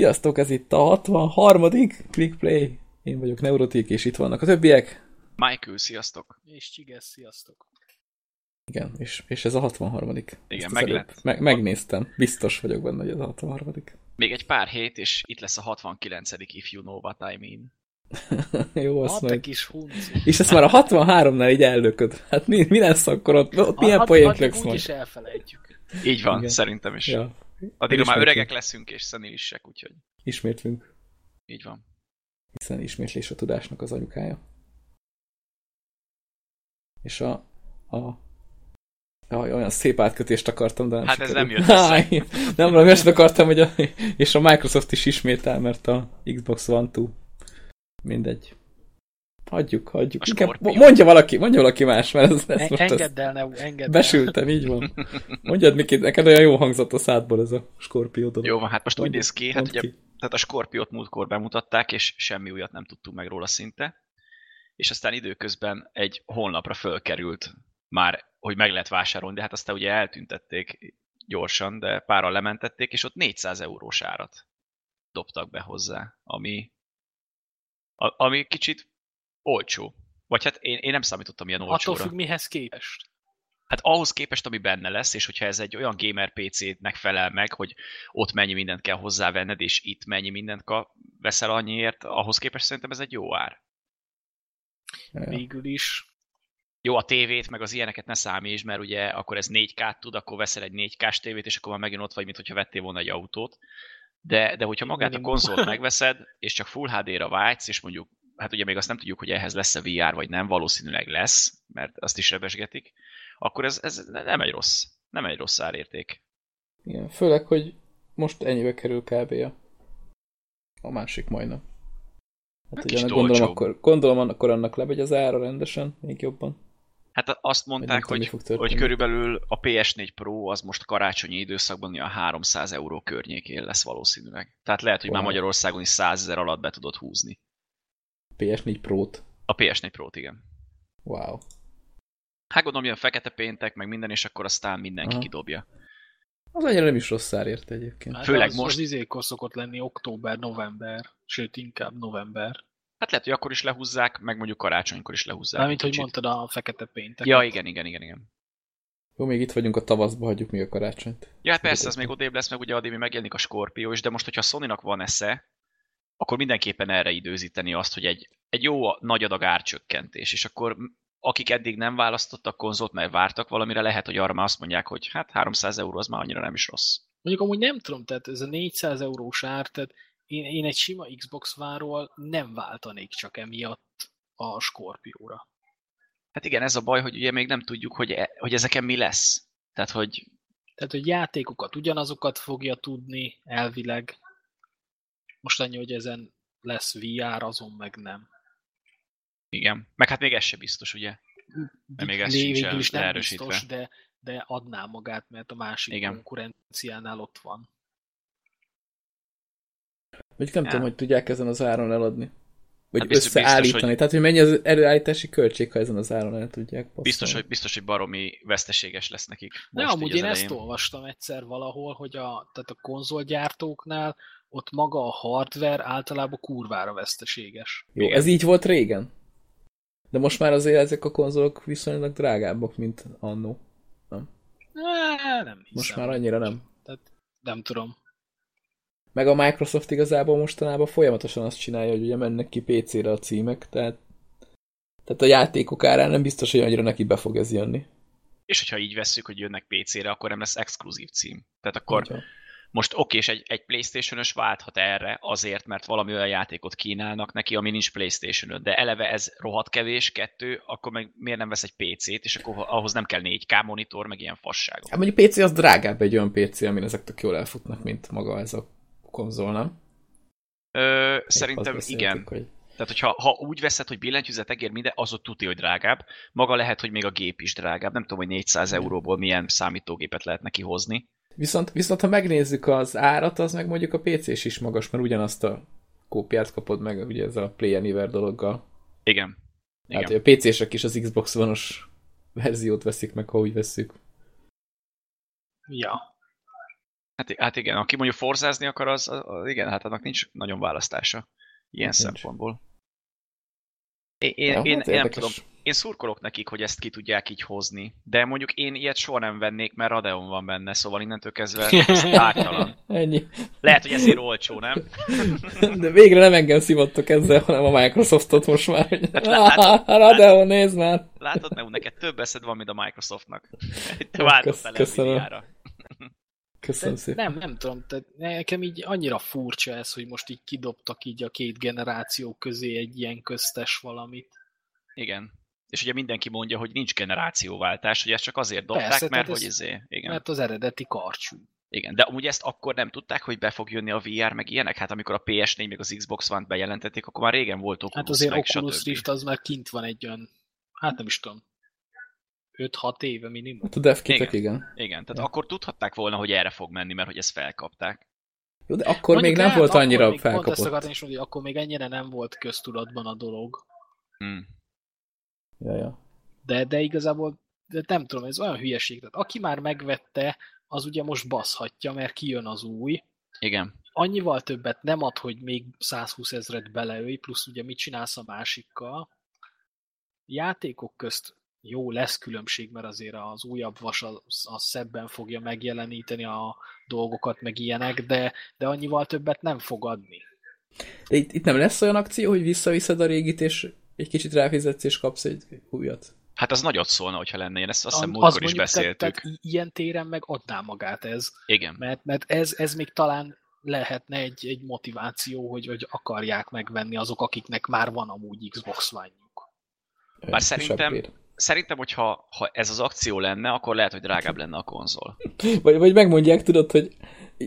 Sziasztok, ez itt a 63. Click Play. Én vagyok Neurotik, és itt vannak a többiek. Michael, sziasztok! És Csiges, sziasztok! Igen, és, és ez a 63. Igen, meg lett. Me megnéztem, biztos vagyok benne, hogy ez a 63. Még egy pár hét, és itt lesz a 69. If you know what I mean. Jó, azt meg. kis hunci. És ezt már a 63-nál így ellököd. Hát mi, mi lesz akkor ott? ott milyen poénk lesz majd? is elfelejtjük. Így van, Igen. szerintem is. Ja. Addig már öregek leszünk és szenilisek, úgyhogy... Ismétlünk. Így van. Hiszen ismétlés a tudásnak az anyukája. És a, a Jaj, olyan szép átkötést akartam, de nem Hát ez nem jött össze. nem, nem, ezt akartam, hogy a, és a Microsoft is ismétel, mert a Xbox One 2 mindegy. Hagyjuk, hagyjuk. Inkább, mondja valaki, mondja valaki más, mert ez, ez most engedd el, ne, engedd Besültem, így van. Mondjad, Miki, neked olyan jó hangzott a szádból ez a Scorpio dolog. Jó van, hát most úgy néz ki, hát ugye, tehát a Scorpiót múltkor bemutatták, és semmi újat nem tudtunk meg róla szinte. És aztán időközben egy honlapra fölkerült már, hogy meg lehet vásárolni, de hát aztán ugye eltüntették gyorsan, de páran lementették, és ott 400 eurós árat dobtak be hozzá, ami, a, ami kicsit olcsó. Vagy hát én, én nem számítottam ilyen olcsóra. Attól függ mihez képest. Hát ahhoz képest, ami benne lesz, és hogyha ez egy olyan gamer PC-nek felel meg, hogy ott mennyi mindent kell hozzávenned, és itt mennyi mindent ka- veszel annyiért, ahhoz képest szerintem ez egy jó ár. Végül is. Jó, a tévét, meg az ilyeneket ne számíts, mert ugye akkor ez 4K tud, akkor veszel egy 4K-s tévét, és akkor már megint ott vagy, mint hogyha vettél volna egy autót. De, de hogyha magát a konzolt megveszed, és csak Full HD-ra vágysz, és mondjuk hát ugye még azt nem tudjuk, hogy ehhez lesz-e VR, vagy nem, valószínűleg lesz, mert azt is rebesgetik, akkor ez, ez nem egy rossz, nem egy rossz árérték. Igen, főleg, hogy most ennyibe kerül kb. a, a másik majdnem. Hát, ugye, gondolom, akkor, gondolom, akkor annak lemegy az ára rendesen, még jobban. Hát azt mondták, hogy, hogy körülbelül a PS4 Pro az most karácsonyi időszakban a 300 euró környékén lesz valószínűleg. Tehát lehet, hogy wow. már Magyarországon is 100 ezer alatt be tudod húzni. PS4 Pro-t. A PS4 Pro-t, igen. Wow. Hát gondolom, jön fekete péntek, meg minden, és akkor aztán mindenki Aha. kidobja. Az annyira nem is rossz érte egyébként. Hát Főleg az, most... Az izékor szokott lenni október, november, sőt inkább november. Hát lehet, hogy akkor is lehúzzák, meg mondjuk karácsonykor is lehúzzák. Mármint, hogy mondtad a fekete péntek. Ja, igen, igen, igen, igen. Jó, még itt vagyunk a tavaszba, hagyjuk mi a karácsonyt. Ja, hát persze, az még odébb lesz, meg ugye addig mi megjelenik a Scorpio is, de most, hogyha sony van esze, akkor mindenképpen erre időzíteni azt, hogy egy, egy jó nagy adag árcsökkentés, és akkor akik eddig nem választottak konzolt, mert vártak valamire, lehet, hogy arra már azt mondják, hogy hát 300 euró az már annyira nem is rossz. Mondjuk amúgy nem tudom, tehát ez a 400 eurós ár, tehát én, én egy sima Xbox váról nem váltanék csak emiatt a Scorpióra. Hát igen, ez a baj, hogy ugye még nem tudjuk, hogy, e, hogy ezeken mi lesz. Tehát, hogy... Tehát, hogy játékokat ugyanazokat fogja tudni elvileg, most annyi, hogy ezen lesz VR, azon meg nem. Igen. Meg hát még ez se biztos, ugye? De még ez sincs is nem biztos, de, de adná magát, mert a másik Igen. konkurenciánál ott van. Vagy nem ja. tudom, hogy tudják ezen az áron eladni. Vagy hát biztos, összeállítani. Biztos, hogy... Tehát, hogy mennyi az előállítási költség, ha ezen az áron el tudják passzolni. Biztos, hogy, biztos, hogy baromi veszteséges lesz nekik. De amúgy én ezt olvastam egyszer valahol, hogy a, tehát a konzolgyártóknál ott maga a hardware általában kurvára veszteséges. Jó, ez így volt régen? De most már azért ezek a konzolok viszonylag drágábbak, mint annó. Nem? Ne, nem hiszem. Most már annyira nem. Tehát nem tudom. Meg a Microsoft igazából mostanában folyamatosan azt csinálja, hogy ugye mennek ki PC-re a címek, tehát, tehát a játékok árán nem biztos, hogy annyira neki be fog ez jönni. És hogyha így vesszük, hogy jönnek PC-re, akkor nem lesz exkluzív cím. Tehát akkor Ugyan. Most oké, és egy, egy Playstation-ös válthat erre azért, mert valami olyan játékot kínálnak neki, ami nincs Playstation-ön, de eleve ez rohadt kevés, kettő, akkor meg miért nem vesz egy PC-t, és akkor ahhoz nem kell 4K monitor, meg ilyen fasságok. Hát mondjuk PC az drágább egy olyan PC, amin ezek tök jól elfutnak, mint maga ez a konzol, nem? Ö, szerintem igen. Hogy... Tehát, hogyha ha úgy veszed, hogy billentyűzet, egér, minden, az ott tuti, hogy drágább. Maga lehet, hogy még a gép is drágább. Nem tudom, hogy 400 euróból milyen számítógépet lehet neki hozni. Viszont, viszont ha megnézzük az árat, az meg mondjuk a PC-s is magas, mert ugyanazt a kópiát kapod meg, ugye ez a Play Anywhere dologgal. Igen. Igen. Hát a PC-sek is az Xbox One-os verziót veszik meg, ha úgy veszük. Ja. Hát, hát igen, aki mondjuk forzázni akar, az, az igen, hát annak nincs nagyon választása ilyen hát szempontból. Én, én, ja, én, hát én nem tudom, én szurkolok nekik, hogy ezt ki tudják így hozni, de mondjuk én ilyet soha nem vennék, mert Radeon van benne, szóval innentől kezdve ártalan. Ennyi. Lehet, hogy ezért olcsó, nem? de végre nem engem szívottok ezzel, hanem a Microsoftot most már. Hát, látod, Radeon, nézd már! Látod, mert neked több eszed van, mint a Microsoftnak. Te váltottál Köszönöm. Köszönöm de szépen. Nem, nem tudom, tehát nekem így annyira furcsa ez, hogy most így kidobtak így a két generáció közé egy ilyen köztes valamit. Igen. És ugye mindenki mondja, hogy nincs generációváltás, hogy ezt csak azért dobták, Persze, mert hogy izé, igen. Mert az eredeti karcsú. Igen, de amúgy ezt akkor nem tudták, hogy be fog jönni a VR, meg ilyenek? Hát amikor a PS4 meg az Xbox One-t bejelentették, akkor már régen volt Oculus, Hát azért meg, Oculus Rift az már kint van egy olyan, hát nem is tudom, 5-6 éve minimum. Hát a devkitek, igen. igen. Igen, tehát ja. akkor tudhatták volna, hogy erre fog menni, mert hogy ezt felkapták. Jó, de akkor Mondjuk még nem lehet, volt annyira akkor felkapott. Pont ezt akartam is mondani, hogy akkor még ennyire nem volt köztudatban a dolog. Hmm. Ja, ja. De, de igazából de nem tudom, ez olyan hülyeség. Tehát aki már megvette, az ugye most baszhatja, mert kijön az új. Igen. Annyival többet nem ad, hogy még 120 ezret beleölj, plusz ugye mit csinálsz a másikkal. Játékok közt jó, lesz különbség, mert azért az újabb vas az, az szebben fogja megjeleníteni a dolgokat, meg ilyenek, de, de annyival többet nem fog adni. De itt, itt nem lesz olyan akció, hogy visszaviszed a régit, és egy kicsit ráfizetsz, és kapsz egy újat? Hát az nagyot szólna, hogyha lenne, én ezt azt hiszem múltkor is beszéltük. Tehát, tehát ilyen téren meg adná magát ez. Igen. Mert, mert ez, ez még talán lehetne egy, egy motiváció, hogy, hogy akarják megvenni azok, akiknek már van amúgy Xbox One-juk. Bár szerintem, szerintem, hogyha ha ez az akció lenne, akkor lehet, hogy drágább lenne a konzol. Vagy, vagy megmondják, tudod, hogy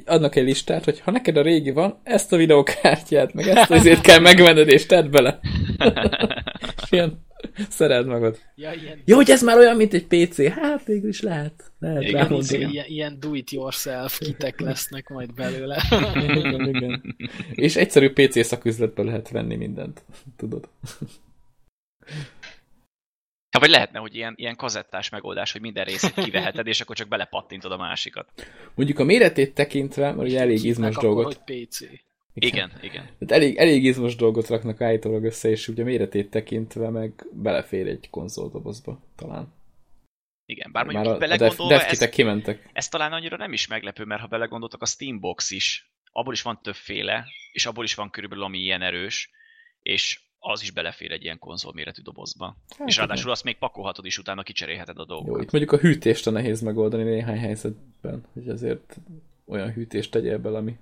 adnak egy listát, hogy ha neked a régi van, ezt a videokártyát, meg ezt azért kell megvenned, és tedd bele. ilyen, szereld magad. Ja, ilyen... Jó, hogy ez már olyan, mint egy PC. Hát végül is lehet. lehet igen. Ilyen, ilyen do-it-yourself kitek lesznek majd belőle. igen, igen. És egyszerű PC szaküzletből lehet venni mindent. Tudod. Ha vagy lehetne, hogy ilyen, ilyen kazettás megoldás, hogy minden részét kiveheted, és akkor csak belepattintod a másikat. Mondjuk a méretét tekintve, mert ugye elég izmos dolgot. Akkor, hogy PC. Igen, igen. Tehát elég, elég izmos dolgot raknak állítólag össze, és ugye méretét tekintve meg belefér egy konzoldobozba talán. Igen, bár mondjuk Már a, belegondolva, a ez, kimentek. ez talán annyira nem is meglepő, mert ha belegondoltak, a Steambox is, abból is van többféle, és abból is van körülbelül, ami ilyen erős, és az is belefér egy ilyen konzolméretű dobozba. Hát, és ráadásul azt még pakolhatod is, utána kicserélheted a dolgokat. Jó, itt mondjuk a hűtést a nehéz megoldani néhány helyzetben, hogy azért olyan hűtést tegyél bele, ami,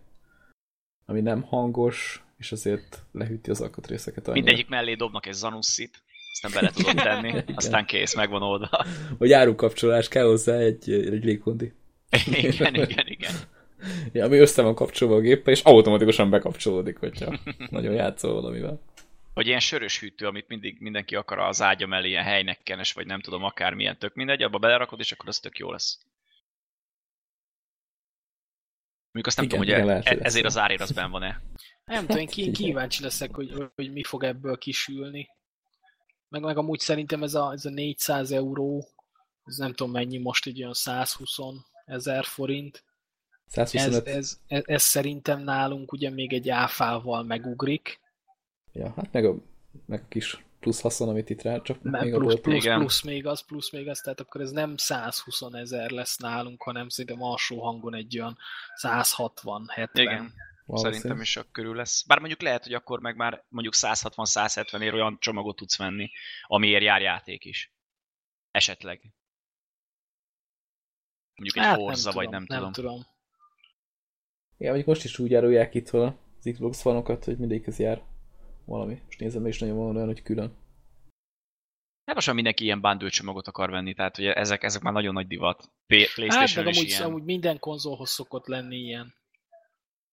ami nem hangos, és azért lehűti az alkatrészeket. Annyira. Mindegyik mellé dobnak egy zanusszit, aztán bele tudod tenni, aztán kész, megvan oldva. Vagy árukapcsolás, kell hozzá egy, egy légkondi. igen, igen, igen. Ja, ami össze van kapcsolva a géppel, és automatikusan bekapcsolódik, hogyha nagyon játszol valamivel. Vagy ilyen sörös hűtő, amit mindig mindenki akar az ágya mellé, ilyen helynekkenes, vagy nem tudom, akármilyen tök mindegy, abba belerakod, és akkor az tök jó lesz. Mondjuk azt nem igen, tudom, hogy igen, e, ezért az árért az benn van-e. Nem tudom, én kíváncsi leszek, hogy, hogy mi fog ebből kisülni. Meg, meg amúgy szerintem ez a, ez a 400 euró, ez nem tudom mennyi most, egy olyan 120 ezer forint. 125. Ez, ez, ez, ez szerintem nálunk ugye még egy áfával megugrik, Ja, hát meg a, meg a kis plusz haszon, amit itt rá csak Mert még plusz, plusz, plusz, még az, plusz még az, tehát akkor ez nem 120 ezer lesz nálunk, hanem szerintem alsó hangon egy olyan 160-70. Igen. Szerintem is csak körül lesz. Bár mondjuk lehet, hogy akkor meg már mondjuk 160-170 ér olyan csomagot tudsz venni, amiért jár játék is. Esetleg. Mondjuk hát egy Forza, nem vagy tudom, nem, nem tudom. tudom. Igen, mondjuk most is úgy árulják itt az Xbox fanokat, hogy mindegyikhez jár valami. Most nézem, is nagyon van olyan, hogy külön. Hát most már mindenki ilyen bundle csomagot akar venni, tehát hogy ezek, ezek már nagyon nagy divat. Playstation hát, meg amúgy, ilyen. amúgy minden konzolhoz szokott lenni ilyen.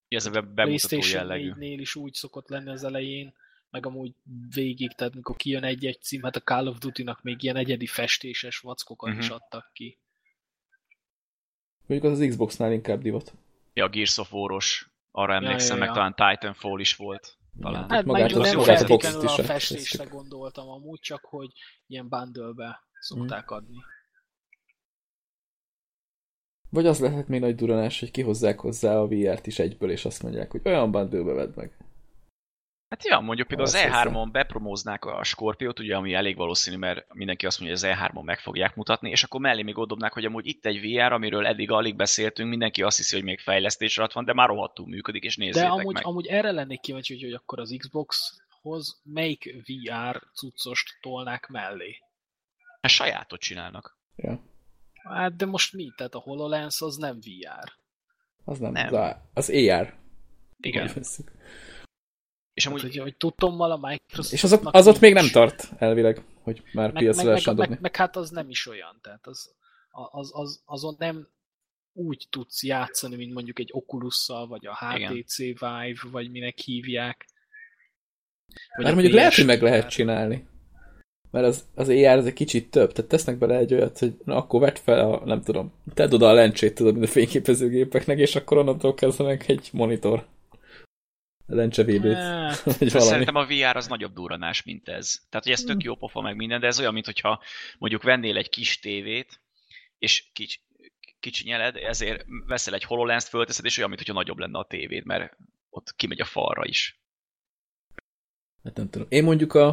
Ez a bemutató jellegű. nél is úgy szokott lenni az elején, meg amúgy végig, tehát mikor kijön egy-egy cím, hát a Call of Duty-nak még ilyen egyedi festéses vackokat uh-huh. is mhm. adtak ki. Mondjuk az, az Xbox-nál inkább divat. Ja, a Gears of War-os, arra emlékszem, ja, ja, ja. meg talán Titanfall is volt talán. Hát magát, nem, nem feltétlenül a festésre gondoltam amúgy, csak hogy ilyen bundle szokták hmm. adni. Vagy az lehet még nagy duranás, hogy kihozzák hozzá a VR-t is egyből, és azt mondják, hogy olyan bundle vedd meg. Hát ja, mondjuk például az E3-on bepromóznák a Scorpiót, ugye, ami elég valószínű, mert mindenki azt mondja, hogy az E3-on meg fogják mutatni, és akkor mellé még oddobnák, hogy amúgy itt egy VR, amiről eddig alig beszéltünk, mindenki azt hiszi, hogy még fejlesztés alatt van, de már rohadtul működik, és nézzétek De amúgy, meg. amúgy erre lennék kíváncsi, hogy, hogy akkor az Xboxhoz melyik VR cuccost tolnák mellé? Hát sajátot csinálnak. Ja. Hát de most mi? Tehát a HoloLens az nem VR. Az nem, nem. Az, az AR. Igen. És amúgy... Hát, hogy, hogy tudtommal a Microsoft... És azok, az ott még nem tart elvileg, hogy már meg, piacra meg, meg, meg, meg, hát az nem is olyan, tehát az, az, az, azon nem úgy tudsz játszani, mint mondjuk egy oculus vagy a HTC Igen. Vive, vagy minek hívják. Vagy Már mondjuk lehet, hogy meg lehet csinálni. Mert az, az AR az egy kicsit több, tehát tesznek bele egy olyat, hogy na akkor vedd fel a, nem tudom, tedd oda a lencsét, tudod, mint a fényképezőgépeknek, és akkor onnantól kezdve egy monitor lencsevédőt. Hát, szerintem a VR az nagyobb duranás, mint ez. Tehát, hogy ez tök jó pofa meg minden, de ez olyan, mintha mondjuk vennél egy kis tévét, és kics, kicsi nyeled, ezért veszel egy HoloLens-t, fölteszed, és olyan, mintha nagyobb lenne a tévéd, mert ott kimegy a falra is. Hát nem tudom. Én mondjuk a,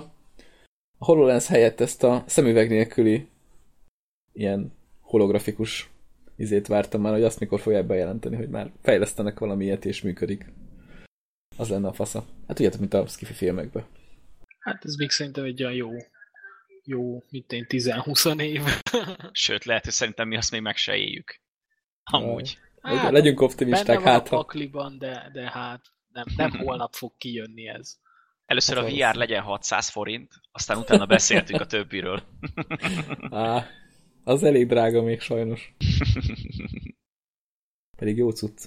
a HoloLens helyett ezt a szemüveg nélküli ilyen holografikus izét vártam már, hogy azt mikor fogják bejelenteni, hogy már fejlesztenek valami ilyet, és működik. Az lenne a fasza. Hát tudjátok, mint a skifi filmekben. Hát ez még szerintem egy olyan jó, jó, mit én, 10-20 év. Sőt, lehet, hogy szerintem mi azt még meg se éljük. Amúgy. Hát, legyünk optimisták, hát a pakliban, de, de hát nem, nem holnap fog kijönni ez. Először hát a VR legyen 600 forint, aztán utána beszéltünk a többiről. Á, az elég drága még sajnos. Pedig jó cucc.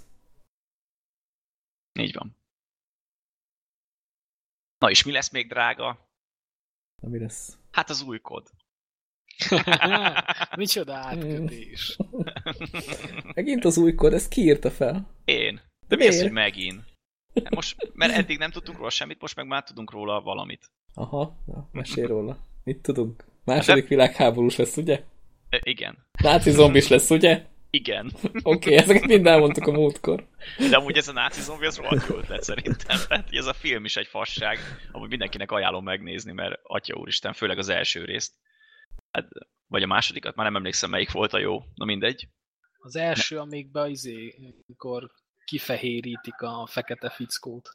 Így van. Na és mi lesz még drága? Na mi lesz? Hát az új kod. Micsoda átkötés. megint az új kod, ezt kiírta fel? Én. De mi az, hogy megint? Hát most, mert eddig nem tudtunk róla semmit, most meg már tudunk róla valamit. Aha, na, mesél róla. Mit tudunk? Második De... világháborús lesz, ugye? E, igen. Náci zombis lesz, ugye? Igen. Oké, okay, ezeket mind elmondtuk a múltkor. De amúgy ez a náci zombi, az rohadt jó ötlet szerintem. Tehát ez a film is egy fasság, amúgy mindenkinek ajánlom megnézni, mert atya úristen, főleg az első részt. Hát, vagy a másodikat, már nem emlékszem melyik volt a jó. Na mindegy. Az első, amikben izé, amikor kifehérítik a fekete fickót.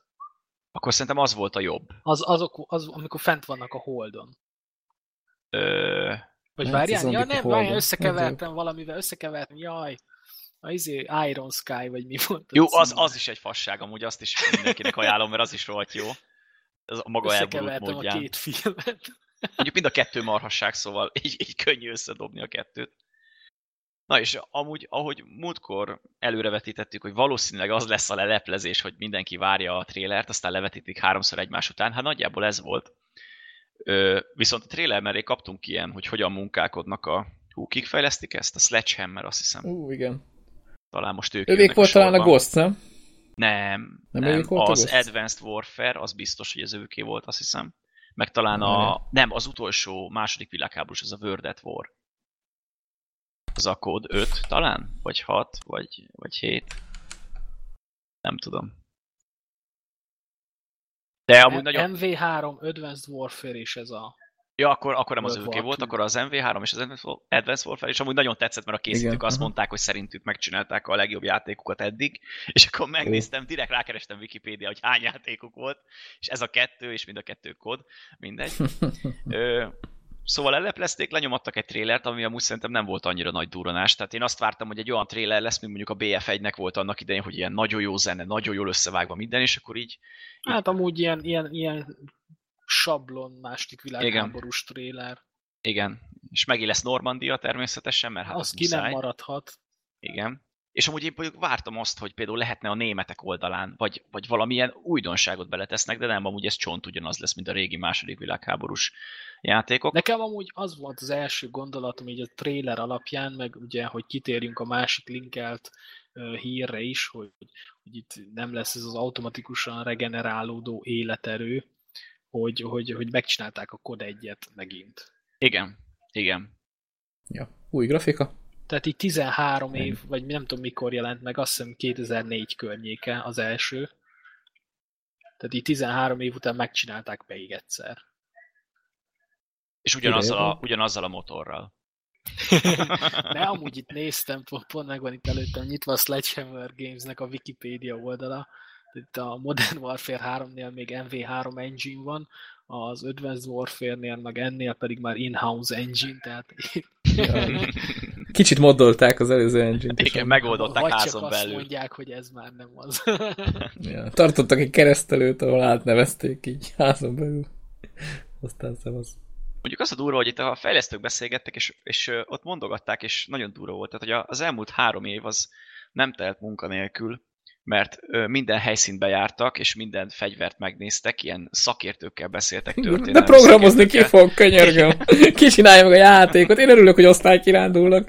Akkor szerintem az volt a jobb. Az, azok, az, amikor fent vannak a holdon. Ö... Vagy várjál? Ja, nem, várjál, összekevertem valamivel, összekevertem, jaj. A izé Iron Sky, vagy mi volt? Jó, az, az is egy fasság, amúgy azt is mindenkinek ajánlom, mert az is rohadt jó. Ez a maga elborult módján. a két filmet. Mondjuk mind a kettő marhasság, szóval így, így könnyű összedobni a kettőt. Na és amúgy, ahogy múltkor előrevetítettük, hogy valószínűleg az lesz a leleplezés, hogy mindenki várja a trélert, aztán levetítik háromszor egymás után, hát nagyjából ez volt. Viszont a trailer mellé kaptunk ilyen, hogy hogyan munkálkodnak a... Hú, kik fejlesztik ezt? A Sledgehammer, azt hiszem. Ú, igen. Talán most ők Ők volt talán a Ghost, nem? Nem, nem, nem. Az a Advanced Warfare, az biztos, hogy az őké volt, azt hiszem. Meg talán a... Nem, az utolsó második világháborús, az a World at War. Az a kód 5 talán? Vagy 6? Vagy, vagy 7? Nem tudom. De amúgy M- nagyon... MV3 Advanced Warfare is ez a... Ja, akkor, akkor nem az őké volt, akkor az MV3 és az Advanced Warfare, és amúgy nagyon tetszett, mert a készítők Igen. azt mondták, hogy szerintük megcsinálták a legjobb játékokat eddig, és akkor megnéztem, direkt rákerestem Wikipédia, hogy hány játékuk volt, és ez a kettő, és mind a kettő kód, mindegy. Ö, Szóval elleplezték, lenyomattak egy trélert, ami amúgy szerintem nem volt annyira nagy duranás. Tehát én azt vártam, hogy egy olyan tréler lesz, mint mondjuk a BF1-nek volt annak idején, hogy ilyen nagyon jó zene, nagyon jól összevágva minden, és akkor így... Hát így... amúgy ilyen, ilyen, ilyen sablon második világháborús tréler. Igen, és megint lesz Normandia természetesen, mert hát az, az ki muszáj. nem maradhat. Igen. És amúgy én mondjuk vártam azt, hogy például lehetne a németek oldalán, vagy, vagy valamilyen újdonságot beletesznek, de nem, amúgy ez csont ugyanaz lesz, mint a régi második világháborús játékok. Nekem amúgy az volt az első gondolatom így a trailer alapján, meg ugye, hogy kitérjünk a másik linkelt hírre is, hogy, hogy itt nem lesz ez az automatikusan regenerálódó életerő, hogy, hogy, hogy megcsinálták a kod egyet megint. Igen, igen. Ja, új grafika. Tehát így 13 év, vagy nem tudom mikor jelent meg, azt hiszem 2004 környéke az első. Tehát így 13 év után megcsinálták még egyszer. És ugyanazzal a, ugyanazzal a motorral. De amúgy itt néztem, pont megvan itt előttem nyitva a Sledgehammer Gamesnek a Wikipedia oldala. Itt a Modern Warfare 3-nél még MV3 engine van, az Advanced Warfare-nél, meg ennél pedig már in-house engine, tehát... Kicsit moddolták az előző engine-t. Igen, megoldották Vagy házon csak belül. azt mondják, hogy ez már nem az. ja, tartottak egy keresztelőt, ahol átnevezték így házon belül. Aztán az. Mondjuk az a durva, hogy itt a fejlesztők beszélgettek, és, és ott mondogatták, és nagyon durva volt. Tehát, hogy az elmúlt három év az nem telt munkanélkül, mert minden helyszínt bejártak, és minden fegyvert megnéztek, ilyen szakértőkkel beszéltek történelmi De programozni ki fog, könyörgöm. Ki csinálja meg a játékot? Én örülök, hogy osztálykirándulnak.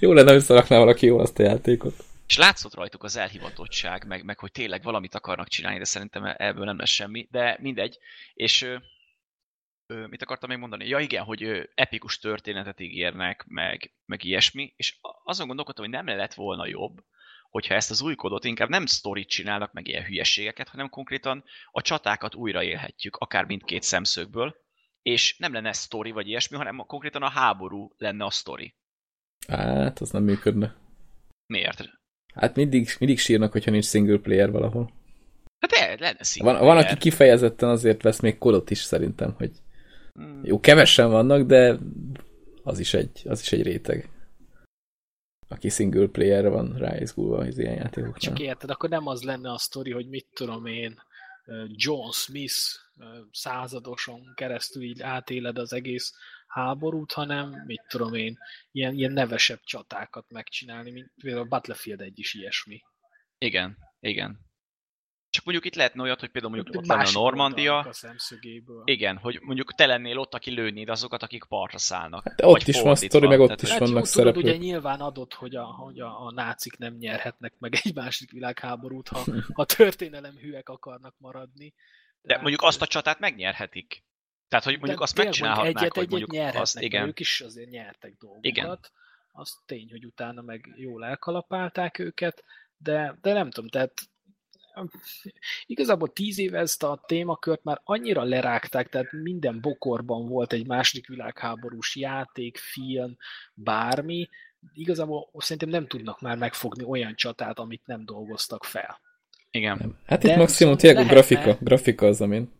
Jó lenne, összerakná valaki jó azt a játékot. És látszott rajtuk az elhivatottság, meg, meg hogy tényleg valamit akarnak csinálni, de szerintem ebből nem lesz semmi, de mindegy. És ö, mit akartam még mondani? Ja igen, hogy ö, epikus történetet ígérnek, meg, meg ilyesmi, és azon gondolkodtam, hogy nem lett volna jobb, hogyha ezt az új kódot inkább nem sztorit csinálnak, meg ilyen hülyeségeket, hanem konkrétan a csatákat újraélhetjük, akár mindkét szemszögből, és nem lenne sztori vagy ilyesmi, hanem konkrétan a háború lenne a sztori. Hát, az nem működne. Miért? Hát mindig, mindig sírnak, hogyha nincs single player valahol. Hát de, lenne single van, van, aki kifejezetten azért vesz még kodot is szerintem, hogy hmm. jó, kevesen vannak, de az is egy, az is egy réteg aki single player van ráizgulva az ilyen játékoknál. Csak érted, akkor nem az lenne a sztori, hogy mit tudom én, John Smith századoson keresztül így átéled az egész háborút, hanem mit tudom én, ilyen, ilyen nevesebb csatákat megcsinálni, mint például a Battlefield egy is ilyesmi. Igen, igen. Csak mondjuk itt lehetne olyat, hogy például mondjuk ott lenne a Normandia. A igen, hogy mondjuk te lennél ott, aki lőnéd azokat, akik partra szállnak. Hát ott is van sztori, meg ott is hát vannak jó, szereplők. Tudod, ugye nyilván adott, hogy a, hogy a, a nácik nem nyerhetnek meg egy másik világháborút, ha a történelem hülyek akarnak maradni. De, De mondjuk azt a csatát megnyerhetik. Tehát, hogy mondjuk azt megcsinálhatnák, egyet, hogy mondjuk nyerhetnek, azt, igen. ők is azért nyertek dolgokat. Igen. Az tény, hogy utána meg jól elkalapálták őket, de, de nem tudom, tehát igazából tíz éve ezt a témakört már annyira lerágták, tehát minden bokorban volt egy második világháborús játék, film, bármi, igazából szerintem nem tudnak már megfogni olyan csatát, amit nem dolgoztak fel. Igen. Hát itt maximum tényleg a grafika, grafika az, amin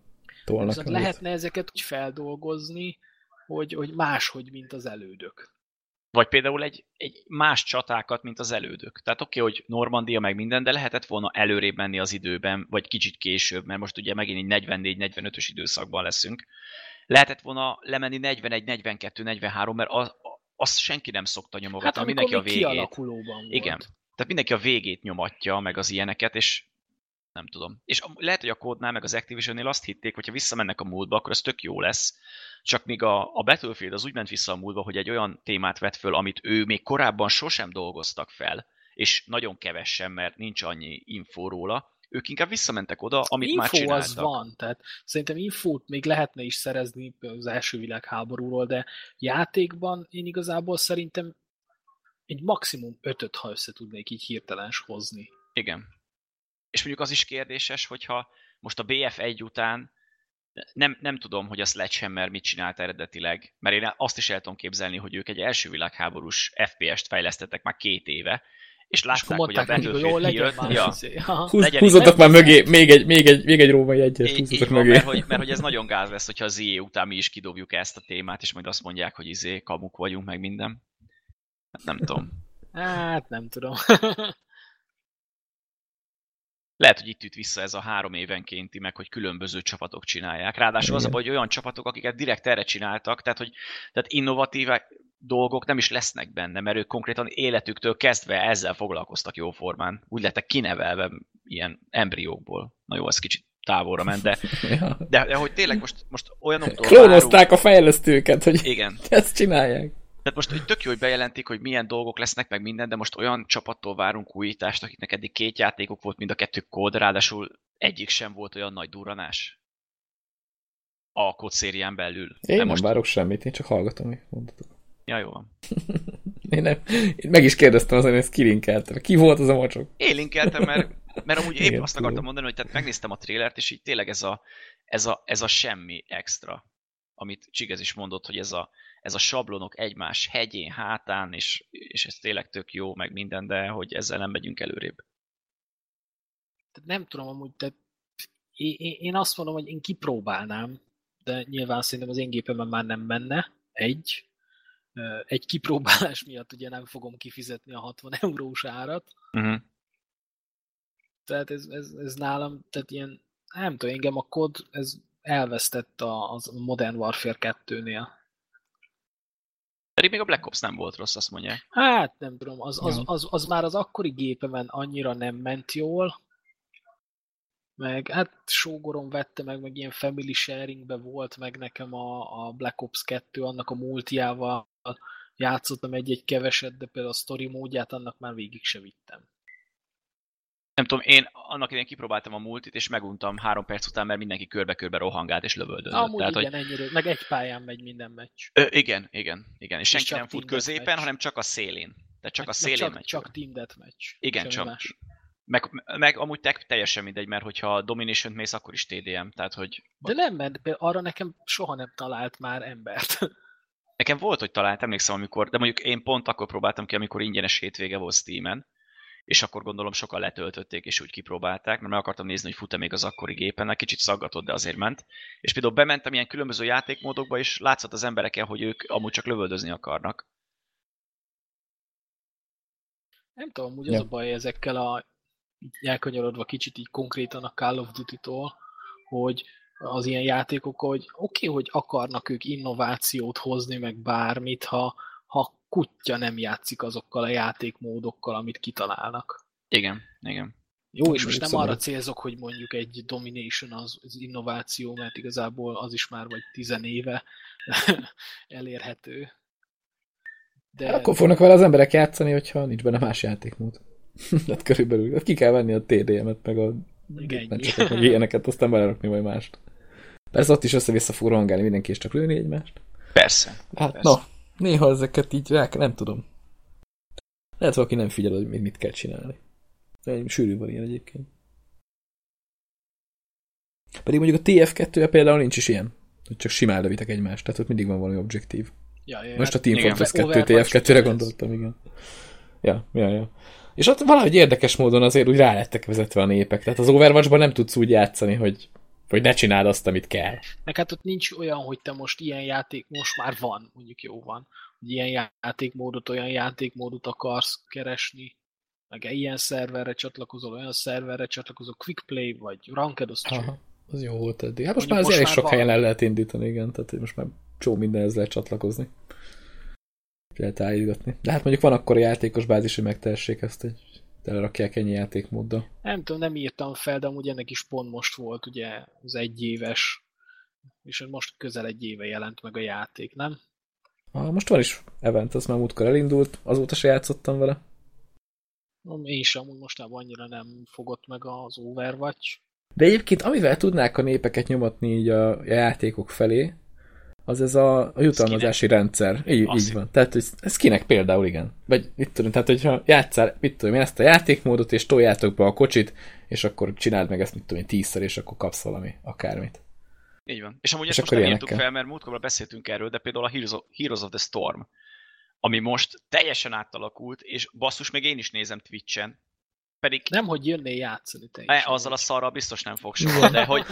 tolnak. Lehetne ezeket úgy feldolgozni, hogy, hogy máshogy, mint az elődök. Vagy például egy, egy más csatákat, mint az elődök. Tehát oké, okay, hogy Normandia meg minden, de lehetett volna előrébb menni az időben, vagy kicsit később, mert most ugye megint egy 44-45-ös időszakban leszünk. Lehetett volna lemenni 41, 42, 43, mert az, azt senki nem szokta nyomogatni. Hát mindenki a végét. volt. Igen. Tehát mindenki a végét nyomatja, meg az ilyeneket, és nem tudom. És lehet, hogy a kódnál, meg az Activision-nél azt hitték, hogy ha visszamennek a múltba, akkor ez tök jó lesz. Csak míg a, a Battlefield az úgy ment vissza a múltba, hogy egy olyan témát vett föl, amit ő még korábban sosem dolgoztak fel, és nagyon kevesen, mert nincs annyi info róla, ők inkább visszamentek oda, amit Info már csináltak. az van, tehát szerintem infót még lehetne is szerezni az első világháborúról, de játékban én igazából szerintem egy maximum ötöt, ha össze tudnék így hirtelen hozni. Igen. És mondjuk az is kérdéses, hogyha most a BF1 után nem, nem tudom, hogy a Sledgehammer mit csinált eredetileg, mert én azt is el tudom képzelni, hogy ők egy első világháborús FPS-t fejlesztettek már két éve, és látták, hogy a Battlefield kijött. Ja. Izé. Húz, húzatok már mögé, még egy, még egy, még egy római egyet húzatok mögé. Mert hogy, mert hogy ez nagyon gáz lesz, hogyha az IE után mi is kidobjuk ezt a témát, és majd azt mondják, hogy izé, kamuk vagyunk, meg minden. Hát nem tudom. Hát nem tudom. lehet, hogy itt üt vissza ez a három évenkénti, meg hogy különböző csapatok csinálják. Ráadásul az a hogy olyan csapatok, akiket direkt erre csináltak, tehát hogy tehát innovatív dolgok nem is lesznek benne, mert ők konkrétan életüktől kezdve ezzel foglalkoztak jóformán. Úgy lettek kinevelve ilyen embriókból. Na jó, ez kicsit távolra ment, de, de, de, hogy tényleg most, most olyanoktól Klónozták várunk, a fejlesztőket, hogy igen. ezt csinálják. Tehát most hogy tök jó, hogy bejelentik, hogy milyen dolgok lesznek, meg minden, de most olyan csapattól várunk újítást, akiknek eddig két játékok volt, mind a kettő kód, ráadásul egyik sem volt olyan nagy duranás a kódszérián belül. Én de nem most... várok semmit, én csak hallgatom, hogy mondatok. Ja, jó van. én, nem, én meg is kérdeztem azért, hogy ezt kilinkeltem. Ki volt az a mocsok? Én linkeltem, mert, mert amúgy épp azt akartam mondani, hogy tehát megnéztem a trélert, és így tényleg ez a, ez a, ez a semmi extra, amit Csigez is mondott, hogy ez a, ez a sablonok egymás hegyén, hátán, és, és ez tényleg tök jó, meg minden, de hogy ezzel nem megyünk előrébb. Nem tudom amúgy, de én azt mondom, hogy én kipróbálnám, de nyilván szerintem az én gépemben már nem menne, egy. Egy kipróbálás miatt ugye nem fogom kifizetni a 60 eurós árat. Uh-huh. Tehát ez, ez, ez nálam, tehát ilyen, nem tudom, engem a kod, ez elvesztett a, az Modern Warfare 2-nél. Pedig még a Black Ops nem volt rossz, azt mondja. Hát nem tudom, az, az, az, az már az akkori gépemen annyira nem ment jól, meg hát sógorom vette meg, meg ilyen family sharingbe volt meg nekem a, a Black Ops 2, annak a multiával játszottam egy-egy keveset, de például a story módját annak már végig se vittem. Nem tudom, én annak idején kipróbáltam a multit, és meguntam három perc után, mert mindenki körbe-körbe rohangált és lövöldözött. Amúgy Tehát, igen, hogy... ennyire, meg egy pályán megy minden meccs. Ö, igen, igen, igen. És, és senki nem fut középen, match. hanem csak a szélén. Tehát csak meg, a szélén csak, megy. Csak team deathmatch. Igen, csak. Más. Meg, meg amúgy te, teljesen mindegy, mert hogyha Domination-t mész, akkor is TDM, tehát hogy... De nem, mert arra nekem soha nem talált már embert. Nekem volt, hogy talált, emlékszem, amikor, de mondjuk én pont akkor próbáltam ki, amikor ingyenes hétvége volt Steam-en, és akkor gondolom sokan letöltötték, és úgy kipróbálták, mert meg akartam nézni, hogy fut-e még az akkori gépen, kicsit szaggatott, de azért ment. És például bementem ilyen különböző játékmódokba, és látszott az embereken, hogy ők amúgy csak lövöldözni akarnak. Nem tudom, úgy ja. az a baj ezekkel a elkanyarodva kicsit így konkrétan a Call of Duty-tól, hogy az ilyen játékok, hogy oké, okay, hogy akarnak ők innovációt hozni, meg bármit, ha, ha kutya nem játszik azokkal a játékmódokkal, amit kitalálnak. Igen, igen. Jó, és most nem arra célzok, hogy mondjuk egy Domination az, az innováció, mert igazából az is már vagy tizenéve elérhető. De... Akkor fognak vele az emberek játszani, hogyha nincs benne más játékmód. hát körülbelül. Hát ki kell venni a TDM-et, meg a meccseket, meg ilyeneket, aztán belerakni vagy mást. Persze ott is össze-vissza fog rongálni mindenki, és csak lőni egymást. Persze. Hát persze. na, néha ezeket így rá, nem tudom. Lehet valaki nem figyel, hogy mit kell csinálni. Sűrű van ilyen egyébként. Pedig mondjuk a TF2-je például nincs is ilyen. Hogy csak simán lövitek egymást, tehát ott mindig van valami objektív. Ja, ja, Most a Team Fortress 2 TF2-re gondoltam, igen. Ja, ja, ja. És ott valahogy érdekes módon azért úgy rá lettek vezetve a népek. Tehát az Overwatchban nem tudsz úgy játszani, hogy, hogy ne csináld azt, amit kell. Meg hát ott nincs olyan, hogy te most ilyen játék, most már van, mondjuk jó van, hogy ilyen játékmódot, olyan játékmódot akarsz keresni, meg ilyen szerverre csatlakozol, olyan szerverre csatlakozol, quick play, vagy ranked, az Aha, az jó volt eddig. Hát most Mondjuk már az elég sok van. helyen el lehet indítani, igen, tehát most már csó mindenhez lehet csatlakozni lehet állítgatni. De hát mondjuk van akkor a játékos bázis, hogy megtehessék ezt, hogy telerakják ennyi játékmóddal. Nem tudom, nem írtam fel, de amúgy ennek is pont most volt ugye az egyéves, és most közel egy éve jelent meg a játék, nem? Ah, most van is event, az már múltkor elindult, azóta se játszottam vele. Én sem, amúgy mostában annyira nem fogott meg az Overwatch. De egyébként amivel tudnák a népeket nyomatni így a játékok felé, az ez a, a jutalmazási Skinek. rendszer. Így, így van. Tehát ez, ez kinek például, igen. Vagy mit tudom, tehát hogyha játszál, mit tudom én, ezt a játékmódot, és toljátok be a kocsit, és akkor csináld meg ezt, mit tudom én, tízszer, és akkor kapsz valami, akármit. Így van. És amúgy és ezt most nem írtuk fel, mert múltkor beszéltünk erről, de például a Heroes of, Heroes of the Storm, ami most teljesen átalakult, és basszus, még én is nézem Twitch-en, pedig... Nem, hogy jönnél játszani te is. E, azzal a szarral biztos nem fog soha, de hogy,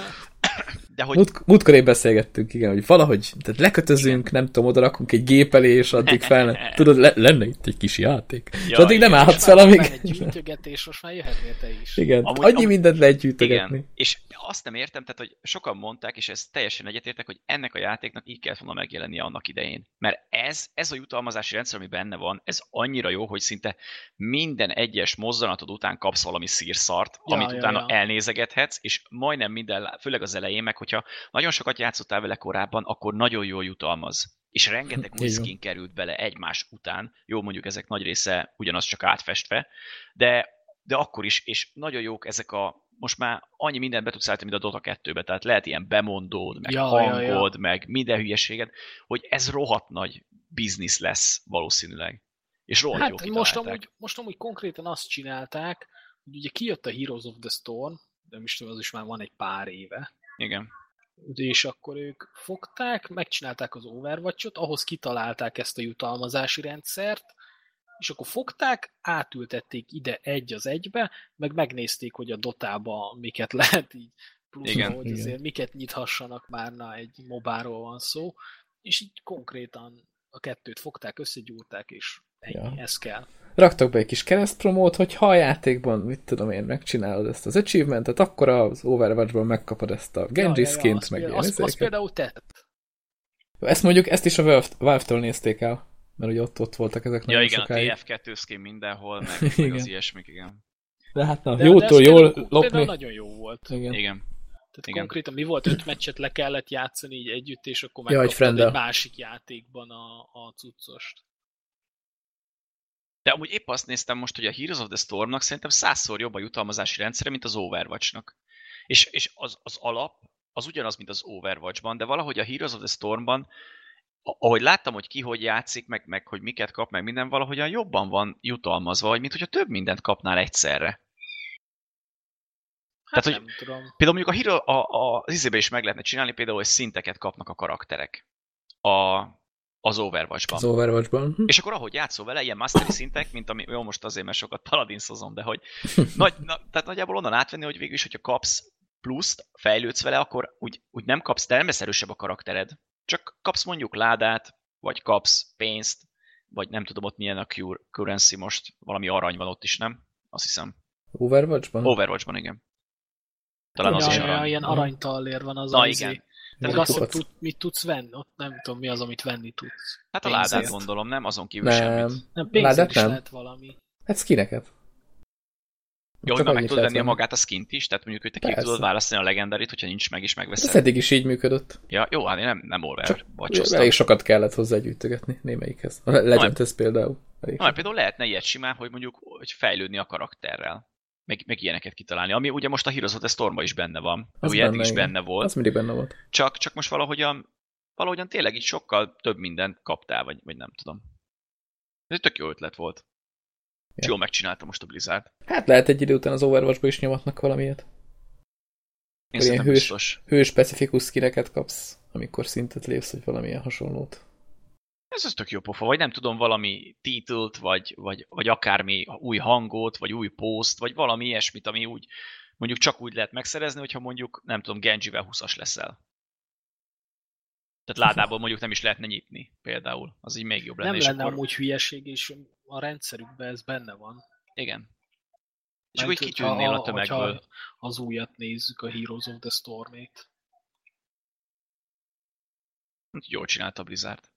de hogy... Múlt, múltkor én beszélgettünk, igen, hogy valahogy tehát lekötözünk, igen. nem tudom, oda rakunk egy gép elé, és addig fel, tudod, le, lenne itt egy kis játék. Ja, és addig nem állhatsz fel, amíg... Egy gyűjtögetés, most már jöhetnél te is. Igen, amúgy, annyi amúgy... mindent lehet gyűjtögetni. Igen. És azt nem értem, tehát, hogy sokan mondták, és ezt teljesen egyetértek, hogy ennek a játéknak így kellett volna megjelennie annak idején. Mert ez, ez a jutalmazási rendszer, ami benne van, ez annyira jó, hogy szinte minden egyes mozzanatod után kapsz valami szírszart, ja, amit ja, utána ja. elnézegethetsz, és majdnem minden, főleg az elején, meg hogyha nagyon sokat játszottál vele korábban, akkor nagyon jól jutalmaz. És rengeteg új skin került bele egymás után. Jó, mondjuk ezek nagy része ugyanaz csak átfestve, de, de akkor is, és nagyon jók ezek a most már annyi mindent be tudsz állítani, mint a Dota 2-be, tehát lehet ilyen bemondód, meg Ja, hangod, ja, ja. meg minden hülyeséged, hogy ez rohadt nagy biznisz lesz valószínűleg. És rohadt jó Hát most kitalálták. amúgy, most amúgy konkrétan azt csinálták, hogy ugye kijött a Heroes of the Storm, de most az is már van egy pár éve, Igen. és akkor ők fogták, megcsinálták az Overwatch-ot, ahhoz kitalálták ezt a jutalmazási rendszert, és akkor fogták, átültették ide egy az egybe, meg megnézték, hogy a dotába miket lehet így plusz, Igen. hogy Igen. azért miket nyithassanak már, na egy mobáról van szó, és így konkrétan a kettőt fogták, összegyúrták, és ennyi, Ja. ez kell. Raktak be egy kis keresztpromót, hogy ha a játékban, mit tudom én, megcsinálod ezt az achievementet, akkor az Overwatchban megkapod ezt a Genji Ja, ja, ja, skint, azt meg ilyen azt, azt például tett. Ezt mondjuk, ezt is a Valve- Valve-től nézték el, mert ugye ott, ott voltak ezek Ja, nagyon igen, sokáig. a TF2 skin mindenhol, meg, meg Igen. az ilyesmik, igen. De hát na, De, jótól de jól például, lopni. például nagyon jó volt. Igen. Igen. Tehát Igen. konkrétan mi volt, öt meccset le kellett játszani így együtt, és akkor Ja, egy megkaptad egy másik játékban a, a cuccost. De amúgy épp azt néztem most, hogy a Heroes of the Stormnak szerintem százszor jobb a jutalmazási rendszere, mint az Overwatchnak. És, és az, az alap az ugyanaz, mint az Overwatchban, de valahogy a Heroes of the Stormban, ahogy láttam, hogy ki hogy játszik, meg, meg hogy miket kap, meg minden, valahogyan jobban van jutalmazva, vagy mint hogyha több mindent kapnál egyszerre. Hát Tehát, nem tudom. Például mondjuk a, hero, a, a, az izébe is meg lehetne csinálni, például, hogy szinteket kapnak a karakterek a, az Overwatchban. Az Overwatchban. Hm. És akkor ahogy játszol vele, ilyen mastery szintek, mint ami, jó most azért, mert sokat paladinszozom, de hogy nagy, na, tehát nagyjából onnan átvenni, hogy végül is, hogyha kapsz pluszt, fejlődsz vele, akkor úgy, úgy nem kapsz, de nem lesz erősebb a karaktered. Csak kapsz mondjuk ládát, vagy kapsz pénzt, vagy nem tudom ott milyen a cure, currency most, valami arany van ott is, nem? Azt hiszem. Overwatchban? Overwatchban, igen. Talán az ja, is arany. ilyen aranytallér van az Na, az igen. Tehát azt, hogy tud, mit tudsz venni, ott nem tudom mi az, amit venni tudsz. Hát a pénzért. ládát gondolom, nem? Azon kívül Nem. semmit. Nem, pénzért Ládát is nem. lehet valami. Hát skineket. Jó, hogy meg tudod venni a magát a skint is, tehát mondjuk, hogy te ki tudod választani a legendarit, hogyha nincs meg is Ez megveszed. eddig is így működött. Ja, jó, hát én nem, nem Csak Overwatch-oztam. elég sokat kellett hozzá gyűjtögetni némelyikhez. A Legend ez például. Elég Na, például lehetne ilyet simán, hogy mondjuk hogy fejlődni a karakterrel. Meg, meg ilyeneket kitalálni. Ami ugye most a Heroes of the Stormban is benne van. Az ugye eddig benne, is igen. benne volt. Az mindig benne volt. Csak, csak most valahogyan, valahogyan tényleg így sokkal több mindent kaptál, vagy, vagy nem tudom. Ez egy tök jó ötlet volt. Ja. jól megcsinálta most a Blizzard. Hát lehet egy idő után az Overwatchba is nyomatnak valamilyet. Én Ilyen hős- biztos. Hőspecifikus skineket kapsz, amikor szintet lépsz, vagy valamilyen hasonlót. Ez az tök jó pofa, vagy nem tudom, valami titult, vagy, vagy, vagy akármi új hangot, vagy új post, vagy valami ilyesmit, ami úgy, mondjuk csak úgy lehet megszerezni, hogyha mondjuk, nem tudom, Genjivel 20-as leszel. Tehát ládából mondjuk nem is lehetne nyitni, például. Az így még jobb lenne. Nem lenne akkor... amúgy hülyeség, és a rendszerükben ez benne van. Igen. És akkor kitűnnél a tömegből. az újat nézzük, a Heroes of the Storm-ét. Jól csinálta a Blizzard.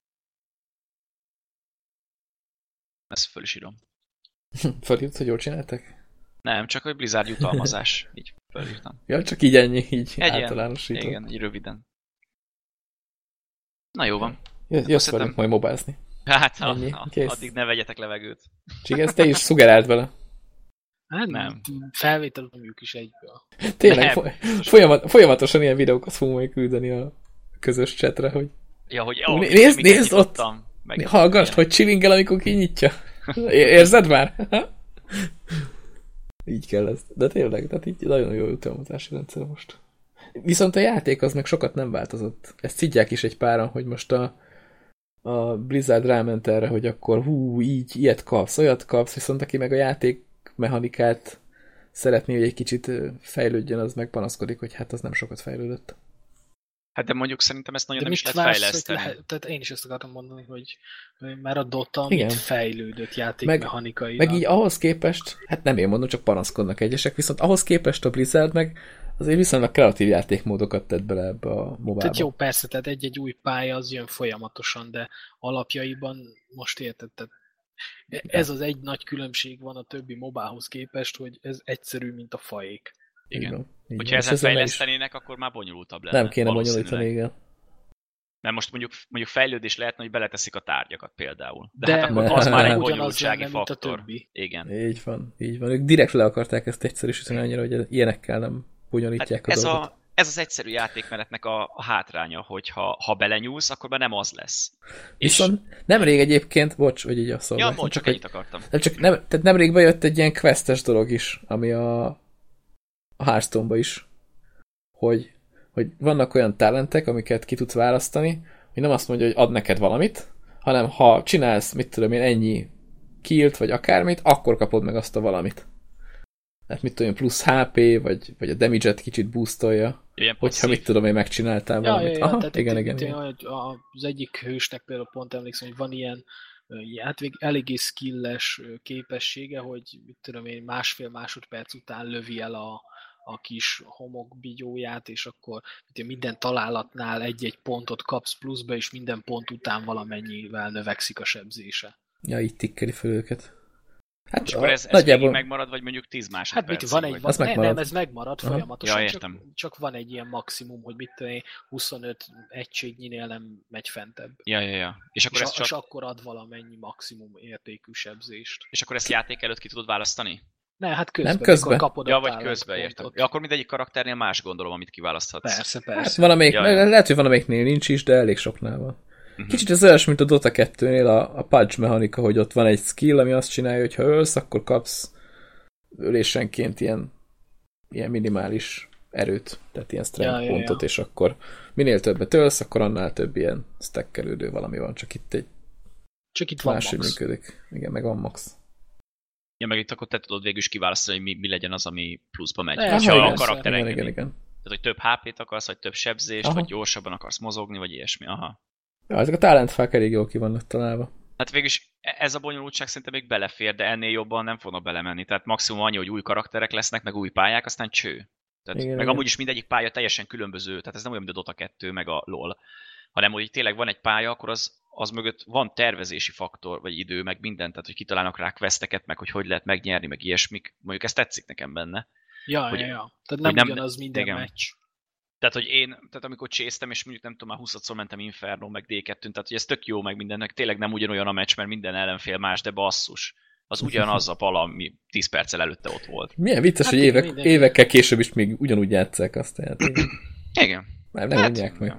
Ezt föl is írom. Fölírtad, hogy jól csináltak? Nem, csak hogy Blizzard jutalmazás. Így fölírtam. Ja, csak így ennyi, így Egy ilyen, általánosítva. igen, így röviden. Na jó van. Jössz szerintem- velünk majd mobázni. Hát, Ennyi, kész. addig ne vegyetek levegőt. Csigesz, te is szugerált vele. Hát Nem. Felvétel ők is egyből. Tényleg, Nem. foly- folyamat, folyamatosan ilyen videókat fogunk majd küldeni a közös chatre, hogy Ja, hogy ó, nézd- nézd nyitottam, Meg, hallgass, ilyen. hogy csivingel, amikor kinyitja. Érzed már? így kell ez. De tényleg, tehát így nagyon jó jutalmazási rendszer most. Viszont a játék az meg sokat nem változott. Ezt szidják is egy páran, hogy most a, a Blizzard ráment erre, hogy akkor hú, így, ilyet kapsz, olyat kapsz, viszont aki meg a játék mechanikát szeretné, hogy egy kicsit fejlődjön, az meg panaszkodik, hogy hát az nem sokat fejlődött. Hát de mondjuk szerintem ezt nagyon De nem is lehet vársz, fejleszteni. lehet, tehát én is ezt akartam mondani, hogy már a Dota Igen. mit fejlődött játékmechanikailag. Meg így ahhoz képest, hát nem én mondom, csak panaszkodnak egyesek, viszont ahhoz képest a Blizzard meg azért viszonylag kreatív játékmódokat tett bele ebbe a mobába. Tehát jó, persze, tehát egy-egy új pálya az jön folyamatosan, de alapjaiban most érted, tehát ez az egy nagy különbség van a többi mobához képest, hogy ez egyszerű, mint a faék. Így Igen. Így Hogyha ezen is fejlesztenének, akkor már bonyolultabb lenne. Nem kéne bonyolítani, igen. Mert most mondjuk, mondjuk fejlődés lehetne, hogy beleteszik a tárgyakat például. De, De hát akkor az már egy bonyolultsági faktor. Igen. Így van, így van. Ők direkt le akarták ezt egyszerűsíteni annyira, hogy ilyenekkel nem bonyolítják hát a ez dolgot. A, ez az egyszerű játékmenetnek a, a hátránya, hogy ha, ha belenyúlsz, akkor már nem az lesz. Viszont és... nemrég egyébként, bocs, hogy így a szó. Ja, bocs, csak ennyit akartam. Nem, csak nem, tehát nemrég bejött egy ilyen questes dolog is, ami a, a hearthstone is, hogy, hogy vannak olyan talentek, amiket ki tudsz választani, hogy nem azt mondja, hogy ad neked valamit, hanem ha csinálsz, mit tudom én, ennyi killt, vagy akármit, akkor kapod meg azt a valamit hát mit tudom, plusz HP, vagy, vagy a damage-et kicsit boostolja, Ilyen hogyha mit tudom, én megcsináltál ja, valamit. Ja, ja, Aha, tehát igen, igen, igen. Az egyik hősnek például pont emlékszem, hogy van ilyen hát eléggé skilles képessége, hogy mit tudom én, másfél másodperc után lövi el a, a kis homokbigyóját, és akkor minden találatnál egy-egy pontot kapsz pluszba, és minden pont után valamennyivel növekszik a sebzése. Ja, így tikkeli fel őket. Hát és akkor ez, ez nagyjából... megmarad, vagy mondjuk 10 másodperc? Hát mit, van egy, van, ne, nem, ez megmarad Aha. folyamatosan, ja, értem. Csak, csak, van egy ilyen maximum, hogy mit tudom 25 egységnyinél nem megy fentebb. Ja, ja, ja. És akkor, és, ez csak... és akkor ad valamennyi maximum értékű sebzést. És akkor ezt játék előtt ki tudod választani? Ne, hát közben, nem közben. kapod Ja, vagy közben, értem. Ja, akkor mindegyik karakternél más gondolom, amit kiválaszthatsz. Persze, persze. Hát valamelyik, ja, ja. lehet, hogy valamelyiknél nincs is, de elég soknál van. Uh-huh. Kicsit ez olyas, mint a Dota 2-nél a, a punch mechanika, hogy ott van egy skill, ami azt csinálja, hogy ha ölsz, akkor kapsz ölésenként ilyen, ilyen minimális erőt, tehát ilyen strength ja, pontot, ja, ja. és akkor minél többet ölsz, akkor annál több ilyen stackelődő valami van, csak itt egy csak itt van max. működik. Igen, meg van max. Ja, meg itt akkor te tudod végül is kiválasztani, hogy mi, mi legyen az, ami pluszba megy. Ja, ha a karakter igen, igen, igen. Tehát, hogy több HP-t akarsz, vagy több sebzést, Aha. vagy gyorsabban akarsz mozogni, vagy ilyesmi. Aha. Ja, ezek a talentfák elég jól ki vannak találva. Hát végülis ez a bonyolultság szerintem még belefér, de ennél jobban nem fognak belemenni. Tehát maximum annyi, hogy új karakterek lesznek, meg új pályák, aztán cső. Tehát, igen, meg igen. amúgy is mindegyik pálya teljesen különböző, tehát ez nem olyan, mint a Dota 2, meg a LoL, hanem hogy tényleg van egy pálya, akkor az, az mögött van tervezési faktor, vagy idő, meg minden, tehát hogy kitalálnak rá questeket, meg hogy hogy lehet megnyerni, meg ilyesmik. Mondjuk ez tetszik nekem benne. Ja, hogy, ja, ja. Tehát nem, nem ugyanaz minden igen. meccs. Tehát, hogy én, tehát amikor csésztem, és mondjuk nem tudom, már 20 mentem Inferno, meg D2-n, tehát hogy ez tök jó, meg mindennek, tényleg nem ugyanolyan a meccs, mert minden ellenfél más, de basszus. Az ugyanaz a pala, ami 10 perccel előtte ott volt. Milyen vicces, hát hogy évek, évekkel később is még ugyanúgy játszák azt játékot. Igen. Már nem hát, mondják meg.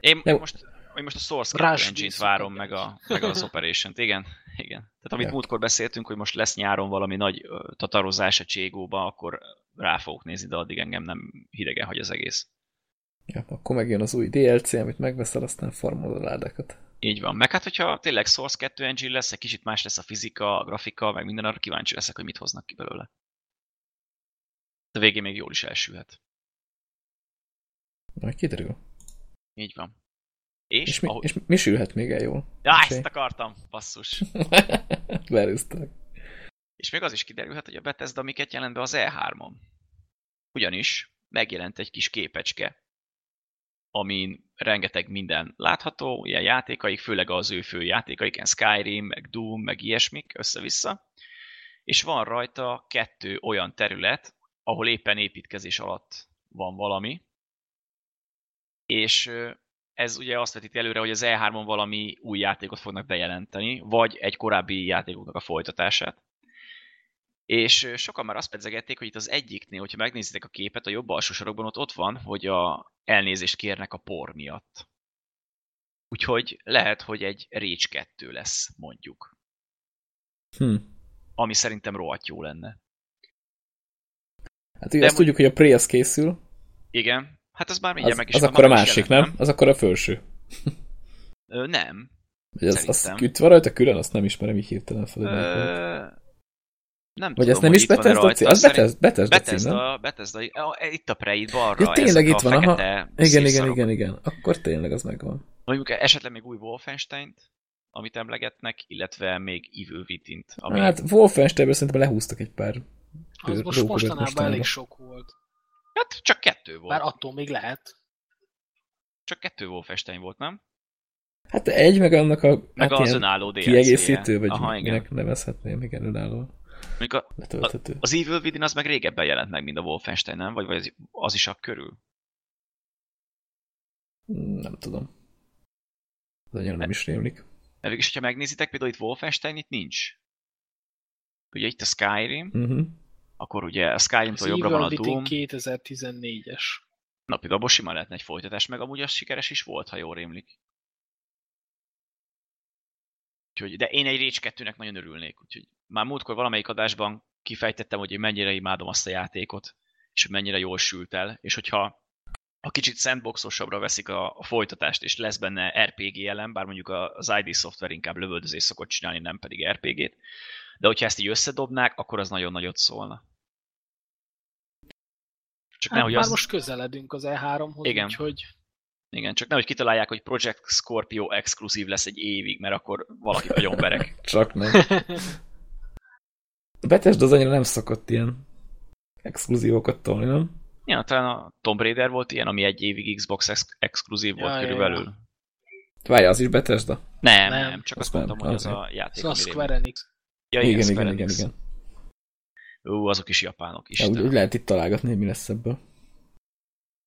Én nem. most, én most a Source 2 engine-t várom, meg, a, meg az Operation-t. Igen, igen. Tehát amit ja. múltkor beszéltünk, hogy most lesz nyáron valami nagy tatarozás a Cségóba, akkor rá fogok nézni, de addig engem nem hidegen hagy az egész. Ja, akkor megjön az új DLC, amit megveszel, aztán formolod a ládákat. Így van. Meg hát, hogyha tényleg Source 2 engine lesz, egy kicsit más lesz a fizika, a grafika, meg minden, arra kíváncsi leszek, hogy mit hoznak ki belőle. De végén még jól is elsülhet. Majd kiderül. Így van. És, és, mi, ahogy... és mi sülhet még el jól? Ja, Mesélj. ezt akartam, basszus. Berúztak. És még az is kiderülhet, hogy a Bethesda miket jelent be az E3-on. Ugyanis megjelent egy kis képecske, amin rengeteg minden látható, ilyen játékaik, főleg az ő fő játékaik, ilyen Skyrim, meg Doom, meg ilyesmik össze-vissza, és van rajta kettő olyan terület, ahol éppen építkezés alatt van valami, és ez ugye azt vetíti előre, hogy az E3-on valami új játékot fognak bejelenteni, vagy egy korábbi játékoknak a folytatását. És sokan már azt pedzegették, hogy itt az egyiknél, hogyha megnézitek a képet, a jobb alsó sarokban ott, ott van, hogy a elnézést kérnek a por miatt. Úgyhogy lehet, hogy egy Rage 2 lesz, mondjuk. Hm. Ami szerintem rohadt jó lenne. Hát ugye azt tudjuk, hogy a Prey az készül. Igen. Hát az már mindjárt az, meg is Az akkor a másik, nem? nem? Az akkor a felső. Ö, nem. az, az itt van rajta külön, azt nem ismerem így hirtelen fel. Nem Vagy tudom, ezt nem is Bethesda cím? Az Bethesda, Bethesda, Bethesda cím, nem? Bethesda, itt a Preid balra. Ja, tényleg itt van, aha. Igen, igen, igen, igen. Akkor tényleg az megvan. Mondjuk esetleg még új Wolfenstein-t, amit emlegetnek, illetve még Evil Within-t. Ami... Hát Wolfensteinből szerintem lehúztak egy pár Az most mostanában elég sok volt. Hát csak kettő volt. Már attól még lehet. Csak kettő Wolfenstein volt, nem? Hát egy, meg annak a meg hát az önálló DLC-je. Kiegészítő, vagy Aha, minek nevezhetném, igen, önálló. Mondjuk a, a, az Evil Within az meg régebben jelent meg, mint a Wolfenstein, nem? Vagy, vagy az is a körül? Nem tudom. Az annyira nem is rémlik. De végülis, hogyha megnézitek, például itt Wolfenstein itt nincs. Ugye itt a Skyrim, Uh-huh. Akkor ugye a Skyrim-től Az jobbra van a Doom. 2014-es. Na, például abból simán lehetne egy folytatás, meg amúgy az sikeres is volt, ha jól rémlik. Úgyhogy, de én egy Rage 2-nek nagyon örülnék, úgyhogy már múltkor valamelyik adásban kifejtettem, hogy én mennyire imádom azt a játékot, és hogy mennyire jól sült el, és hogyha ha kicsit sandboxosabbra veszik a, a folytatást, és lesz benne RPG elem, bár mondjuk a- az ID Software inkább lövöldözés szokott csinálni, nem pedig RPG-t, de hogyha ezt így összedobnák, akkor az nagyon nagyot szólna. Csak Hát nehogy már az... most közeledünk az E3-hoz, Igen. úgyhogy Igen, csak nehogy kitalálják, hogy Project Scorpio exkluzív lesz egy évig, mert akkor valaki nagyon verek. Csak nem. A Bethesda az annyira nem szokott ilyen exkluzívokat tolni, nem? Ja, talán a Tomb Raider volt ilyen, ami egy évig Xbox ex- exkluzív volt Ja, ja, körülbelül. Várja, az is Bethesda? Nem, Nem. nem, csak Azt azt mondtam, nem, hogy az azért. a játék, szóval Square Enix. Ja, igen, Square igen, igen, Enix. igen. Ú, azok is japánok is. Ja, úgy, úgy lehet itt találgatni, hogy mi lesz ebből.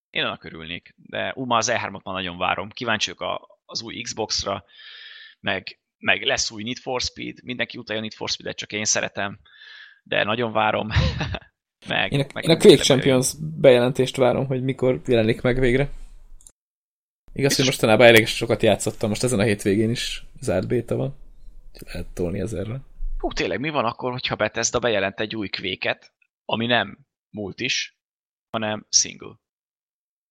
Én annak örülnék, de ú, már az E3-ot már nagyon várom. Kíváncsi vagyok a, az új Xbox-ra, meg, meg lesz új Need for Speed, mindenki utálja a Need for Speed-et, csak én szeretem, de nagyon várom. meg, Én a, meg én a Quake Champions bejelentést várom, hogy mikor jelenik meg végre. Igaz, hogy mostanában elég sokat játszottam, most ezen a hétvégén is zárt béta van. Lehet tolni ezerre. Hú, tényleg, mi van akkor, hogyha Bethesda bejelent egy új kvéket, ami nem multis, hanem single.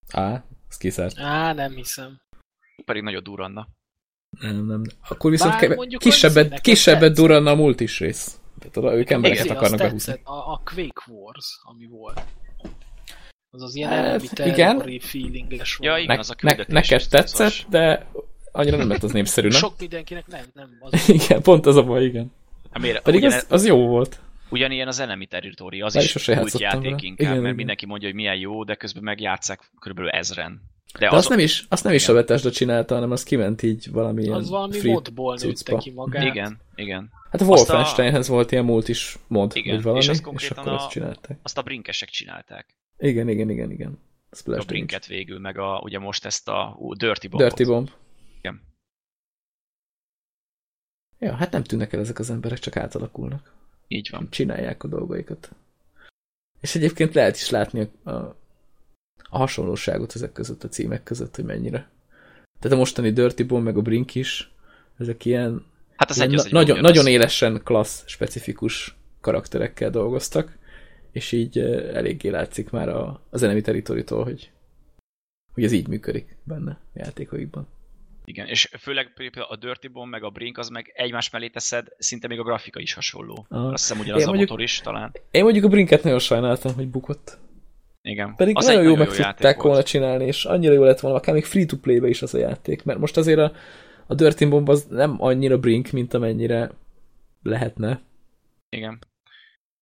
Á, ez kiszárt. Á, nem hiszem. Pedig nagyon durranna. Nem, nem. Akkor viszont Bár keve, mondjuk, kisebbet, kisebbet durranna a multis rész. Tehát ők embereket Igen, akarnak behúzni. tetszett, A, a Quake Wars, ami volt. Az az ilyen Hát, elemi igen. feelinges Ja, volt. igen. Ne, az a ne, neked tetszett, cuccos. de annyira nem lett az népszerű, nem? Sok mindenkinek nem, nem. Az Igen, pont az a baj, igen. Hát miért? Pedig Ugyan, az, az jó volt. ugyanilyen az enemy territory, az Bár is kult játék vele. inkább, Igen, mert igen. mindenki mondja, hogy milyen jó, de közben megjátszák körülbelül ezren. De, De azok, azt nem is, azt nem is a. Bethesda csinálta, hanem az kiment így valamilyen az valami modból nőtte ki magát. Igen, igen. Hát a Azt a- Wolfensteinhez volt ilyen multis mod, Igen, vagy valami, és azt és konkrétan akkor a- azt csinálták. Azt a brinkesek csinálták. Igen, igen, igen, igen. A Splash Damage. brinket végül, meg a, ugye most ezt a ú, Dirty Bombot. Dirty Bomb. Igen. Ja, hát nem tűnnek el ezek az emberek, csak átalakulnak. Így van. Csinálják a dolgaikat. És egyébként lehet is látni a, a, a hasonlóságot ezek között, a címek között, hogy mennyire. Tehát a mostani Dirty Bomb, meg a Brink is, ezek ilyen, Hát az egy, az egy nagyon, ugyanaz. nagyon élesen klassz, specifikus karakterekkel dolgoztak, és így eléggé látszik már a, az enemy territory hogy, hogy ez így működik benne a játékaikban. Igen, és főleg például a Dirty Bomb meg a Brink, az meg egymás mellé teszed, szinte még a grafika is hasonló. Aha. Azt hiszem ugyanaz Én a mondjuk- motor is talán. Én mondjuk a Brinket nagyon sajnáltam, hogy bukott. Igen. Pedig az nagyon egy jó meg játék tudták volna csinálni, és annyira jó lett volna, akár még free-to-play-be is az a játék, mert most azért a, a Dirty Bomb az nem annyira Brink, mint amennyire lehetne. Igen.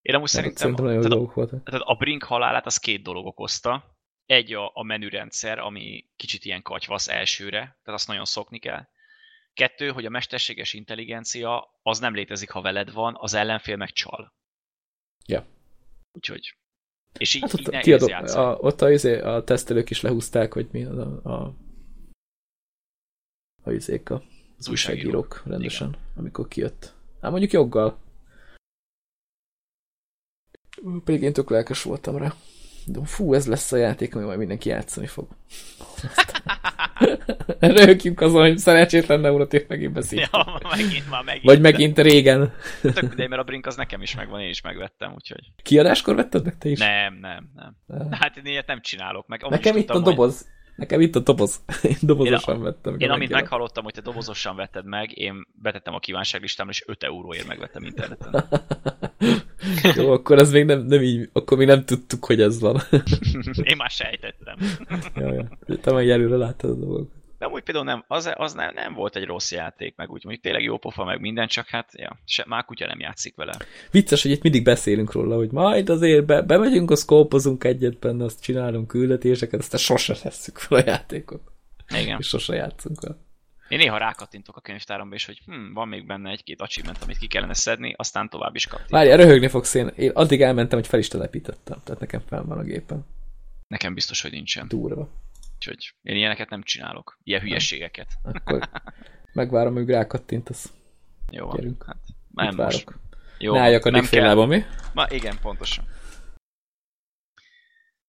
Én amúgy szerintem, Szerintem nagyon tehát, a, voltak. tehát a Brink halálát az két dolog okozta. Egy a, a menürendszer, ami kicsit ilyen katyvasz elsőre, tehát azt nagyon szokni kell. Kettő, hogy a mesterséges intelligencia az nem létezik, ha veled van, az ellenfél meg csal. Ja. Úgyhogy. És így, Hát így ott, kiadó, játszani. a, ott a, izé- a tesztelők is lehúzták, hogy mi az a, a, a izék, az Újságírók. újságírók rendesen, Igen. amikor kijött. Hát mondjuk joggal. Pedig én tök lelkes voltam rá. De fú, ez lesz a játék, ami majd mindenki játszani fog. Rögjünk azon, hogy szerencsétlen neurotív megint beszél. Ja, megint, már megint. Vagy megint régen. Tök idej, mert a Brink az nekem is megvan, én is megvettem, úgyhogy. Kiadáskor vetted meg te is? Nem, nem, nem. Nem. Hát én ilyet nem csinálok. Meg Nekem itt a doboz. Nekem itt a doboz. Én dobozosan vettem. meg Én a amit megjelent. meghallottam, hogy te dobozosan vetted meg, én betettem a kívánságlistámra, és 5 euróért megvettem interneten. Jó, akkor ez még nem, nem így, akkor még nem tudtuk, hogy ez van. Én már sejtettem. ja, ja. Te meg előre láttad a dolgokat. De amúgy például nem, az, az nem, nem volt egy rossz játék, meg úgy, mondjuk tényleg jó pofa, meg minden, csak hát, ja, se, már kutya nem játszik vele. Vicces, hogy itt mindig beszélünk róla, hogy majd azért be, bemegyünk, azt szkópozunk egyet benne, azt csinálunk küldetéseket, aztán sose tesszük fel a játékot. Igen. És sose játszunk vele. Én néha rákattintok a könyvtáramba, és hogy hm, van még benne egy-két achievement, amit ki kellene szedni, aztán tovább is kattintok. Várjál, röhögni fogsz én. Én addig elmentem, hogy fel is telepítettem. Tehát nekem fel van a gépen. Nekem biztos, hogy nincsen. Durva. Úgyhogy én ilyeneket nem csinálok. Ilyen hülyeségeket. Akkor megvárom, hogy rákattintasz. Jó van. Gyerünk. Hát, nem Itt most. várok. Jó, ne álljak addig fél lábon, mi? Ma igen, pontosan.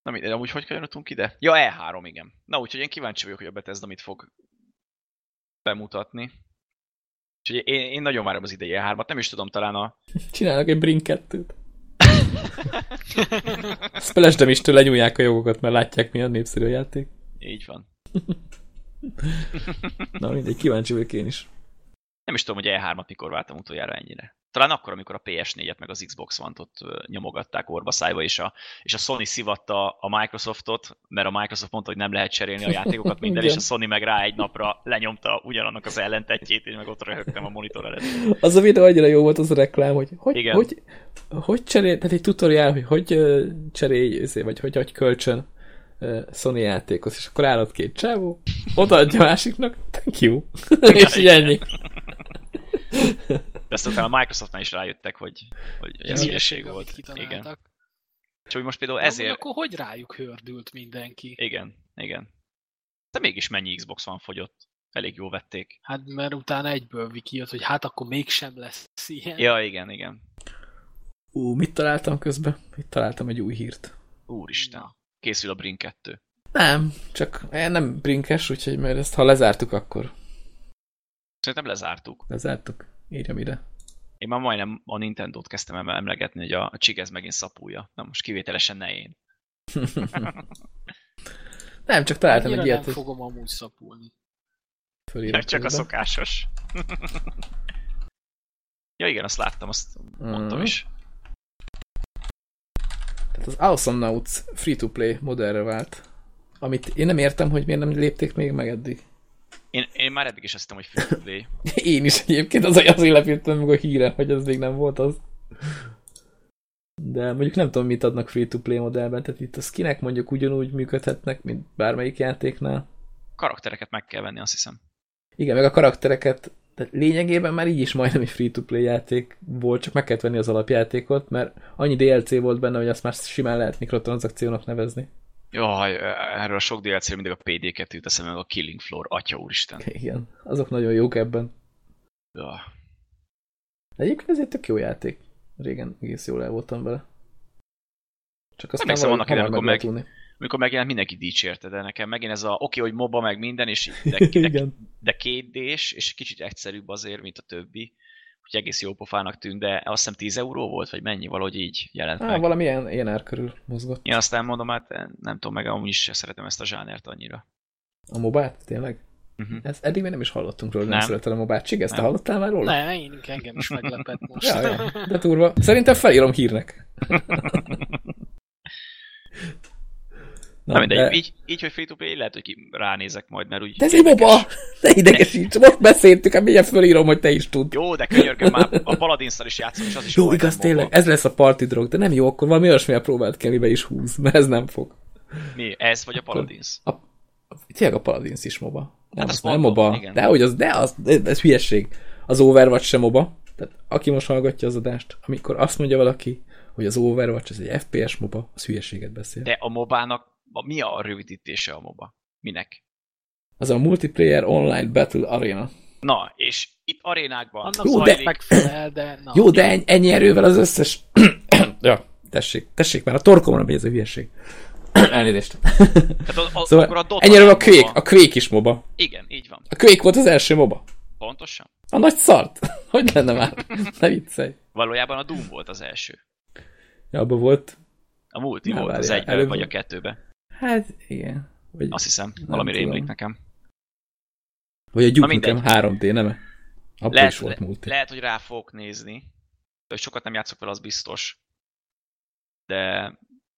Na mindegy, amúgy hogy kanyarodtunk ide? Ja, E3, igen. Na úgyhogy én kíváncsi vagyok, hogy a Bethesda mit fog bemutatni. Úgyhogy én, én nagyon várom az idei E3-at, nem is tudom, talán a... Csinálnak egy Brink 2-t. Splash is lenyúlják a jogokat, mert látják milyen népszerű a játék. Így van. Na mindegy, kíváncsi vagyok én is. Nem is tudom, hogy E3-at mikor váltam utoljára ennyire. Talán akkor, amikor a PS4-et meg az Xbox ö, nyomogatták orba szájba, és a, és a Sony szivatta a Microsoftot, mert a Microsoft mondta, hogy nem lehet cserélni a játékokat minden, és a Sony meg rá egy napra lenyomta ugyanannak az ellentetjét, és meg ott röhögtem a monitor előtt. Az a videó annyira jó volt az a reklám, hogy hogy, Igen. hogy, hogy cserél, tehát egy tutoriál, hogy hogy cserélj, vagy hogy hogy kölcsön Sony játékot, és akkor állott két csávó, odaadja a másiknak, thank you, és így ennyi. De ezt utána a Microsoftnál is rájöttek, hogy, hogy ez hülyeség amit volt. Igen. hogy most például ezért... Akkor hogy rájuk hördült mindenki? Igen, igen. De mégis mennyi Xbox van fogyott? Elég jó vették. Hát mert utána egyből Viki jött, hogy hát akkor mégsem lesz ilyen. Ja, igen, igen. Ú, mit találtam közben? Itt találtam egy új hírt. Úristen. Na. Készül a Brink 2. Nem, csak nem brinkes, úgyhogy mert ezt ha lezártuk, akkor Szerintem lezártuk. lezártuk. Írjam ide. Én már majdnem a Nintendo-t kezdtem em- emlegetni, hogy a, a csigez megint szapulja. Na most kivételesen ne én. Nem, csak találtam Annyira egy nem ilyet, hogy fogom amúgy szapulni. fölírom Csak a közben. szokásos. ja igen, azt láttam, azt mondtam Mhm. is. Tehát az Awesome Nauts free-to-play modellre vált. Amit én nem értem, hogy miért nem lépték még meg eddig. Én, én már eddig is azt hittem, hogy free to play. Én is egyébként az, azért lepődtem meg a híre, hogy az még nem volt az. De mondjuk nem tudom, mit adnak free-to-play modellben, tehát itt a skinek mondjuk ugyanúgy működhetnek, mint bármelyik játéknál. Karaktereket meg kell venni, azt hiszem. Igen, meg a karaktereket, tehát lényegében már így is majdnem egy free-to-play játék volt, csak meg kellett venni az alapjátékot, mert annyi DLC volt benne, hogy azt már simán lehet mikrotranszakciónak nevezni. Jaj, erről a sok DLC-ről mindig a PD2 jut eszembe, meg a Killing Floor, atya úristen. Igen, azok nagyon jók ebben. Ja. De egyébként ez egy tök jó játék. Régen egész jól el voltam vele. Csak aztán Emlékszem valahogy annak hamar amikor meg. Amikor megjelent, mindenki dicsérte, de nekem megint ez a oké, okay, hogy moba meg minden, és de, de, de két d és kicsit egyszerűbb azért, mint a többi. Úgyhogy egész jó pofának tűnt, de azt hiszem 10 euró volt, vagy mennyi, valahogy így jelent Á, meg. valami ilyen, ilyen ár körül mozgott. Én aztán mondom, hát nem tudom, meg amúgy is szeretem ezt a zsánert annyira. A mobát? Tényleg? Uh-huh. Ez eddig még nem is hallottunk róla, hogy nem, Nem. szeretem a mobát. Csigesz, te Nem. hallottál már róla? Ne, én engem is meglepett most. Ja, ja, de turva. Szerintem felírom hírnek. Na, mindegy, de, így, így, hogy free-to-play, lehet, hogy ki ránézek majd, mert úgy... de ez moba! Ne idegesíts! Most beszéltük, hát mindjárt felírom, hogy te is tudd. Jó, de könyörgöm, már a paladins is játszom, és az is Jó, igaz, tényleg, ez lesz a party drog, de nem jó, akkor valami olyasmivel próbált amiben is húz, mert ez nem fog. Mi? Ez vagy a paladins? A, tényleg a Paladins is moba. Nem, Hát az nem moba. igen. De hogy az, de az, de ez hülyeség. Az Overwatch sem moba. Tehát aki most hallgatja az adást, amikor azt mondja valaki, hogy az Overwatch az egy FPS moba, az hülyeséget beszél. De a mobának, mi a rövidítése a moba? Minek? Az a Multiplayer Online Battle Arena. Na, és itt arénákban Annak Jó, de- megfelel, de na. Jó, de ennyi, ennyi erővel az összes... ja, tessék, tessék már, a torkomra megy ez a hülyeség. Elnézést. Tehát a, a, Szóval akkor a Dota ennyi erővel a Quake, a Quake is moba. Igen, így van. A Quake volt az első moba. Pontosan. A nagy szart. Hogy lenne már? Ne viccelj. Valójában a Doom volt az első. Ja, abban volt. A multi Na, volt az egyben, előbb- vagy a kettőben. Hát, igen. Vagy, Azt hiszem, valami rémlik nekem. vagy a Duke. Nukem 3D, nem? Lehet, is volt le, multi. lehet, hogy rá fogok nézni. De sokat nem játszok vele, az biztos. De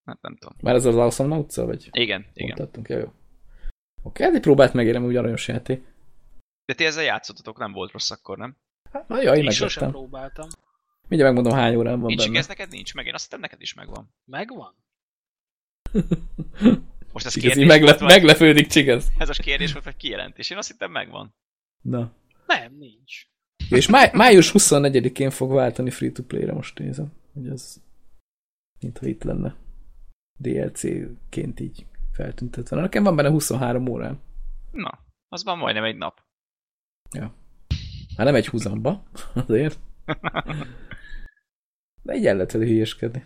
hát nem tudom. Már ez az Awesome notes vagy? Igen, igen. Mondtattunk, jó, jó. Oké, hát egy próbát megérem, úgy aranyos játék. De ti ezzel játszottatok, nem volt rossz akkor, nem? Hát, na jó, én Én sosem megvettem. próbáltam. Mindjárt megmondom, hány órán van Nincs benne. ez neked nincs meg, én azt hittem neked is megvan. Megvan? Most ez kérdés meglep, volt, meglepődik, Csigez. ez most kérdés volt, vagy kijelentés? Én azt hittem megvan. Na. Nem, nincs. És máj, május 24-én fog váltani free-to-play-re, most nézem. Hogy az, mintha itt lenne. DLC-ként így feltüntetve. Nekem van benne 23 órám. Na, az van majdnem egy nap. Ja. Hát nem egy húzamba, azért. De így el lehet vele hülyeskedni.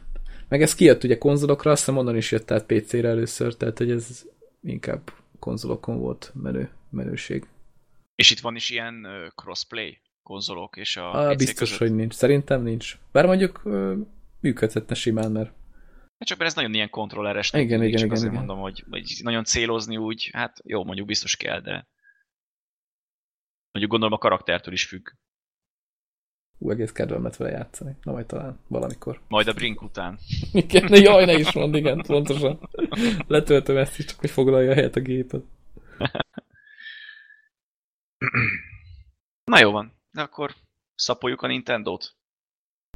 Meg ez kijött ugye konzolokra, azt hiszem onnan is jött át PC-re először, tehát hogy ez inkább konzolokon volt menő, menőség. És itt van is ilyen crossplay konzolok és a ah, Biztos, között? hogy nincs. Szerintem nincs. Bár mondjuk működhetne simán, mert hát csak mert ez nagyon ilyen kontrolleres. Igen, igen, igen, csak igen, azért igen. mondom, hogy, hogy nagyon célozni úgy, hát jó, mondjuk biztos kell, de mondjuk gondolom a karaktertől is függ. Ú, egész kedvelmet vele játszani. Na majd talán valamikor. Majd a Brink után. igen, ne, jaj, ne is mond, igen, pontosan. Letöltöm ezt is, csak hogy foglalja a helyet a gépet. Na jó van, de akkor szapoljuk a Nintendo-t.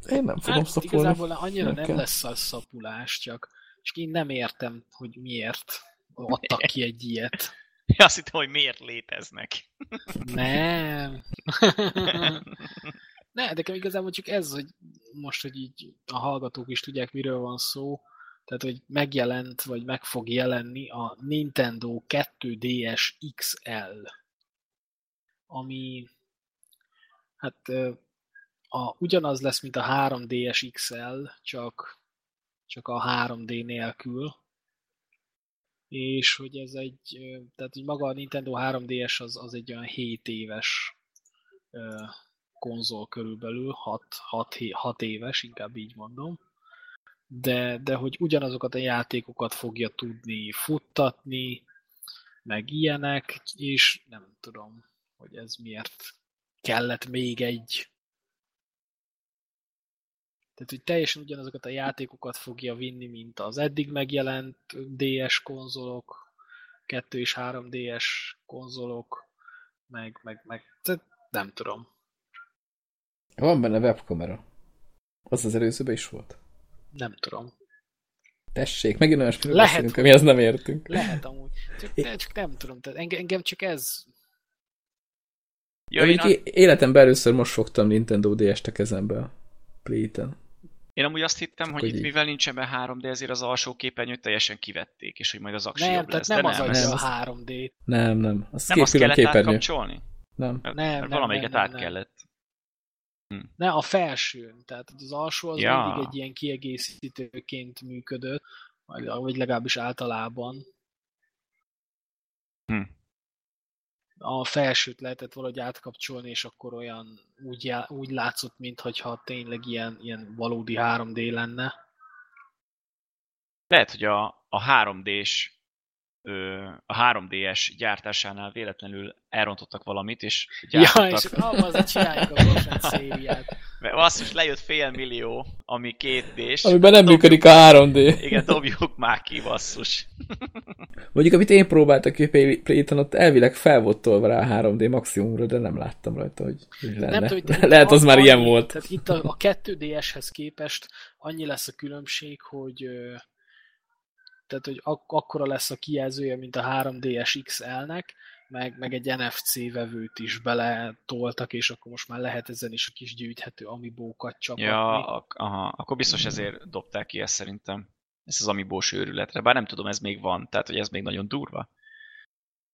Én nem fogom hát, szapolni. Igazából annyira nem, nem lesz a szapulás, csak, csak én nem értem, hogy miért adtak ki egy ilyet. Ja, azt hittem, hogy miért léteznek. Nem. ne, de igazából csak ez, hogy most, hogy így a hallgatók is tudják, miről van szó, tehát, hogy megjelent, vagy meg fog jelenni a Nintendo 2DS XL, ami hát a, ugyanaz lesz, mint a 3DS XL, csak, csak a 3D nélkül, és hogy ez egy, tehát hogy maga a Nintendo 3DS az, az egy olyan 7 éves konzol körülbelül, 6, 6, 6 éves, inkább így mondom, de, de hogy ugyanazokat a játékokat fogja tudni futtatni, meg ilyenek, és nem tudom, hogy ez miért kellett még egy tehát, hogy teljesen ugyanazokat a játékokat fogja vinni, mint az eddig megjelent DS konzolok, 2 és 3 DS konzolok, meg, meg, meg, tehát nem tudom. Van benne webkamera. Az az előzőben is volt. Nem tudom. Tessék, megint olyan spiről beszélünk, amihez nem értünk. Lehet amúgy. Csak, csak nem tudom, tehát engem, engem csak ez... Ja, én a... életemben először most fogtam Nintendo DS-t a kezembe a Play-ten. Én amúgy azt hittem, hogy, hogy itt mivel nincsen be 3D, ezért az alsó képernyőt teljesen kivették, és hogy majd az aksi nem, jobb tehát lesz. Nem, az nem, az a 3D. Nem, nem. Az nem azt kellett képernyő. átkapcsolni? Nem. nem, nem valamelyiket nem, át nem. kellett. Hm. Ne, a felsőn. Tehát az alsó az ja. mindig egy ilyen kiegészítőként működött, vagy legalábbis általában. Hm a felsőt lehetett valahogy átkapcsolni, és akkor olyan úgy, úgy látszott, mintha tényleg ilyen, ilyen valódi 3D lenne. Lehet, hogy a, a 3D-s a 3DS gyártásánál véletlenül elrontottak valamit, és gyártottak... Ja, és abban az csináljuk a Goshen szériát. Mert azt is lejött fél millió, ami két d Amiben nem működik a 3D. Igen, dobjuk már ki, basszus. Mondjuk, amit én próbáltak ki Playton, ott elvileg fel volt tolva rá 3D maximumra, de nem láttam rajta, hogy lenne. Nem tudom, Lehet, az már ilyen volt. Tehát itt a, a 2DS-hez képest annyi lesz a különbség, hogy tehát hogy ak- akkora lesz a kijelzője, mint a 3DS XL-nek, meg, meg egy NFC vevőt is bele toltak, és akkor most már lehet ezen is a kis gyűjthető amibókat csapatni. Ja, aha, akkor biztos ezért dobták ki ezt szerintem. Ezt az amibós őrületre. Bár nem tudom, ez még van, tehát hogy ez még nagyon durva.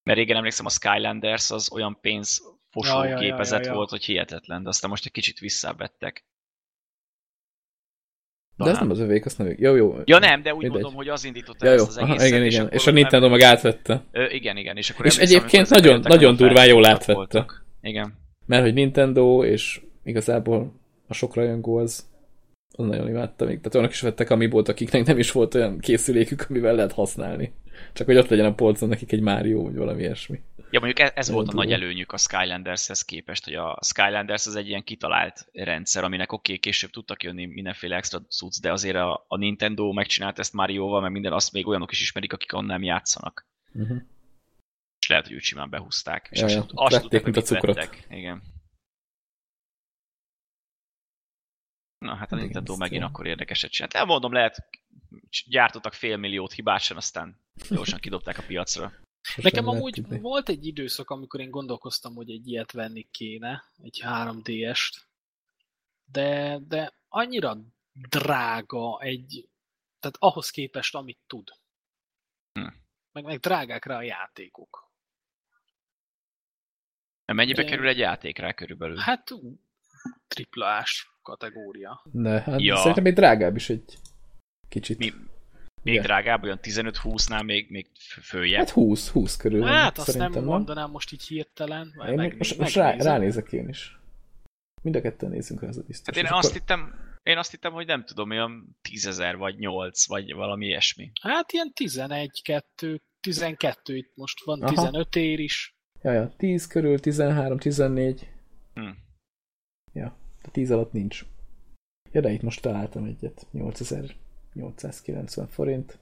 Mert régen emlékszem, a Skylanders az olyan pénz ja, ja, gépezet ja, ja, ja. volt, hogy hihetetlen, de aztán most egy kicsit visszavettek. De ez nem az övék, azt nem. Jó, jó. Ja nem, de úgy Mindegy. mondom, hogy az indította ja, ezt az egészet. igen, igen. És, és a Nintendo meg átvette. Ö, igen, igen. És, akkor és egyébként nagyon, nagyon durván jól átvette. Voltak. Igen. Mert hogy Nintendo, és igazából a sok rajongó az, az nagyon imádta még. Tehát olyanok is vettek Amiibo-t, akiknek nem is volt olyan készülékük, amivel lehet használni. Csak hogy ott legyen a polcon nekik egy Mario, vagy valami ilyesmi. Ja, mondjuk ez, ez volt a nagy előnyük a Skylandershez képest, hogy a Skylanders az egy ilyen kitalált rendszer, aminek oké, okay, később tudtak jönni mindenféle extra cucc, de azért a, a Nintendo megcsinált ezt Mario-val, meg minden, azt még olyanok is ismerik, akik onnan nem játszanak. Uh-huh. És lehet, hogy úgy simán behúzták. És ja, azt, ja. azt tudták, mint a cukrot. Vettek. Igen. Na hát a Nintendo Igen, megint akkor érdekeset csinált. Elmondom, lehet gyártottak fél milliót hibásan, aztán gyorsan kidobták a piacra. Sosem Nekem amúgy tudni. volt egy időszak, amikor én gondolkoztam, hogy egy ilyet venni kéne, egy 3DS-t, de, de annyira drága egy, tehát ahhoz képest, amit tud. Hm. meg, meg drágák rá a játékok. Mennyibe De... kerül egy játék rá körülbelül? Hát triplás kategória. Ne, hát ja. szerintem még drágább is egy kicsit. Mi, még yeah. drágább, olyan 15-20-nál még, még följebb. Hát 20, 20 körül. Hát azt nem van. mondanám most így hirtelen. Én meg, most, most rá, ránézek én is. Mind a ketten nézzünk rá, az a biztos. Hát én azt, akkor... hittem, én azt hittem, hogy nem tudom, olyan 10 vagy 8, vagy valami ilyesmi. Hát ilyen 11, 2, 12 itt most van, Aha. 15 ér is. Ja, ja, 10 körül, 13, 14. Hm. Ja, a 10 alatt nincs. Ja, de itt most találtam egyet. 8890 forint.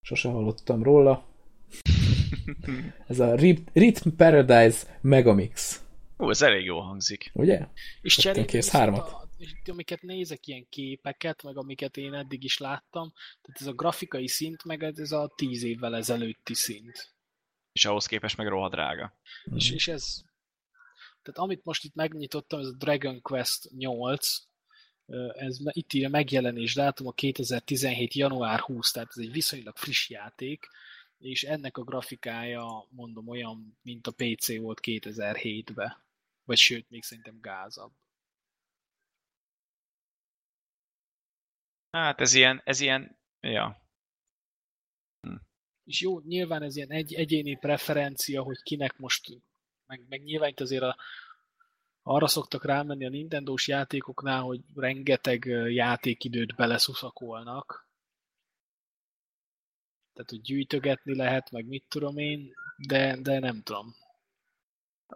Sose hallottam róla. Ez a Rhythm Paradise Megamix. Ó, ez elég jó hangzik. Ugye? És cseréljük kész hármat. A, és amiket nézek, ilyen képeket, meg amiket én eddig is láttam, tehát ez a grafikai szint, meg ez a tíz évvel ezelőtti szint. És ahhoz képest meg rohadt drága. Mm. És, és ez... Tehát amit most itt megnyitottam, ez a Dragon Quest 8, ez itt írja megjelenés dátum a 2017. január 20, tehát ez egy viszonylag friss játék, és ennek a grafikája, mondom, olyan, mint a PC volt 2007-ben. Vagy sőt, még szerintem gázabb. Hát ez ilyen, ez ilyen, ja. Hm. És jó, nyilván ez ilyen egy, egyéni preferencia, hogy kinek most, meg, meg nyilván itt azért a, arra szoktak rámenni a Nintendo-s játékoknál, hogy rengeteg játékidőt beleszuszakolnak. Tehát, hogy gyűjtögetni lehet, meg mit tudom én, de, de nem tudom.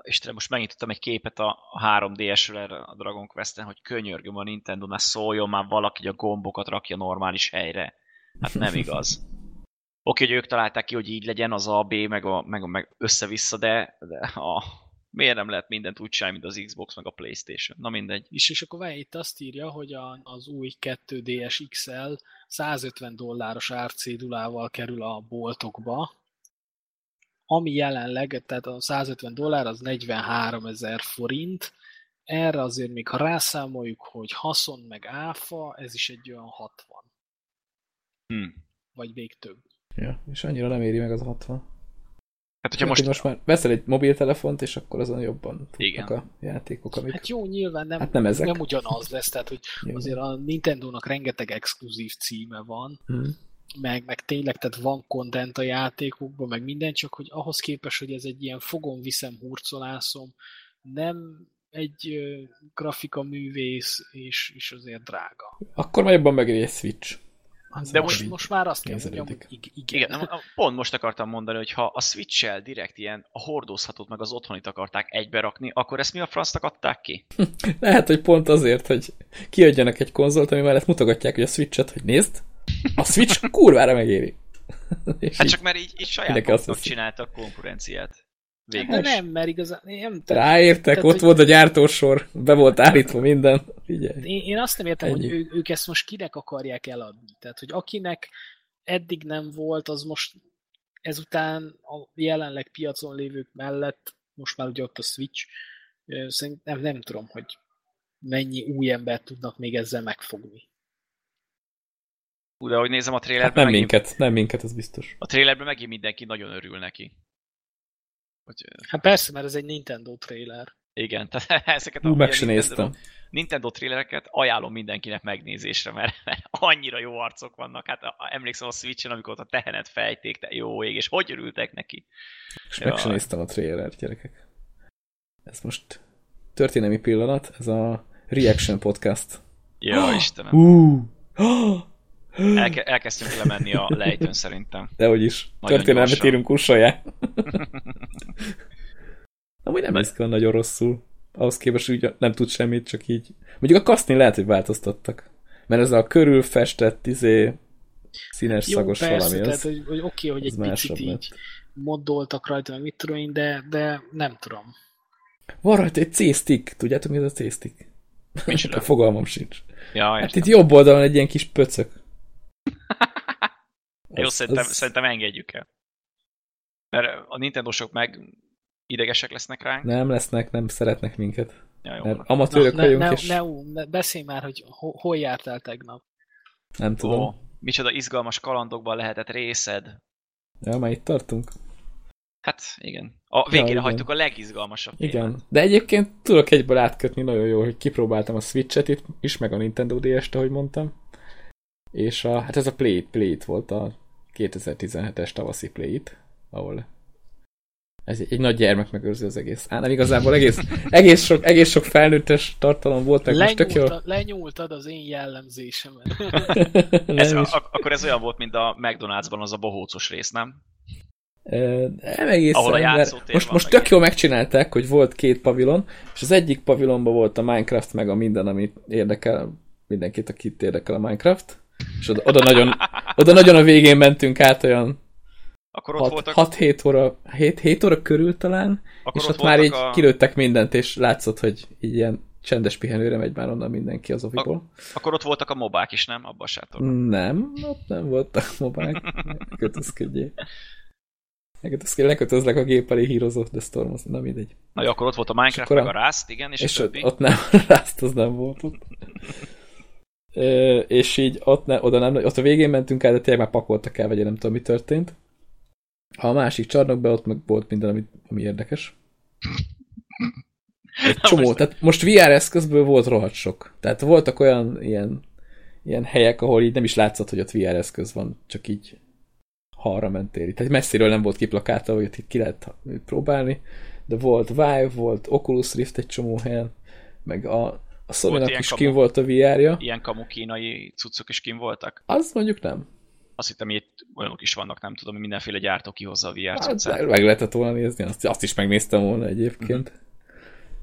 Istenem, most megnyitottam egy képet a 3DS-ről erre a Dragon Quest-en, hogy könyörgöm a nintendo ne szóljon már valaki, a gombokat rakja normális helyre. Hát nem igaz. Oké, hogy ők találták ki, hogy így legyen az A, B, meg, a, meg, a, meg össze-vissza, de, de a, miért nem lehet mindent úgy csinálni, mint az Xbox, meg a Playstation? Na mindegy. És, és akkor itt azt írja, hogy a, az új 2DS XL 150 dolláros árcédulával kerül a boltokba, ami jelenleg, tehát a 150 dollár az 43 ezer forint, erre azért még ha rászámoljuk, hogy haszon meg áfa, ez is egy olyan 60. Hmm. Vagy még több. Ja, és annyira nem éri meg az 60. Hát, hogyha most... most már veszel egy mobiltelefont, és akkor azon jobban Igen. a játékok, amik... Hát jó, nyilván nem, hát nem, ezek. nem ugyanaz lesz, tehát hogy azért a Nintendo-nak rengeteg exkluzív címe van, hmm meg, meg tényleg, tehát van content a játékokban, meg minden, csak hogy ahhoz képest, hogy ez egy ilyen fogom, viszem, hurcolászom, nem egy ö, grafika művész, és, és azért drága. Akkor már jobban megéri egy Switch. De most, most már azt kell mondjam, hogy igen. igen. Pont most akartam mondani, hogy ha a Switch-el direkt ilyen a hordozhatót meg az otthonit akarták egybe rakni, akkor ezt mi a francnak adták ki? Lehet, hogy pont azért, hogy kiadjanak egy konzolt, ami mellett mutogatják, hogy a Switch-et, hogy nézd, a Switch kurvára megéri. hát csak mert így, így saját maguknak csináltak konkurenciát. Végül hát, nem, mert igazán... Nem, tehát, Ráértek, tehát, ott hogy... volt a gyártósor, be volt állítva minden. Figyelj. Én, én azt nem értem, Ennyi. hogy ő, ők ezt most kinek akarják eladni. Tehát, hogy akinek eddig nem volt, az most ezután a jelenleg piacon lévők mellett, most már ugye ott a Switch, szerintem nem, nem tudom, hogy mennyi új embert tudnak még ezzel megfogni. De ahogy nézem a trailerben... Hát nem megint, minket, nem minket, ez biztos. A trailerben megint mindenki nagyon örül neki. Hogy, hát persze, mert ez egy Nintendo trailer. Igen, tehát ezeket a meg Nintendo, néztem. Nintendo trailereket ajánlom mindenkinek megnézésre, mert, mert annyira jó arcok vannak. Hát emlékszem a Switch-en, amikor ott a tehenet fejték, te jó ég, és hogy örültek neki. És ja. meg sem néztem a trailert, gyerekek. Ez most történelmi pillanat, ez a Reaction Podcast. Ja, Istenem. Uh, Elke, elkezdtünk lemenni a lejtőn szerintem. Dehogy is. Nagyon Történelmet gyorsan. írunk kursoljá. Amúgy nem lesz kell nagyon rosszul. Ahhoz képest úgy nem tud semmit, csak így. Mondjuk a kaszni lehet, hogy változtattak. Mert ez a körülfestett, izé, színes, Jó, szagos persze, valami. Tehát, hogy, hogy oké, okay, hogy egy picit így moddoltak rajta, meg mit tudom én, de, de nem tudom. Van rajta egy C-stick. Tudjátok, mi ez a C-stick? a fogalmam sincs. Ja, hát itt jobb oldalon egy ilyen kis pöcök. Jó, az, szerintem, az... szerintem engedjük el. Mert a Nintendo-sok meg idegesek lesznek ránk. Nem lesznek, nem szeretnek minket. Ja, jó, Mert amatőrök Na, vagyunk, ne, és... Ne, ne, beszélj már, hogy ho, hol jártál tegnap. Nem tudom. Ó, micsoda izgalmas kalandokban lehetett részed. Ja, már itt tartunk. Hát igen. A végére ja, hagytuk a legizgalmasabb Igen, témát. de egyébként tudok egyből átkötni nagyon jó, hogy kipróbáltam a Switch-et itt is, meg a Nintendo DS-t, ahogy mondtam. És a, hát ez a Play, Play volt a 2017-es tavaszi play ahol ez egy, egy nagy gyermek megőrzi az egész. Á, nem igazából egész, egész, sok, egész sok felnőttes tartalom volt, meg most tök jó. Lenyúltad az én jellemzésemet. ez, a, akkor ez olyan volt, mint a McDonald'sban az a bohócos rész, nem? Nem egészen, Ahol a most, most tök jól megcsinálták, hogy volt két pavilon, és az egyik pavilonban volt a Minecraft, meg a minden, amit érdekel, mindenkit, akit érdekel a Minecraft, és oda, oda, nagyon, oda nagyon a végén mentünk át olyan akkor ott 6, voltak... 6-7 óra, 7, 7 óra körül talán, Akkor és ott, ott már így a... kilőttek mindent, és látszott, hogy így ilyen csendes pihenőre megy már onnan mindenki az oviból. Ak- akkor ott voltak a mobák is, nem? Abba a sátorban. Nem, ott nem voltak mobák. Kötözködjél. Lekötözlek a gép elé hírozott, de Stormos, na mindegy. Na jó, akkor ott volt a Minecraft, meg a Rust, igen, és, és a többi. ott nem, a Rust az nem volt ott. és így ott, ne, oda nem, ott a végén mentünk el, de tényleg már pakoltak el, vagy én nem tudom, mi történt. A másik csarnokban ott meg volt minden, ami, ami érdekes. Egy csomó. Most... Tehát most VR eszközből volt rohadt sok. Tehát voltak olyan ilyen, ilyen helyek, ahol így nem is látszott, hogy ott VR eszköz van, csak így halra mentél. Tehát messziről nem volt kiplakálta, hogy ott itt ki lehet próbálni, de volt Vive, volt Oculus Rift egy csomó helyen, meg a, a sony is kamu, kim volt a VR-ja. Ilyen kamu kínai cuccok is kim voltak? Az mondjuk nem. Azt hittem, hogy itt olyanok is vannak, nem tudom, mindenféle gyártó kihozza a VR hát, Meg lehetett volna nézni, azt, azt is megnéztem volna egyébként. Mm-hmm.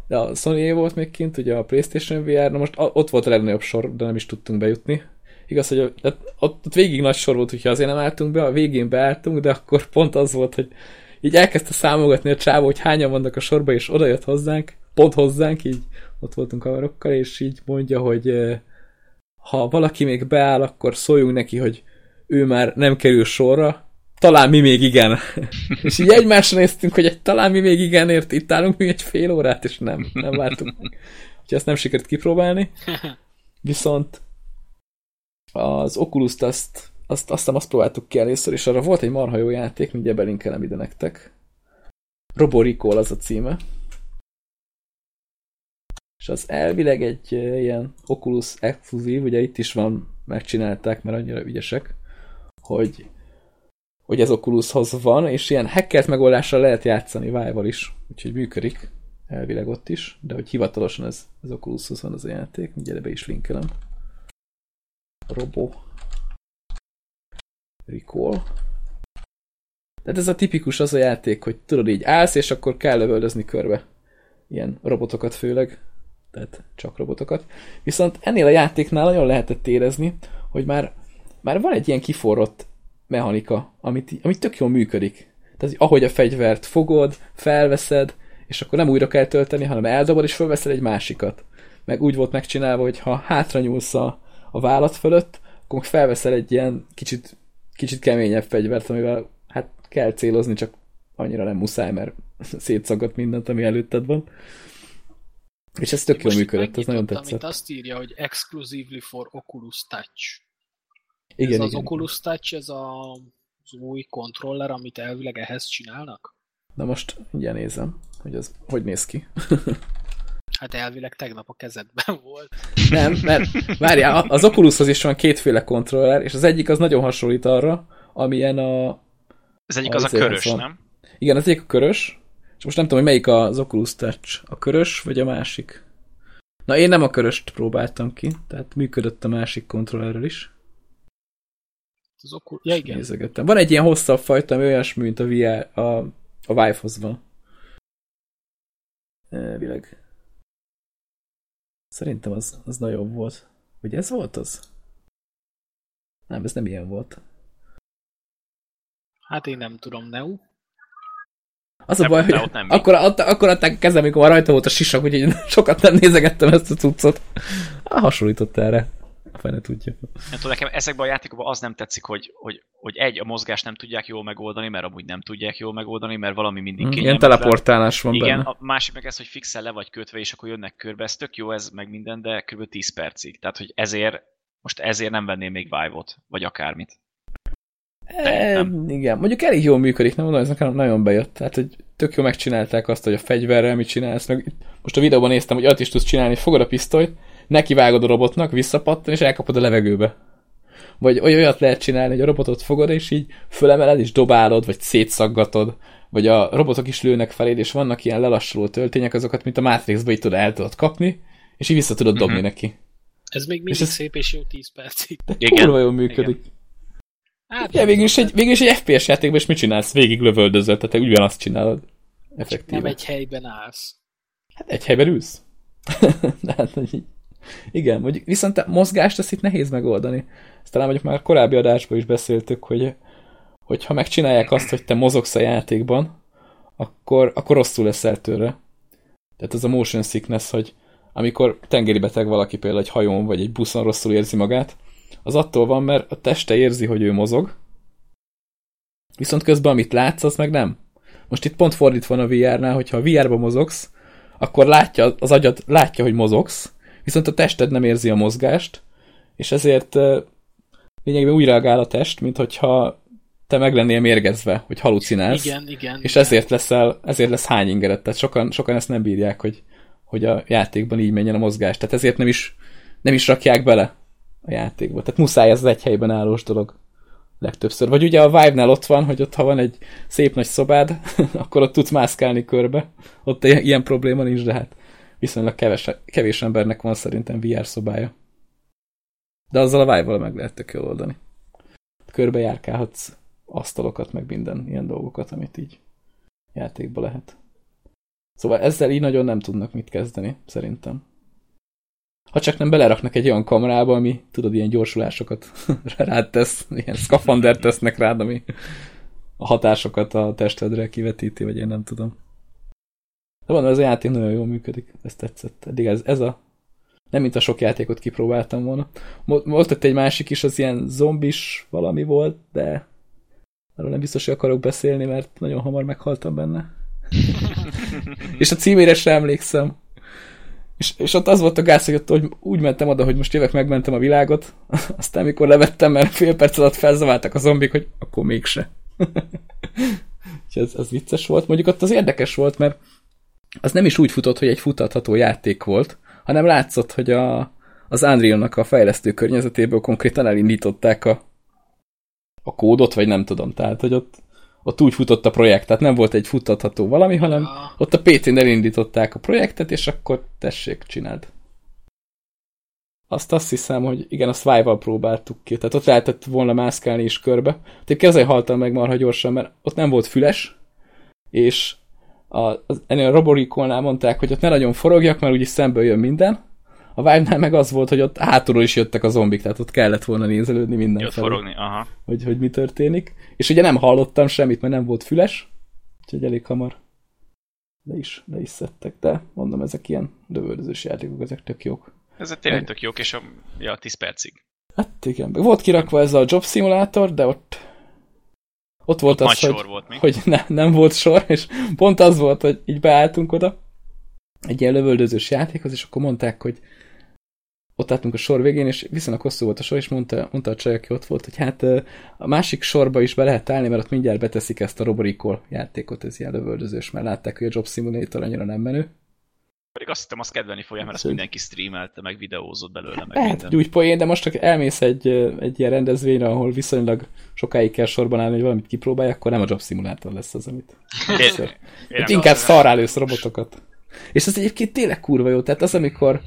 De a sony volt még kint, ugye a Playstation VR, na most ott volt a legnagyobb sor, de nem is tudtunk bejutni. Igaz, hogy ott, ott végig nagy sor volt, hogyha azért nem álltunk be, a végén beálltunk, de akkor pont az volt, hogy így elkezdte számogatni a csávó, hogy hányan vannak a sorba, és oda jött hozzánk, pont hozzánk, így ott voltunk haverokkal, és így mondja, hogy ha valaki még beáll, akkor szóljunk neki, hogy ő már nem kerül sorra, talán mi még igen. és így egymásra néztünk, hogy egy talán mi még igenért itt állunk mi egy fél órát, és nem, nem vártunk. Úgyhogy ezt nem sikerült kipróbálni. Viszont az Oculus-t azt, azt, azt, azt próbáltuk ki először, és arra volt egy marha jó játék, mindjárt belinkelem ide nektek. Roboricall az a címe. És az elvileg egy ilyen Oculus exkluzív, ugye itt is van, megcsinálták, mert annyira ügyesek, hogy, hogy ez Oculushoz van, és ilyen hackert megoldással lehet játszani vive is, úgyhogy működik elvileg ott is, de hogy hivatalosan ez, ez Oculushoz van az a játék, mindjárt be is linkelem. Robo Recall. Tehát ez a tipikus az a játék, hogy tudod így állsz, és akkor kell lövöldözni körbe. Ilyen robotokat főleg. Tehát csak robotokat. Viszont ennél a játéknál nagyon lehetett érezni, hogy már, már van egy ilyen kiforrott mechanika, amit, amit tök jól működik. Tehát, ahogy a fegyvert fogod, felveszed, és akkor nem újra kell tölteni, hanem eldobod, és felveszed egy másikat. Meg úgy volt megcsinálva, hogy ha hátra nyúlsz a, a vállat fölött, akkor felveszel egy ilyen kicsit, kicsit keményebb fegyvert, amivel hát kell célozni, csak annyira nem muszáj, mert szétszagadt mindent, ami előtted van. És ez tök jól működött, ez nagyon tetszett. Amit azt írja, hogy exclusively for Oculus Touch. Igen, ez igen. az Oculus Touch, ez a, az új kontroller, amit elvileg ehhez csinálnak? Na most ugye nézem, hogy ez hogy néz ki. Hát elvileg tegnap a kezedben volt. Nem, mert várjál, az Oculushoz is van kétféle kontroller, és az egyik az nagyon hasonlít arra, amilyen a... Az egyik az a körös, van. nem? Igen, az egyik a körös, és most nem tudom, hogy melyik az Oculus Touch, a körös vagy a másik. Na, én nem a köröst próbáltam ki, tehát működött a másik kontrollerrel is. Az Oculus... Ja, igen. Nézegettem. Van egy ilyen hosszabb fajta, ami olyasmi, mint a VR, a, a Vive-hoz van. Elvileg. Szerintem az, az nagyon volt. Hogy ez volt az? Nem, ez nem ilyen volt. Hát én nem tudom, Neu. Az a baj, hogy nem akkor, akkor adták a kezem, amikor rajta volt a sisak, úgyhogy sokat nem nézegettem ezt a cuccot. Hasonlított erre. A fene tudja. Nem tudom, nekem ezekben a játékokban az nem tetszik, hogy, hogy, hogy egy, a mozgást nem tudják jól megoldani, mert amúgy nem tudják jól megoldani, mert valami mindig mm, Ilyen teleportálás van Igen, benne. a másik meg ez, hogy fixel le vagy kötve, és akkor jönnek körbe, ez tök jó, ez meg minden, de kb. 10 percig. Tehát, hogy ezért, most ezért nem venném még Vive-ot, vagy akármit. E, igen, mondjuk elég jól működik, nem mondom, ez nekem nagyon bejött. Tehát, hogy tök jó megcsinálták azt, hogy a fegyverrel mit csinálsz. Meg most a videóban néztem, hogy azt is tudsz csinálni, fogod a pisztolyt, neki vágod a robotnak, visszapattan, és elkapod a levegőbe. Vagy olyat lehet csinálni, hogy a robotot fogod, és így fölemeled, és dobálod, vagy szétszaggatod, vagy a robotok is lőnek feléd, és vannak ilyen lelassuló töltények, azokat, mint a Matrixba így tudod, el tudod kapni, és így vissza tudod dobni mm-hmm. neki. Ez még mindig és ez... szép és jó 10 percig. De Igen. kurva jól működik. Igen. Hát, ja, végül is, egy, végül is egy FPS játékban, és mit csinálsz? Végig lövöldözöl, tehát te ugyanazt csinálod. Effektíve. Nem egy helyben állsz. Hát egy helyben ülsz. De hát, így. Igen, mondjuk, viszont a mozgást azt itt nehéz megoldani. Ezt talán mondjuk már korábbi adásban is beszéltük, hogy hogyha megcsinálják azt, hogy te mozogsz a játékban, akkor, akkor rosszul leszel tőle. Tehát ez a motion sickness, hogy amikor tengeri beteg valaki például egy hajón vagy egy buszon rosszul érzi magát, az attól van, mert a teste érzi, hogy ő mozog, viszont közben amit látsz, az meg nem. Most itt pont fordítva van a VR-nál, hogyha a VR-ba mozogsz, akkor látja, az agyad látja, hogy mozogsz, viszont a tested nem érzi a mozgást, és ezért lényegében úgy reagál a test, mint hogyha te meg lennél mérgezve, hogy halucinálsz. Igen, igen. És igen. ezért, leszel, ezért lesz hány ingeret. Tehát sokan, sokan ezt nem bírják, hogy, hogy a játékban így menjen a mozgás. Tehát ezért nem is, nem is rakják bele a játékba. Tehát muszáj ez az egy helyben állós dolog legtöbbször. Vagy ugye a Vive-nál ott van, hogy ott ha van egy szép nagy szobád, akkor ott tudsz mászkálni körbe. Ott ilyen probléma nincs, de hát viszonylag keves, kevés embernek van szerintem VR szobája. De azzal a Vive-val meg lehet tök jól oldani. Körbe asztalokat, meg minden ilyen dolgokat, amit így játékba lehet. Szóval ezzel így nagyon nem tudnak mit kezdeni, szerintem. Ha csak nem beleraknak egy olyan kamerába, ami, tudod, ilyen gyorsulásokat rád tesz, ilyen szkafander tesznek rád, ami a hatásokat a testedre kivetíti, vagy én nem tudom. De van, ez a játék nagyon jól működik, ez tetszett. Eddig ez, ez a nem mint a sok játékot kipróbáltam volna. Volt ott egy másik is, az ilyen zombis valami volt, de arról nem biztos, hogy akarok beszélni, mert nagyon hamar meghaltam benne. és a címére sem emlékszem. És, és ott az volt a gáz, hogy, ott, hogy úgy mentem oda, hogy most jövök, megmentem a világot, aztán mikor levettem, mert fél perc alatt felzaváltak a zombik, hogy akkor mégse. ez, ez vicces volt. Mondjuk ott az érdekes volt, mert az nem is úgy futott, hogy egy futatható játék volt, hanem látszott, hogy a, az Unreal-nak a fejlesztő környezetéből konkrétan elindították a, a kódot, vagy nem tudom. Tehát, hogy ott, ott úgy futott a projekt, tehát nem volt egy futtatható valami, hanem ott a PC-n elindították a projektet, és akkor tessék, csináld. Azt azt hiszem, hogy igen, a Swipe-val próbáltuk ki, tehát ott lehetett volna mászkálni is körbe. Tehát ezért haltam meg marha gyorsan, mert ott nem volt füles, és a, az, ennél a Roborikolnál mondták, hogy ott ne nagyon forogjak, mert úgyis szemből jön minden. A vibe meg az volt, hogy ott hátulról is jöttek a zombik, tehát ott kellett volna nézelődni minden. Jött forogni, aha. Hogy, hogy mi történik. És ugye nem hallottam semmit, mert nem volt füles, úgyhogy elég hamar le is, le is szedtek. De mondom, ezek ilyen dövöldözős játékok, ezek tök jók. Ezek tényleg tök jók, és a, ja, 10 percig. Hát igen. Volt kirakva ez a Job Simulator, de ott ott volt ott az, hogy, volt, mi? hogy ne, nem volt sor, és pont az volt, hogy így beálltunk oda egy ilyen lövöldözős játékhoz, és akkor mondták, hogy ott álltunk a sor végén, és viszonylag hosszú volt a sor, és mondta, mondta a csaj, aki ott volt, hogy hát a másik sorba is be lehet állni, mert ott mindjárt beteszik ezt a Roboricol játékot, ez ilyen lövöldözős, mert látták, hogy a Job Simulator annyira nem menő. Pedig azt hittem, azt kedvelni fogja, mert azt mindenki streamelte, meg videózott belőle, meg hát, minden. úgy poén, de most csak elmész egy, egy ilyen rendezvényre, ahol viszonylag sokáig kell sorban állni, hogy valamit kipróbálj, akkor nem a Job Simulator lesz az, amit én, én inkább szarrálősz robotokat. És ez egyébként tényleg kurva jó, tehát az, amikor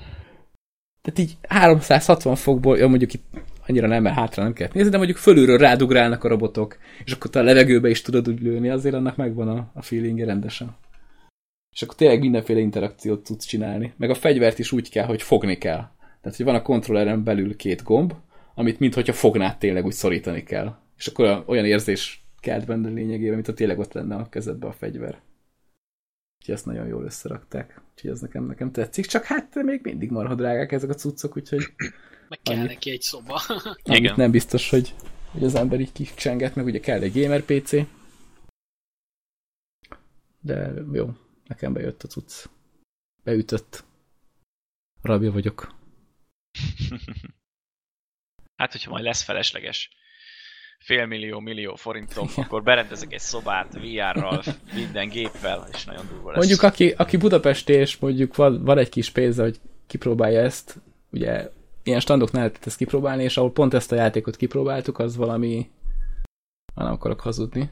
tehát így 360 fokból, jó, mondjuk itt annyira nem, mert hátra nem kell nézni, de mondjuk fölülről rádugrálnak a robotok, és akkor te a levegőbe is tudod úgy lőni, azért annak megvan a, a feelingje rendesen. És akkor tényleg mindenféle interakciót tudsz csinálni. Meg a fegyvert is úgy kell, hogy fogni kell. Tehát, hogy van a kontrolleren belül két gomb, amit mintha fognád tényleg úgy szorítani kell. És akkor olyan érzés kelt benne lényegében, mint a tényleg ott lenne a kezedbe a fegyver. Úgyhogy ezt nagyon jól összerakták. Úgyhogy ez nekem, nekem tetszik. Csak hát még mindig marha drágák ezek a cuccok, úgyhogy... Meg kell annyit, neki egy szoba. Igen. Nem biztos, hogy, hogy az ember így kicsenget, meg ugye kell egy gamer PC. De jó, nekem bejött a cucc. Beütött. Rabja vagyok. hát, hogyha majd lesz felesleges félmillió, millió forintom, akkor berendezek egy szobát VR-ral, minden géppel, és nagyon durva lesz. Mondjuk aki, aki Budapesti, és mondjuk van, van egy kis pénze, hogy kipróbálja ezt, ugye ilyen standoknál lehetett ezt kipróbálni, és ahol pont ezt a játékot kipróbáltuk, az valami... Már nem akarok hazudni.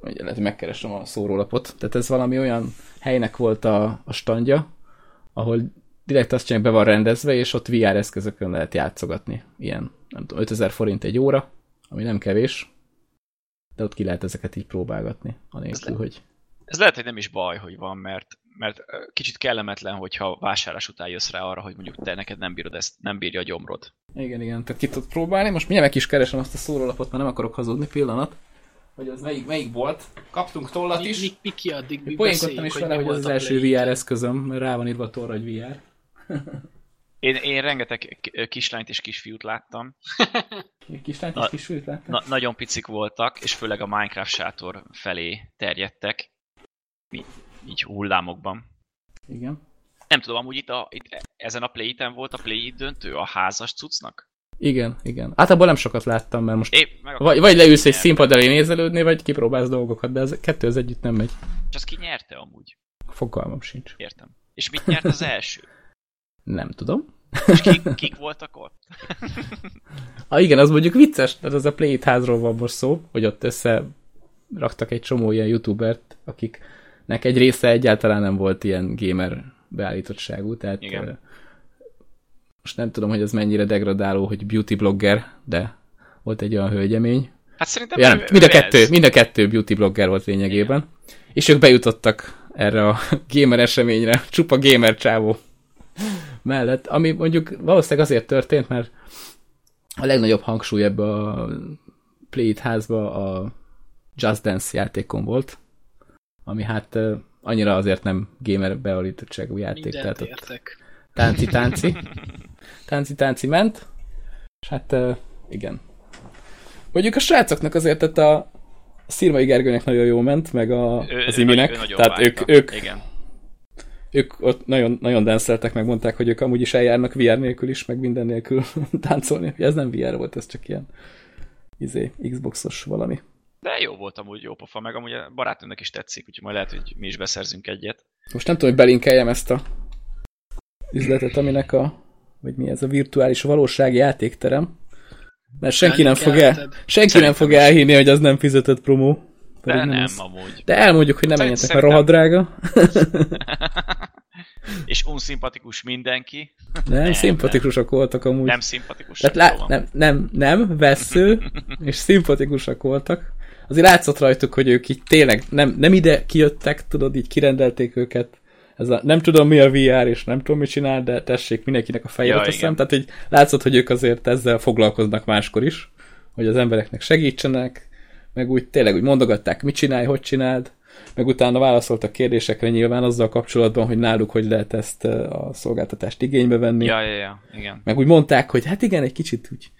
Ugye lehet, hogy megkeresem a szórólapot. Tehát ez valami olyan helynek volt a, a standja, ahol direkt azt csinálják, be van rendezve, és ott VR eszközökön lehet játszogatni. Ilyen, nem tudom, 5000 forint egy óra, ami nem kevés, de ott ki lehet ezeket így próbálgatni, anélkül, hogy... Ez lehet, hogy nem is baj, hogy van, mert, mert kicsit kellemetlen, hogyha vásárlás után jössz rá arra, hogy mondjuk te neked nem bírod ezt, nem bírja a gyomrod. Igen, igen, tehát ki tudod próbálni. Most mindjárt meg is keresem azt a szórólapot, mert nem akarok hazudni, pillanat hogy az melyik, melyik volt. Kaptunk tollat is. Mi, mi ki addig mi Poénkodtam is vele, hogy az az első VR eszközöm, mert rá van írva a torra, hogy VR. Én, én rengeteg kislányt és kisfiút láttam. Kislányt és kisfiút láttam? Na, nagyon picik voltak, és főleg a Minecraft sátor felé terjedtek. Mi, így hullámokban. Igen. Nem tudom, amúgy itt, a, itt ezen a play volt a play döntő a házas cuccnak? Igen, igen. Abból nem sokat láttam, mert most Épp, vagy, vagy leülsz egy színpad elé nézelődni, vagy kipróbálsz dolgokat, de ez kettő az együtt nem megy. És az ki nyerte amúgy? Fogalmam sincs. Értem. És mit nyert az első? nem tudom. És kik, kik voltak ott? ah, igen, az mondjuk vicces, tehát az a Play It házról van most szó, hogy ott össze raktak egy csomó ilyen youtubert, akiknek egy része egyáltalán nem volt ilyen gamer beállítottságú, tehát Igen most nem tudom, hogy ez mennyire degradáló, hogy beauty blogger, de volt egy olyan hölgyemény. Hát szerintem ja, nem, mind, a kettő, mind a kettő beauty blogger volt lényegében. Igen. És ők bejutottak erre a gamer eseményre, csupa gamer csávó mellett, ami mondjuk valószínűleg azért történt, mert a legnagyobb hangsúly ebbe a Play házba a Just Dance játékon volt, ami hát annyira azért nem gamer beállítottságú játék. Mindent tehát értek. Tánci-tánci. Tánci-tánci ment. És hát uh, igen. Mondjuk a srácoknak azért, tehát a Szirmai Gergőnek nagyon jó ment, meg a, ő, az Iminek. Ő, ő tehát ők, ők, igen. ők ott nagyon, nagyon denszeltek, meg mondták, hogy ők amúgy is eljárnak VR nélkül is, meg minden nélkül táncolni. Ez nem VR volt, ez csak ilyen izé, Xboxos valami. De jó volt amúgy, jó pofa, meg amúgy a barátnőnek is tetszik, úgyhogy majd lehet, hogy mi is beszerzünk egyet. Most nem tudom, hogy belinkeljem ezt a üzletet, aminek a, vagy mi ez a virtuális valóság játékterem. Mert senki nem fog, el, senki nem fog elhinni, hogy az nem fizetett promó. De nem, nem amúgy. De elmondjuk, hogy nem menjetek, mert rohadt drága. És unszimpatikus mindenki. Nem, nem szimpatikusak nem. voltak amúgy. Nem szimpatikus. Tehát lá- nem, nem, nem, vesző, és szimpatikusak voltak. Azért látszott rajtuk, hogy ők így tényleg nem, nem ide kijöttek, tudod, így kirendelték őket ez a, nem tudom mi a VR, és nem tudom mit csinál, de tessék mindenkinek a fejére ja, teszem. Tehát hogy látszott, hogy ők azért ezzel foglalkoznak máskor is, hogy az embereknek segítsenek, meg úgy tényleg úgy mondogatták, mit csinálj, hogy csináld, meg utána válaszoltak kérdésekre nyilván azzal kapcsolatban, hogy náluk hogy lehet ezt a szolgáltatást igénybe venni. Ja, ja, ja, igen. Meg úgy mondták, hogy hát igen, egy kicsit úgy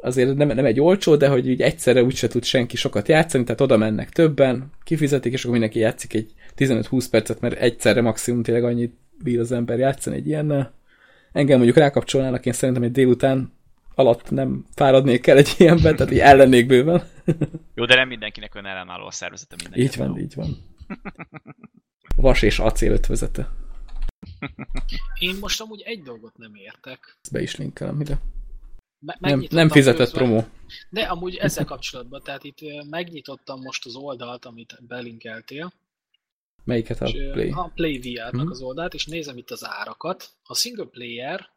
azért nem, nem egy olcsó, de hogy így egyszerre úgyse tud senki sokat játszani, tehát oda mennek többen, kifizetik, és akkor mindenki játszik egy 15-20 percet, mert egyszerre maximum tényleg annyit bír az ember játszani egy ilyennel. Engem mondjuk rákapcsolnának, én szerintem egy délután alatt nem fáradnék el egy ilyenben, tehát így ellennék bőven. Jó, de nem mindenkinek ön ellenálló a szervezete mindenki. Így van, így van. Vas és acél ötvözete. Én most amúgy egy dolgot nem értek. Ezt be is linkelem ide. nem, nem fizetett közben, promó. De amúgy ezzel kapcsolatban, tehát itt megnyitottam most az oldalt, amit belinkeltél, Melyiket a Play? A Play VR-nak hmm. az oldalt, és nézem itt az árakat. A single player,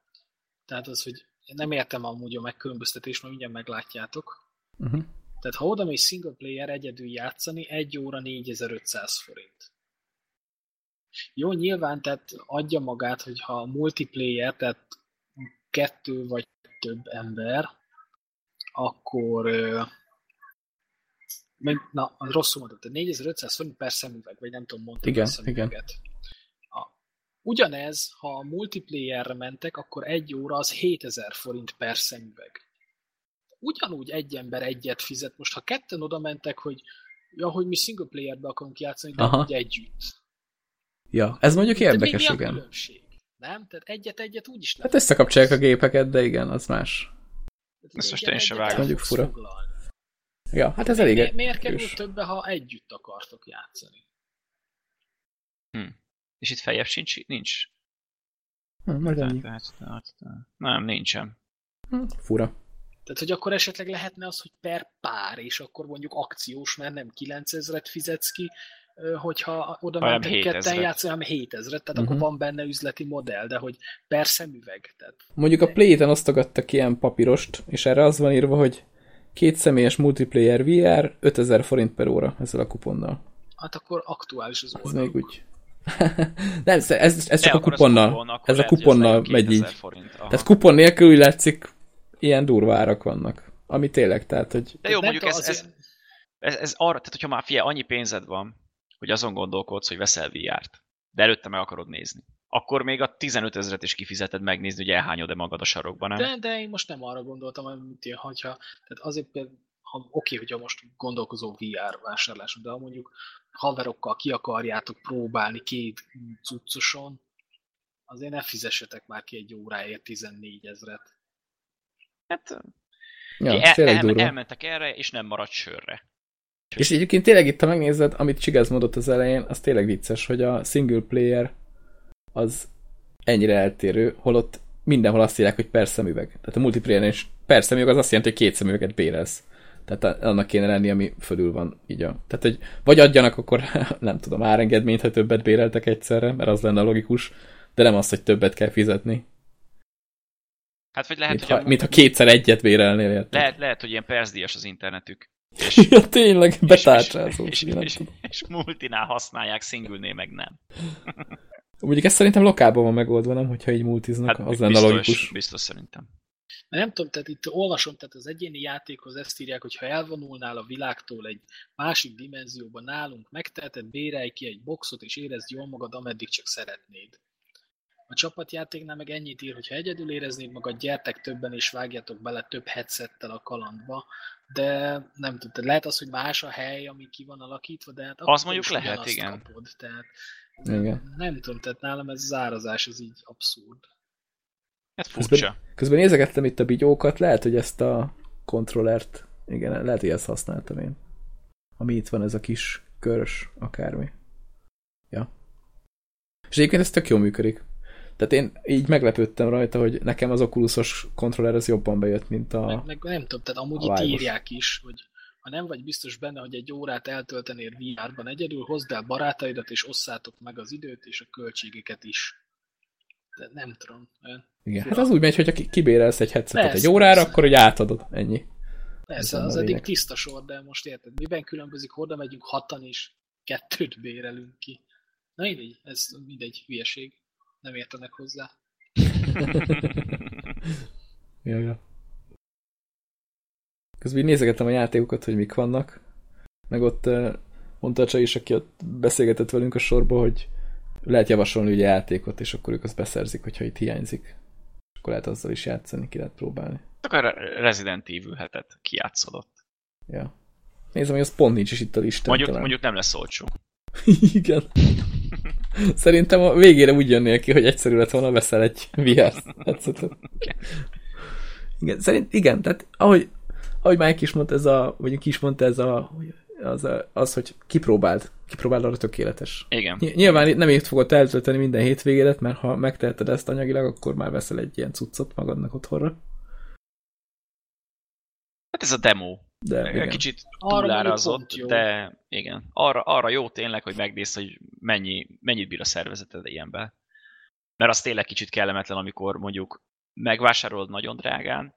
tehát az, hogy nem értem amúgy a megkülönböztetés, mert mindjárt meglátjátok. Uh-huh. Tehát ha oda mész single player egyedül játszani, egy óra 4500 forint. Jó, nyilván tehát adja magát, hogyha multiplayer, tehát kettő vagy több ember, akkor na, az rosszul mondott, 4500 forint per szemüveg, vagy nem tudom mondani igen, a szemüveget. Igen. A, ugyanez, ha a multiplayerre mentek, akkor egy óra az 7000 forint per szemüveg. Ugyanúgy egy ember egyet fizet. Most ha ketten oda mentek, hogy ja, hogy mi single playerbe akarunk játszani, de Aha. együtt. Ja, ez mondjuk érdekes, de mi, mi a igen. Különbség? Nem? Tehát egyet-egyet úgy is lehet. Hát összekapcsolják a gépeket, de igen, az más. Ezt most én sem vágom. Mondjuk fura. Ja, hát ez elég Mi, Miért kerül többe, ha együtt akartok játszani? Hm. És itt feljebb sincs? Nincs. Hm, meg ennyi. Nem, nincsen. Hm, fura. Tehát, hogy akkor esetleg lehetne az, hogy per pár, és akkor mondjuk akciós, mert nem 9000-et fizetsz ki, hogyha oda mentek ketten 7000-et. játszani, hanem 7000 tehát Mhm. akkor van benne üzleti modell, de hogy per szemüveg. Tehát Mondjuk a Play-ten osztogattak ilyen papírost, és erre az van írva, hogy két személyes multiplayer VR 5000 forint per óra ezzel a kuponnal. hát akkor aktuális az Ez oldal. még úgy. Nem, ez, ez, ez csak De a kuponnal. kupon, ez a lehet, kuponnal megy 2000 így. Forint. Aha. Tehát kupon nélkül úgy látszik, ilyen durva árak vannak. Ami tényleg, tehát, hogy De jó, mondjuk ez, ez, ez, ez arra, tehát hogyha már figyelj, annyi pénzed van, hogy azon gondolkodsz, hogy veszel VR-t, de előtte meg akarod nézni. Akkor még a 15 ezeret is kifizeted megnézni, hogy elhányod-e magad a sarokban, nem? De, de én most nem arra gondoltam, én, hogyha, tehát azért például, ha, oké, hogyha most gondolkozó VR vásárláson, de ha mondjuk haverokkal ki akarjátok próbálni két cuccoson, azért ne fizessetek már ki egy óráért 14 ezret. Hát, ja, el, el, durva. elmentek erre, és nem maradt sörre. És egyébként tényleg itt, ha megnézed, amit Csigez mondott az elején, az tényleg vicces, hogy a single player az ennyire eltérő, holott mindenhol azt írják, hogy per szemüveg. Tehát a multiplayer is per szemüveg az azt jelenti, hogy két szemüveget bérelsz. Tehát annak kéne lenni, ami fölül van. Így a, tehát, hogy vagy adjanak akkor, nem tudom, árengedményt, ha többet béreltek egyszerre, mert az lenne logikus, de nem az, hogy többet kell fizetni. Hát vagy lehet, Mint hogy ha, a, mint ha kétszer egyet bérelnél, érted? lehet, lehet, hogy ilyen percdíjas az internetük. És, Ja, tényleg, és, betárcsázó. és, nem és, tudom. és, multinál használják, singlenél meg nem. Mondjuk ez szerintem lokálban van megoldva, nem? Hogyha így multiznak, Hát az lenne biztos, logikus. biztos szerintem. Mert nem tudom, tehát itt olvasom, tehát az egyéni játékhoz ezt írják, hogy ha elvonulnál a világtól egy másik dimenzióba nálunk, megteheted, bérelj ki egy boxot, és érezd jól magad, ameddig csak szeretnéd. A csapatjátéknál meg ennyit ír, hogy ha egyedül éreznéd magad, gyertek többen és vágjatok bele több headsettel a kalandba, de nem tudom, tehát lehet az, hogy más a hely, ami ki van alakítva, de hát akkor mondjuk lehet, igen. Kapod, tehát Igen. nem tudom, tehát nálam ez az árazás, ez így abszurd. Hát Közben, furcsa. közben nézegettem itt a bigyókat, lehet, hogy ezt a kontrollert, igen, lehet, hogy ezt használtam én. Ami itt van, ez a kis körös akármi. Ja. És egyébként ez tök jól működik. Tehát én így meglepődtem rajta, hogy nekem az Oculusos kontroller az jobban bejött, mint a... Meg, meg nem tudom, tehát amúgy itt írják is, hogy ha nem vagy biztos benne, hogy egy órát eltöltenél VR-ban egyedül, hozd el barátaidat, és osszátok meg az időt és a költségeket is. De nem tudom. olyan Igen, fura. hát az úgy megy, hogyha ki- kibérelsz egy headsetet Persze, egy órára, persze. akkor hogy átadod, ennyi. Persze, az a eddig tiszta sor, de most érted, miben különbözik, horda megyünk hatan és kettőt bérelünk ki. Na mindegy, ez mindegy hülyeség. Nem értenek hozzá. Ja, ja. Közben így nézegettem a játékokat, hogy mik vannak. Meg ott mondta a csaj is, aki ott beszélgetett velünk a sorba, hogy lehet javasolni ugye játékot, és akkor ők azt beszerzik, hogyha itt hiányzik. És akkor lehet azzal is játszani, ki lehet próbálni. Csak a Re- Resident Evil hetet kijátszodott. Ja. Nézem, hogy az pont nincs is itt a listán. Mondjuk, talán. mondjuk nem lesz olcsó. Igen. Szerintem a végére úgy jönnél ki, hogy egyszerű lett volna, veszel egy VR headsetet. Igen, szerint, igen, tehát ahogy, ahogy Mike is mondta, ez a, vagy ki is mondta, ez a, az, a, az, hogy kipróbáld, kipróbáld arra tökéletes. Igen. Ny- Nyilván nem így fogod eltölteni minden hétvégédet, mert ha megteheted ezt anyagilag, akkor már veszel egy ilyen cuccot magadnak otthonra. Hát ez a demo. De igen. Kicsit túlárazott, de igen. Arra, arra jó tényleg, hogy megnézd, hogy mennyi, mennyit bír a szervezeted ilyenben. Mert az tényleg kicsit kellemetlen, amikor mondjuk megvásárolod nagyon drágán,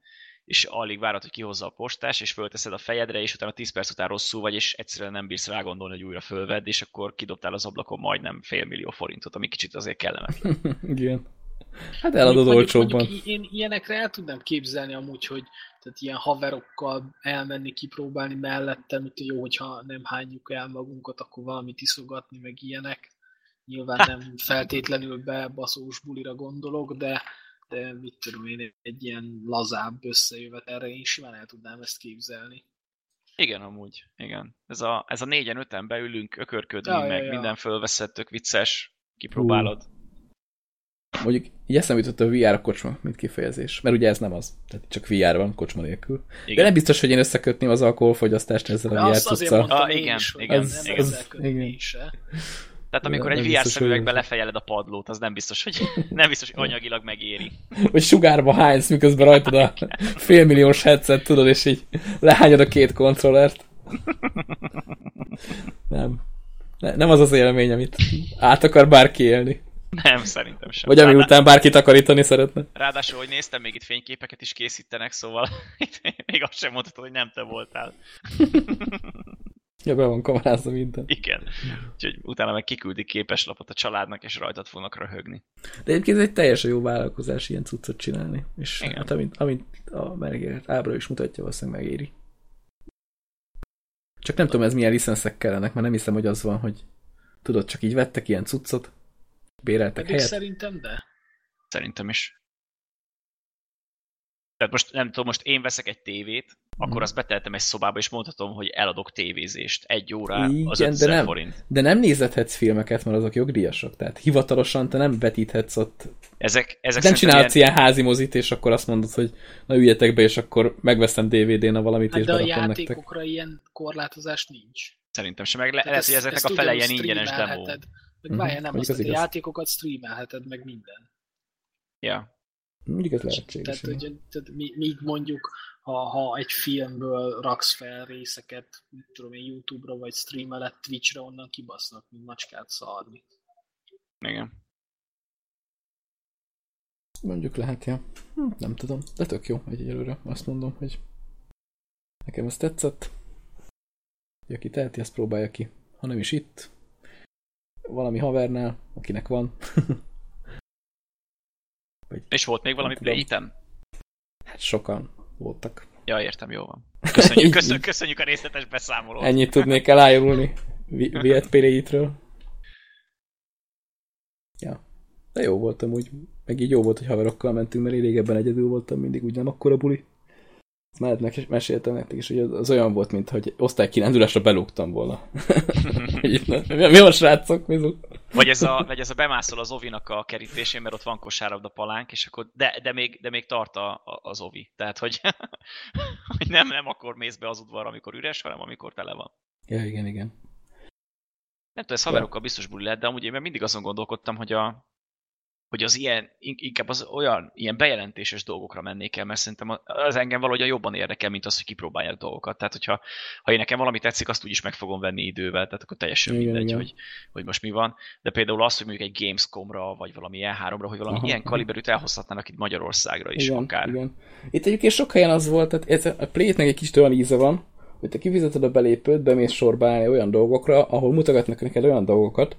és alig várod, hogy kihozza a postás, és fölteszed a fejedre, és utána 10 perc után rosszul vagy, és egyszerűen nem bírsz rá gondolni, hogy újra fölvedd, és akkor kidobtál az ablakon majdnem fél millió forintot, ami kicsit azért kellemetlen. igen. Hát eladod Mondjuk- olcsóbban. Mondjuk én ilyenekre el tudnám képzelni amúgy, hogy tehát ilyen haverokkal elmenni, kipróbálni mellettem, mint jó, hogyha nem hányjuk el magunkat, akkor valamit iszogatni, meg ilyenek. Nyilván nem feltétlenül bebaszós bulira gondolok, de, de mit tudom én, egy ilyen lazább összejövet erre én simán el tudnám ezt képzelni. Igen, amúgy, igen. Ez a, ez a négyen, öten beülünk, ökörködni, Ja, ja, meg ja. minden fölveszed, tök vicces, kipróbálod. mondjuk így eszembe jutott a VR a kocsma, mint kifejezés. Mert ugye ez nem az. Tehát csak VR van kocsma nélkül. Igen. De nem biztos, hogy én összekötném az alkoholfogyasztást ezzel a VR cuccal. Ah, igen, igen, az, igen. Az, igen. Tehát amikor egy VR szemüvegbe lefejeled a padlót, az nem biztos, hogy, nem biztos, hogy anyagilag megéri. Vagy sugárba hánysz, miközben rajtad a félmilliós headset, tudod, és így lehányod a két kontrollert. Nem. Nem az az élmény, amit át akar bárki élni. Nem, szerintem sem. Vagy ami Ráadá... után bárki takarítani szeretne. Ráadásul, hogy néztem, még itt fényképeket is készítenek, szóval még azt sem mondhatod, hogy nem te voltál. Ja, be van kamerázva minden. Igen. Úgyhogy utána meg kiküldi képeslapot a családnak, és rajtad fognak röhögni. De egyébként ez egy teljesen jó vállalkozás ilyen cuccot csinálni. És Igen. hát amint, amint a megért ábra is mutatja, valószínűleg megéri. Csak nem tudom, ez milyen licenszek kellenek, mert nem hiszem, hogy az van, hogy tudod, csak így vettek ilyen cuccot, béreltek Pedig helyet. szerintem de. Szerintem is. Tehát most nem tudom, most én veszek egy tévét, akkor mhm. azt beteltem egy szobába, és mondhatom, hogy eladok tévézést egy órá Igen, az 5000 de nem, forint. De nem nézhetsz filmeket, mert azok jogdíjasok. Tehát hivatalosan te nem vetíthetsz ott. Ezek, ezek nem csinálhatsz ilyen... ilyen házi mozit, és akkor azt mondod, hogy na üljetek be, és akkor megveszem DVD-n a valamit, hát és de a játékokra nektek. ilyen korlátozás nincs. Szerintem sem, meg le, lehet, hogy ezeknek a fele ilyen ingyenes demo. Meg uh-huh. várjál, nem, azt, az a játékokat streamelheted, meg minden. Ja. Mindig ez lehetséges. Tehát, hogy, tehát míg mondjuk, ha, ha egy filmből raksz fel részeket, mit tudom én, Youtube-ra vagy streamelet Twitch-re, onnan kibasznak, mint macskát szarni. Igen. Mondjuk lehet, ja. Hm, nem tudom, de tök jó egyelőre. Azt mondom, hogy nekem ez tetszett. Aki teheti, ezt próbálja ki. Ha nem is itt, valami havernál, akinek van. Vagy És volt még valami play Hát sokan voltak. Ja, értem, jó van. Köszönjük, köszönjük, köszönjük a részletes beszámolót. Ennyit tudnék elájulni Viet play Ja. De jó voltam úgy, meg így jó volt, hogy haverokkal mentünk, mert én régebben egyedül voltam, mindig úgy nem akkora buli. Már meséltem nektek is, hogy az olyan volt, mint hogy osztálykirándulásra belógtam volna. mi a srácok? Mi vagy ez, a, vagy ez a bemászol az ovinak a kerítésén, mert ott van kosárlabda palánk, és akkor, de, de, még, de még tart a, a, az ovi. Tehát, hogy, hogy nem, nem akkor mész be az udvarra, amikor üres, hanem amikor tele van. Ja, igen, igen. Nem tudom, ez haverokkal biztos buli lehet, de amúgy én mindig azon gondolkodtam, hogy a, hogy az ilyen, inkább az olyan ilyen bejelentéses dolgokra mennék el, mert szerintem az engem valahogy jobban érdekel, mint az, hogy kipróbálják dolgokat. Tehát, hogyha ha én nekem valami tetszik, azt úgyis meg fogom venni idővel, tehát akkor teljesen igen, mindegy, igen. Hogy, hogy most mi van. De például az, hogy mondjuk egy Gamescom-ra, vagy valami E3-ra, hogy valami aha, ilyen kaliberűt elhozhatnának itt Magyarországra is igen, akár. Igen. Itt egyébként sok helyen az volt, tehát ez, a Play-nek egy kicsit olyan íze van, hogy te kifizeted a belépőt, bemész sorba állni olyan dolgokra, ahol mutogatnak neked olyan dolgokat,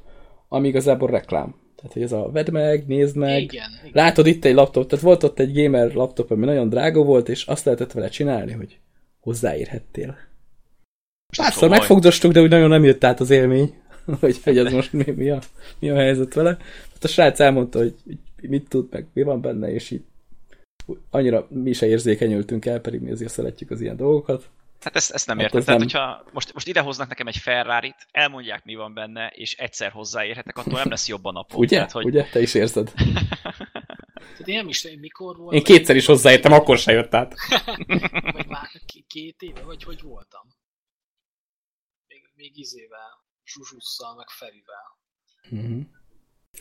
ami igazából reklám tehát, hogy ez a vedd meg, nézd meg. Igen, igen. Látod itt egy laptop, tehát volt ott egy gamer laptop, ami nagyon drága volt, és azt lehetett vele csinálni, hogy hozzáérhettél. Párszor megfogdostuk, de úgy nagyon nem jött át az élmény, hogy, hogy ez most mi, mi, a, mi a helyzet vele. Tehát a srác elmondta, hogy mit tud, meg mi van benne, és így annyira mi se érzékenyültünk el, pedig mi azért szeretjük az ilyen dolgokat. Hát ezt, ezt nem hát értem. Tehát, nem... hogyha most, most idehoznak nekem egy ferrari elmondják, mi van benne, és egyszer hozzáérhetek, attól nem lesz jobban napom. Ugye? Tehát, hogy... Ugye? Te is érzed. Tehát én nem is tudom, mikor volt. Én kétszer is hozzáértem, akkor se jött át. vagy már két éve, vagy hogy voltam? Még, még izével, Zsuzsusszal, meg Ferivel. Uh-huh.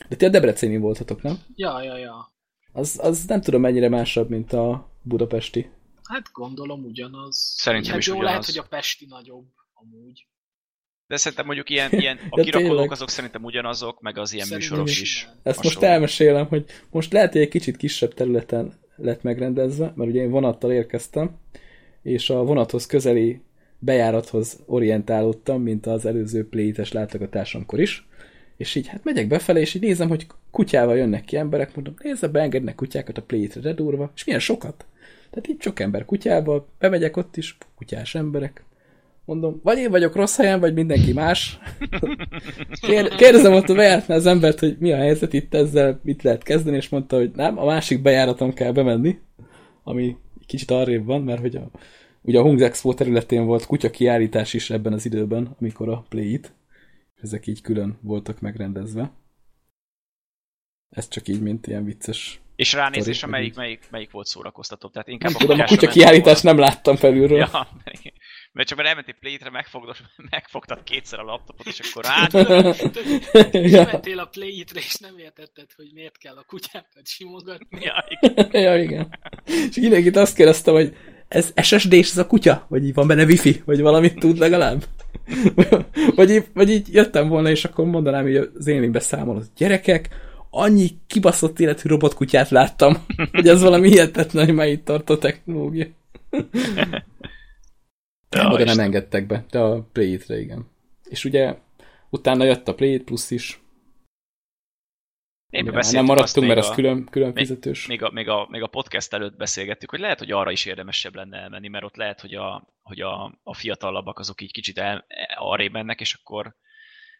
De ti a Debreceni voltatok, nem? Ja, ja, ja. Az, az nem tudom mennyire másabb, mint a budapesti. Hát gondolom ugyanaz. Szerintem hát is jó ugyanaz. lehet, hogy a Pesti nagyobb amúgy. De szerintem mondjuk ilyen, ilyen a kirakodók azok szerintem ugyanazok, meg az ilyen szerintem műsorok is. Ezt hasonló. most elmesélem, hogy most lehet, hogy egy kicsit kisebb területen lett megrendezve, mert ugye én vonattal érkeztem, és a vonathoz közeli bejárathoz orientálódtam, mint az előző plétes látogatásomkor is, és így hát megyek befelé, és így nézem, hogy kutyával jönnek ki emberek, mondom, nézze, beengednek kutyákat a plétre redurva, és milyen sokat. Tehát így sok ember kutyába, bemegyek ott is, kutyás emberek. Mondom, vagy én vagyok rossz helyen, vagy mindenki más. kérdezem ott a bejáratnál az embert, hogy mi a helyzet itt ezzel, mit lehet kezdeni, és mondta, hogy nem, a másik bejáraton kell bemenni, ami kicsit arrébb van, mert hogy a, ugye a Hungs Expo területén volt kutya kiállítás is ebben az időben, amikor a Play-it, ezek így külön voltak megrendezve. Ez csak így, mint ilyen vicces. És ránézésre melyik, melyik, melyik volt szórakoztató? Tehát inkább nem a tudom, a kutya kiállítást nem láttam felülről. Ja, mert csak mert elmentél Play-re, megfogtad kétszer a laptopot, és akkor át... ja. mentél a Play-re, és nem értetted, hogy miért kell a kutyákat simogatni. Ja, igen. ja, igen. És mindenkit azt kérdeztem, hogy ez ssd és ez a kutya? Vagy így van benne wifi? Vagy valamit tud legalább? vagy, így, vagy így jöttem volna, és akkor mondanám hogy az élmény beszámolót. Gyerekek, annyi kibaszott életű robotkutyát láttam, hogy ez valami hihetetlen, hogy már itt tart a technológia. Ja, Oda nem engedtek be, de a Play re igen. És ugye utána jött a Play Plus is. nem maradtunk, mert az külön, külön még, fizetős. Még a, még, a, még a podcast előtt beszélgettük, hogy lehet, hogy arra is érdemesebb lenne elmenni, mert ott lehet, hogy a, hogy a, a fiatalabbak azok így kicsit el, arrébb mennek, és akkor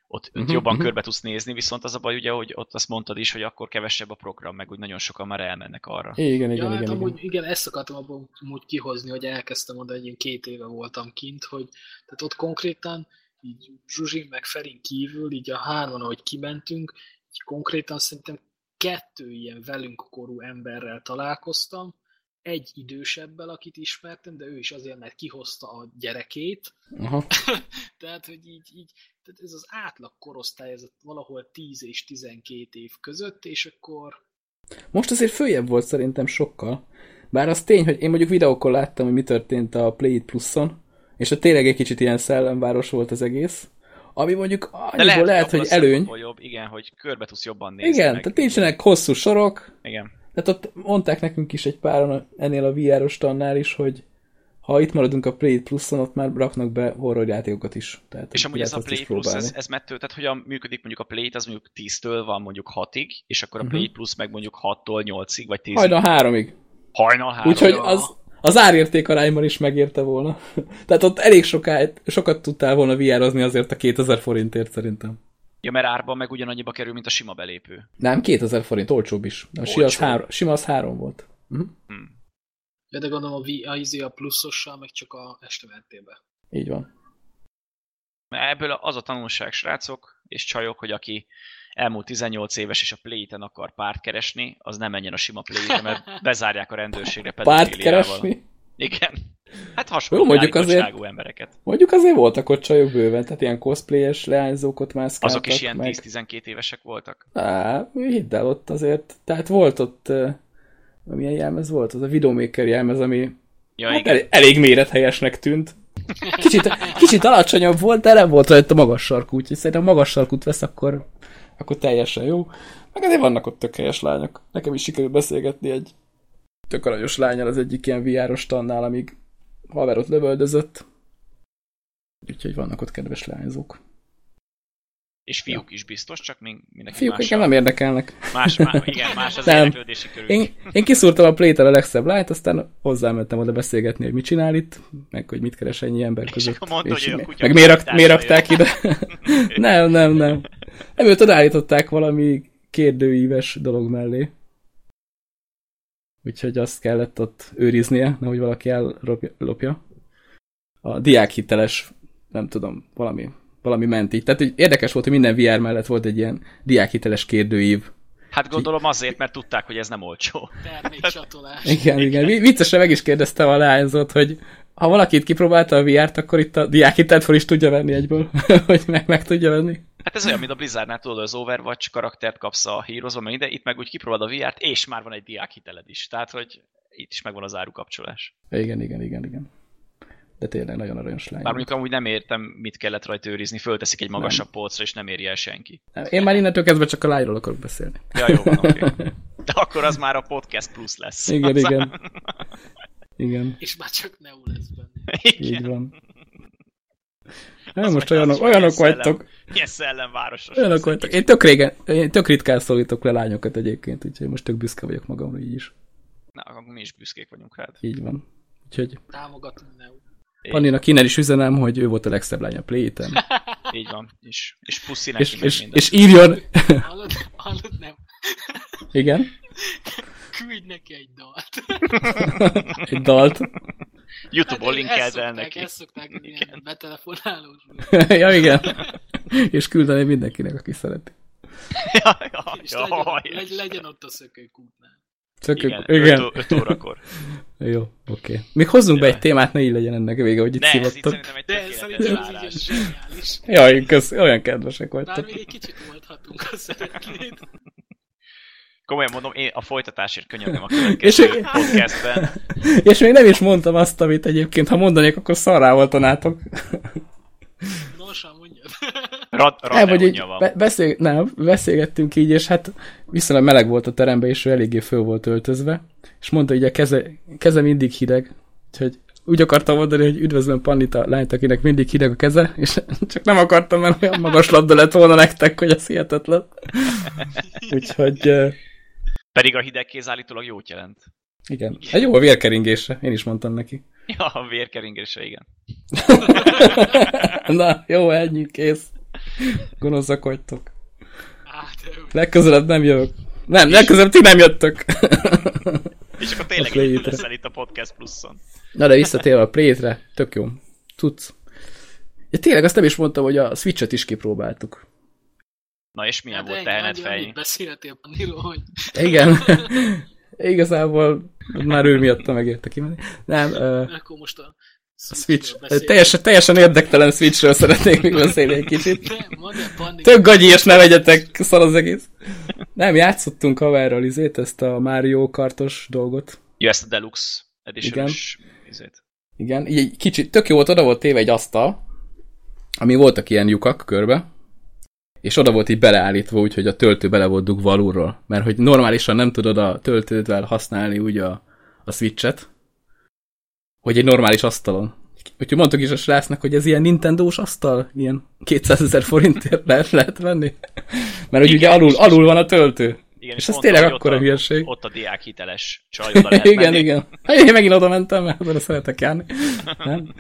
ott uh-huh, jobban uh-huh. körbe tudsz nézni, viszont az a baj ugye, hogy ott azt mondtad is, hogy akkor kevesebb a program, meg úgy nagyon sokan már elmennek arra. Igen, igen, ja, igen, hát igen. Amúgy, igen, ezt akartam abban úgy kihozni, hogy elkezdtem oda, egy ilyen két éve voltam kint, hogy tehát ott konkrétan így Zsuzsin meg Ferin kívül, így a hárman, ahogy kimentünk, így konkrétan szerintem kettő ilyen velünk korú emberrel találkoztam, egy idősebbel, akit ismertem, de ő is azért, mert kihozta a gyerekét. Aha. tehát, hogy így, így tehát ez az átlag korosztály, ez valahol 10 és 12 év között, és akkor... Most azért följebb volt szerintem sokkal. Bár az tény, hogy én mondjuk videókon láttam, hogy mi történt a Play It Plus-on, és a tényleg egy kicsit ilyen szellemváros volt az egész. Ami mondjuk annyiból lehet, lehet hogy előny. Jobb, igen, hogy körbe tudsz jobban nézni. Igen, meg. tehát nincsenek hosszú sorok. Igen. Tehát ott mondták nekünk is egy páran ennél a VR-os tannál is, hogy ha itt maradunk a Play Plus-on, ott már raknak be horrorjátékokat is. Tehát és amúgy ez a Play Plus, ez, ez mettő, tehát hogyan működik mondjuk a Play, az mondjuk 10-től van mondjuk 6-ig, és akkor a uh-huh. Play Plus meg mondjuk 6-tól 8-ig, vagy 10-ig. Hajnal 3-ig. Hajnal 3 Úgyhogy az, az árérték arányban is megérte volna. Tehát ott elég sokáig, sokat tudtál volna vr azért a 2000 forintért szerintem. Ja, mert árban meg ugyanannyiba kerül, mint a sima belépő. Nem, 2000 forint, olcsóbb is. A olcsóbb. Az három, sima az három volt. Uh-huh. Hmm. Ja, de gondolom a, a, a pluszossal, meg csak a este mentébe. Így van. Ebből az a tanulság, srácok és csajok, hogy aki elmúlt 18 éves és a play akar párt keresni, az nem menjen a sima play mert bezárják a rendőrségre Párt keresni? Igen. Hát hasonló Jó, mondjuk azért, embereket. Mondjuk azért voltak ott csajok bőven, tehát ilyen cosplayes leányzók ott mászkáltak. Azok is ilyen meg... 10-12 évesek voltak? Á, hidd el ott azért. Tehát volt ott milyen jelmez volt? Az a Videomaker jelmez, ami ja, hát elég, elég mérethelyesnek tűnt. Kicsit, kicsit alacsonyabb volt, de nem volt rajta magas sarkú, úgyhogy szerintem magas sarkút vesz, akkor, akkor teljesen jó. Meg azért vannak ott tök helyes lányok. Nekem is sikerült beszélgetni egy tök aranyos lányal az egyik ilyen VR-os tannál, amíg haver ott lövöldözött. Úgyhogy vannak ott kedves lányzók. És fiúk ja. is biztos, csak még mindenki Fiúk engem nem érdekelnek. Más, más, igen, más az nem. érdeklődési körül. Én, én kiszúrtam a play a legszebb lányt, aztán hozzámentem oda beszélgetni, hogy mit csinál itt, meg hogy mit keres ennyi ember között. És mondta, és hogy meg miért, rak, miért rakták ide. nem, nem, nem. Nem, őt odaállították valami kérdőíves dolog mellé. Úgyhogy azt kellett ott őriznie, nehogy valaki ellopja. A diákhiteles, nem tudom, valami valami ment így. Tehát hogy érdekes volt, hogy minden VR mellett volt egy ilyen diákhiteles kérdőív. Hát gondolom azért, mert tudták, hogy ez nem olcsó. Termékcsatolás. igen, igen. Viccesen meg is kérdeztem a lányzót, hogy ha valakit kipróbálta a VR-t, akkor itt a diákhitelt fel is tudja venni egyből, hogy meg, meg tudja venni. Hát ez olyan, mint a Blizzardnál tudod, az Overwatch karaktert kapsz a hírozva, meg ide, itt meg úgy kipróbálod a VR-t, és már van egy diákhiteled is. Tehát, hogy itt is megvan az árukapcsolás. Igen, igen, igen, igen de tényleg nagyon aranyos lány. Bár mondjuk amúgy nem értem, mit kellett rajta őrizni, fölteszik egy magasabb nem. polcra, és nem éri el senki. Én már innentől kezdve csak a lányról akarok beszélni. Ja, jó van, okay. De akkor az már a podcast plusz lesz. Igen, az igen. Igen. És már csak Neo lesz benne. Igen. Így van. Nem, most olyanok, olyanok vagytok. Ilyen szellemvárosos. Olyanok vagytok. Én tök régen, én tök ritkán szólítok le lányokat egyébként, úgyhogy most tök büszke vagyok magamra így is. Na, akkor mi is büszkék vagyunk rád. Így van. Úgyhogy... Támogatom Neo. Panninak innen is üzenem, hogy ő volt a legszebb lány a play Így van. És, és puszi neki és, és, és írjon... Hallod, hallod, nem. Igen? Küldj neki egy dalt. egy dalt? Youtube-on hát, linkeld el neki. Ezt szokták ilyen betelefonálós. ja, igen. És küldeni mindenkinek, aki szereti. ja, ja, És ja, legyen, ja, legy, legyen ott a szökőkútnál. Csak igen, igen. igen. 5 órakor. Jó, oké. Okay. Még hozzunk be Jaj. egy témát, ne így legyen ennek vége, hogy itt Ne, ez itt szívottok. szerintem egy De tökéletes szerintem ez zseniális. Jaj, kösz, olyan kedvesek vagytok. még egy kicsit oldhatunk a szeretlét. Komolyan mondom, én a folytatásért könyörgöm a következő És- podcastben. És még nem is mondtam azt, amit egyébként, ha mondanék, akkor szarrá voltanátok. Nosan, mondjad. Rad, így Radeonja van. be, beszél, nem, beszélgettünk így, és hát viszonylag meleg volt a teremben, és ő eléggé föl volt öltözve, és mondta, hogy a keze, keze mindig hideg, úgyhogy úgy akartam mondani, hogy üdvözlöm Pannita lányt, akinek mindig hideg a keze, és csak nem akartam, mert olyan magas labda lett volna nektek, hogy ez hihetetlen. Úgyhogy Pedig a hideg kéz állítólag jót jelent. igen, egy jó a vérkeringésre, én is mondtam neki. Ja, a vérkeringésre, igen. Na, jó, ennyi, kész. Gonoszak vagytok. Hát, Legközelebb nem jövök. Nem, legközelebb ti nem jöttök. És akkor tényleg egyedül leszel itt a Podcast Pluszon. Na de visszatérve a Play-re, tök jó. Tudsz. Ja, tényleg azt nem is mondtam, hogy a Switch-et is kipróbáltuk. Na és milyen Hát volt tehenet annyit beszéltél Panniról, hogy Igen. Igazából már ő miatta megérte kimenni. Nem, uh, akkor most a a Switch. Teljesen, teljesen érdektelen Switchről szeretnék még beszélni egy kicsit. Tök gagyi, és ne vegyetek, szar az egész. Nem, játszottunk haverral izét, ezt a Mario kartos dolgot. Ja, ezt a Deluxe Edition-os izét. Igen, így egy kicsit, tök jó volt, oda volt téve egy asztal, ami voltak ilyen lyukak körbe, és oda volt így beleállítva, úgyhogy a töltő bele volt dugva alulról. Mert hogy normálisan nem tudod a töltődvel használni úgy a, a switchet, hogy egy normális asztalon. Úgyhogy mondtuk is a srácnak, hogy ez ilyen Nintendo-s asztal, ilyen 200 ezer forintért lehet, lehet venni. Mert hogy ugye alul, alul van a töltő. Igen, És ez tényleg akkora a- hülyeség. Ott a diák hiteles csaj, oda lehet igen, menni. igen. Hát én megint oda mentem, mert oda szeretek járni. Nem?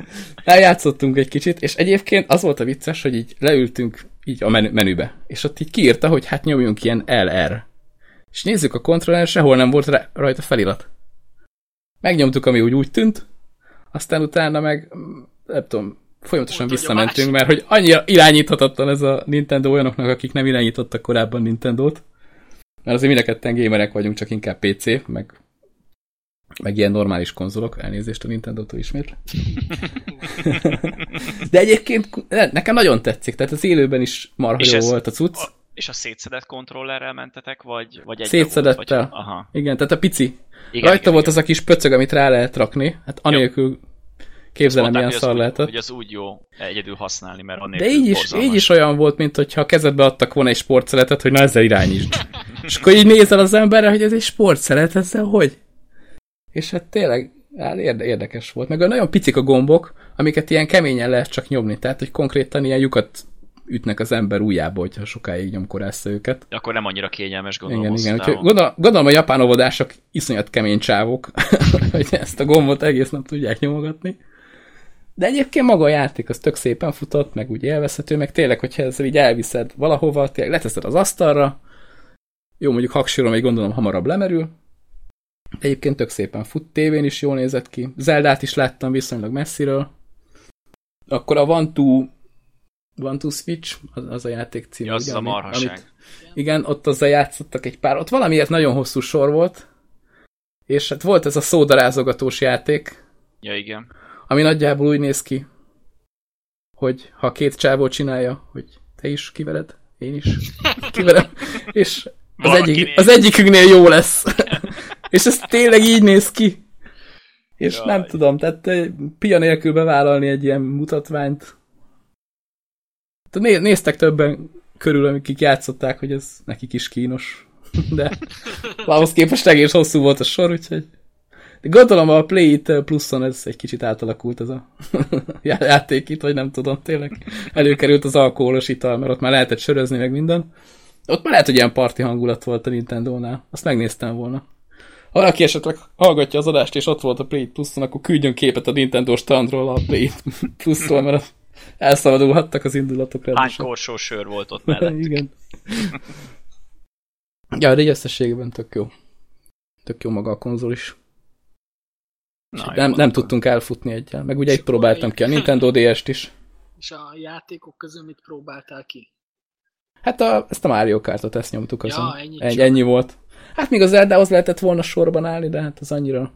Eljátszottunk egy kicsit, és egyébként az volt a vicces, hogy így leültünk így a menü, menübe, és ott így kiírta, hogy hát nyomjunk ilyen LR. És nézzük a kontroller, sehol nem volt rá- rajta felirat. Megnyomtuk, ami úgy úgy tűnt, aztán utána meg, mm, nem tudom, folyamatosan a visszamentünk, mert hogy annyira irányíthatatlan ez a Nintendo olyanoknak, akik nem irányítottak korábban Nintendo-t. Mert azért mind a ketten gamerek vagyunk, csak inkább PC, meg, meg ilyen normális konzolok. Elnézést a Nintendo-tól ismét. De egyébként ne- nekem nagyon tetszik, tehát az élőben is marha És jó ez- volt a cucc. A, és a szétszedett kontrollerrel mentetek, vagy, vagy egy Szétszedettel. Volt, vagy, aha. Igen, tehát a pici. Igen, Rajta igen, volt igen. az a kis pöcög, amit rá lehet rakni. Hát anélkül képzelem, milyen az szar úgy- lehetett. Hogy az úgy jó egyedül használni, mert annél De így is, így is olyan volt, mint hogyha a kezedbe adtak volna egy sportszeletet, hogy na ezzel irányítsd. És akkor így nézel az emberre, hogy ez egy sportszelet, ezzel hogy? És hát tényleg hát érde- érdekes volt. Meg nagyon picik a gombok, amiket ilyen keményen lehet csak nyomni. Tehát, hogy konkrétan ilyen lyukat ütnek az ember ujjába, hogyha sokáig nyomkorásza őket. De akkor nem annyira kényelmes, gondolom. Igen, igen. Úgyhogy távon. gondolom, a japán óvodások iszonyat kemény csávok, hogy ezt a gombot egész nem tudják nyomogatni. De egyébként maga a játék az tök szépen futott, meg úgy élvezhető, meg tényleg, hogyha ezzel így elviszed valahova, tényleg leteszed az asztalra, jó, mondjuk haksírom, még gondolom hamarabb lemerül, de egyébként tök szépen fut, tévén is jól nézett ki. Zeldát is láttam viszonylag messziről. Akkor a One Two, One Two Switch, az, az a játék cím. Ja, az a marhaság. igen, ott azzal játszottak egy pár. Ott valamiért nagyon hosszú sor volt, és hát volt ez a szódarázogatós játék, Ja, igen. Ami nagyjából úgy néz ki, hogy ha két csávó csinálja, hogy te is kivered, én is kiverem, és az, egyik, az egyikünknél jó lesz. és ez tényleg így néz ki. És Jaj. nem tudom, tehát eh, pia nélkül bevállalni egy ilyen mutatványt. Néztek többen körül, akik játszották, hogy ez nekik is kínos. De ahhoz képest egész hosszú volt a sor, úgyhogy de gondolom a Play It pluszon ez egy kicsit átalakult ez a já- játék itt, vagy nem tudom, tényleg előkerült az alkoholos ital, mert ott már lehetett sörözni, meg minden. Ott már lehet, hogy ilyen parti hangulat volt a Nintendo-nál. Azt megnéztem volna. Ha valaki esetleg hallgatja az adást, és ott volt a Play It pluszon, akkor küldjön képet a Nintendo standról a Play It pluszról, mert elszabadulhattak az indulatok Hány korsó sör volt ott mellett? Igen. Ja, de egy összességében tök jó. Tök jó maga a konzol is. Na, nem, nem tudtunk elfutni egyel. Meg ugye És itt próbáltam ki a Nintendo DS-t is. És a játékok közül mit próbáltál ki? Hát a, ezt a Mario Kartot, ezt nyomtuk azon. Ja, ennyi, ennyi, ennyi volt. Hát még az Zeldához lehetett volna sorban állni, de hát az annyira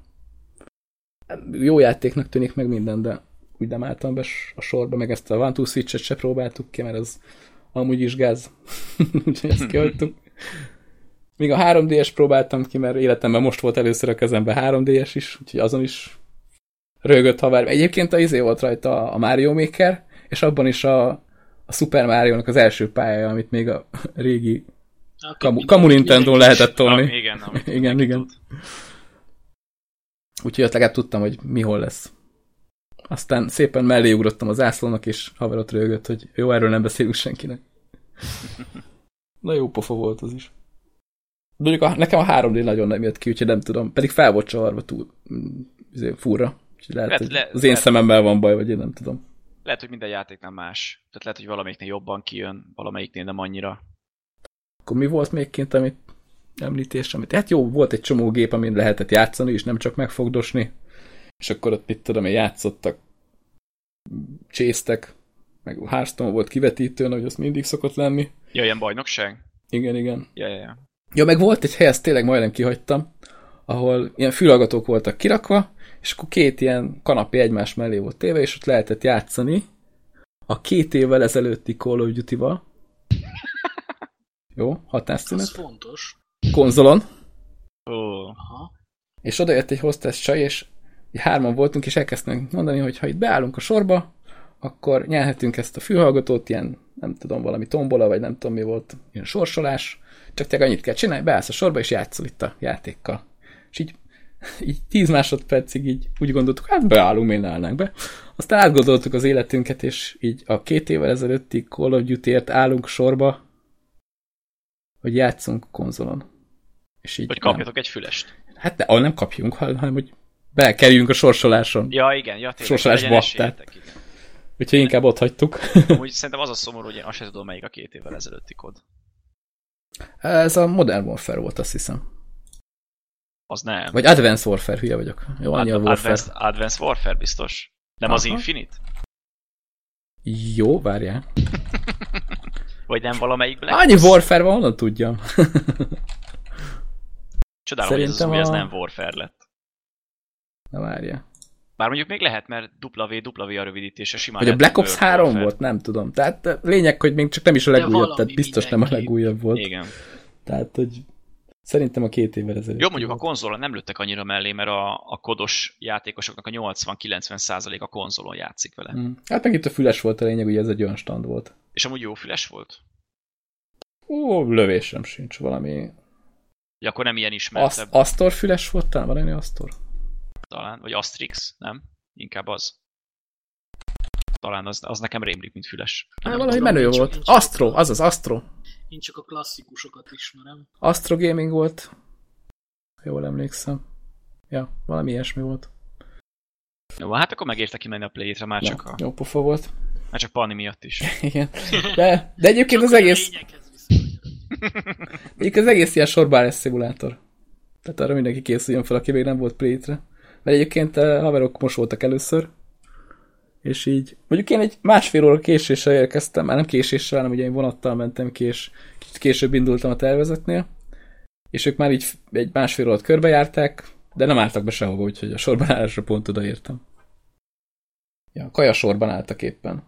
jó játéknak tűnik meg minden, de úgy nem álltam be a sorba, meg ezt a One Two Switch-et se próbáltuk ki, mert az amúgy is gáz. Úgyhogy ezt kihagytuk. Míg a 3DS próbáltam ki, mert életemben most volt először a kezemben 3DS is, úgyhogy azon is rögött havár. Egyébként a izé volt rajta a Mario Maker, és abban is a, a Super Mario-nak az első pályája, amit még a régi Kamu, Kamu Nintendo lehetett tolni. Ah, igen, igen, igen. Úgyhogy ott legalább tudtam, hogy mi hol lesz. Aztán szépen mellé ugrottam az ászlónak, és haverot rögött, hogy jó, erről nem beszélünk senkinek. Na jó pofa volt az is. Mondjuk a, nekem a 3D nagyon nem jött ki, úgyhogy nem tudom. Pedig fel volt csavarva túl izé, fura. Úgyhogy lehet, lehet, le, az én lehet, szememmel van baj, vagy én nem tudom. Lehet, hogy minden játéknál más. Tehát lehet, hogy valamelyiknél jobban kijön, valamelyiknél nem annyira. Akkor mi volt még kint, amit említés, amit hát jó, volt egy csomó gép, amin lehetett játszani, és nem csak megfogdosni, és akkor ott mit tudom én, játszottak, csésztek, meg Hearthstone volt kivetítőn, hogy az mindig szokott lenni. Ja, ilyen bajnokság? Igen, igen. Ja, ja, ja. Ja, meg volt egy hely, ezt tényleg majdnem kihagytam, ahol ilyen fülhallgatók voltak kirakva, és akkor két ilyen kanapé egymás mellé volt téve, és ott lehetett játszani a két évvel ezelőtti Call of Duty-val. Jó, hatásszünet. Ez fontos. Konzolon. Oh. És oda jött egy hostess csaj, és hárman voltunk, és elkezdtünk mondani, hogy ha itt beállunk a sorba, akkor nyerhetünk ezt a fülhallgatót, ilyen, nem tudom, valami tombola, vagy nem tudom mi volt, ilyen sorsolás, csak te annyit kell csinálni, beállsz a sorba, és játszol itt a játékkal. És így, így tíz másodpercig így úgy gondoltuk, hát beállunk, miért állnánk be. Aztán átgondoltuk az életünket, és így a két évvel ezelőtti Call of Duty-ért állunk sorba, hogy játszunk konzolon. És így hogy kapjatok nem. egy fülest. Hát ne, nem kapjunk, hanem hogy belkerüljünk a sorsoláson. Ja, igen, ja, tényleg. Sorsolásba, tehát. Úgyhogy inkább ott hagytuk. Amúgy szerintem az a szomorú, hogy én azt sem tudom, melyik a két évvel ezelőtti kód. Ez a Modern Warfare volt, azt hiszem. Az nem. Vagy Advanced Warfare, hülye vagyok. Jó, annyi a Warfare. Advanced, Advanced Warfare biztos. Nem Aha. az Infinite? Jó, várjál. Vagy nem valamelyik Black Annyi Warfare van, honnan tudjam. Csodálom, hogy ez az a... ez nem Warfare lett. Na várja. Bár mondjuk még lehet, mert W, W a rövidítése simán. Vagy a Black Ops 3 Warfare. volt, nem tudom. Tehát eh, lényeg, hogy még csak nem is a legújabb, tehát biztos nem a legújabb volt. Igen. Tehát, hogy Szerintem a két évvel ezelőtt. Jó, mondjuk a konzolon nem lőttek annyira mellé, mert a, a kodos játékosoknak a 80-90% a konzolon játszik vele. Hmm. Hát meg itt a füles volt a lényeg, ugye ez egy olyan stand volt. És amúgy jó füles volt? Ó, lövésem sincs, valami... Ja, akkor nem ilyen ismertebb. Ast Astor füles volt talán? Valami Astor? Talán, vagy Astrix, nem? Inkább az. Talán az, az nekem rémlik, mint füles. Hát, valami menő volt. Astro, az az Astro. Én csak a klasszikusokat ismerem. Astro Gaming volt. Jól emlékszem. Ja, valami ilyesmi volt. Jó, hát akkor megérte kimenni a play már csak a... Jó pofa volt. Már csak Pani miatt is. Igen. De, de egyébként az egész... Egyébként az egész ilyen sorbálás szimulátor. Tehát arra mindenki készüljön fel, aki még nem volt play -re. Mert egyébként a eh, haverok most voltak először, és így, mondjuk én egy másfél óra késéssel érkeztem, már nem késéssel, hanem ugye én vonattal mentem ki, és kicsit később indultam a tervezetnél, és ők már így egy másfél órát körbejárták, de nem álltak be sehova, úgyhogy a sorban állásra pont odaértem. Ja, kaja sorban álltak éppen.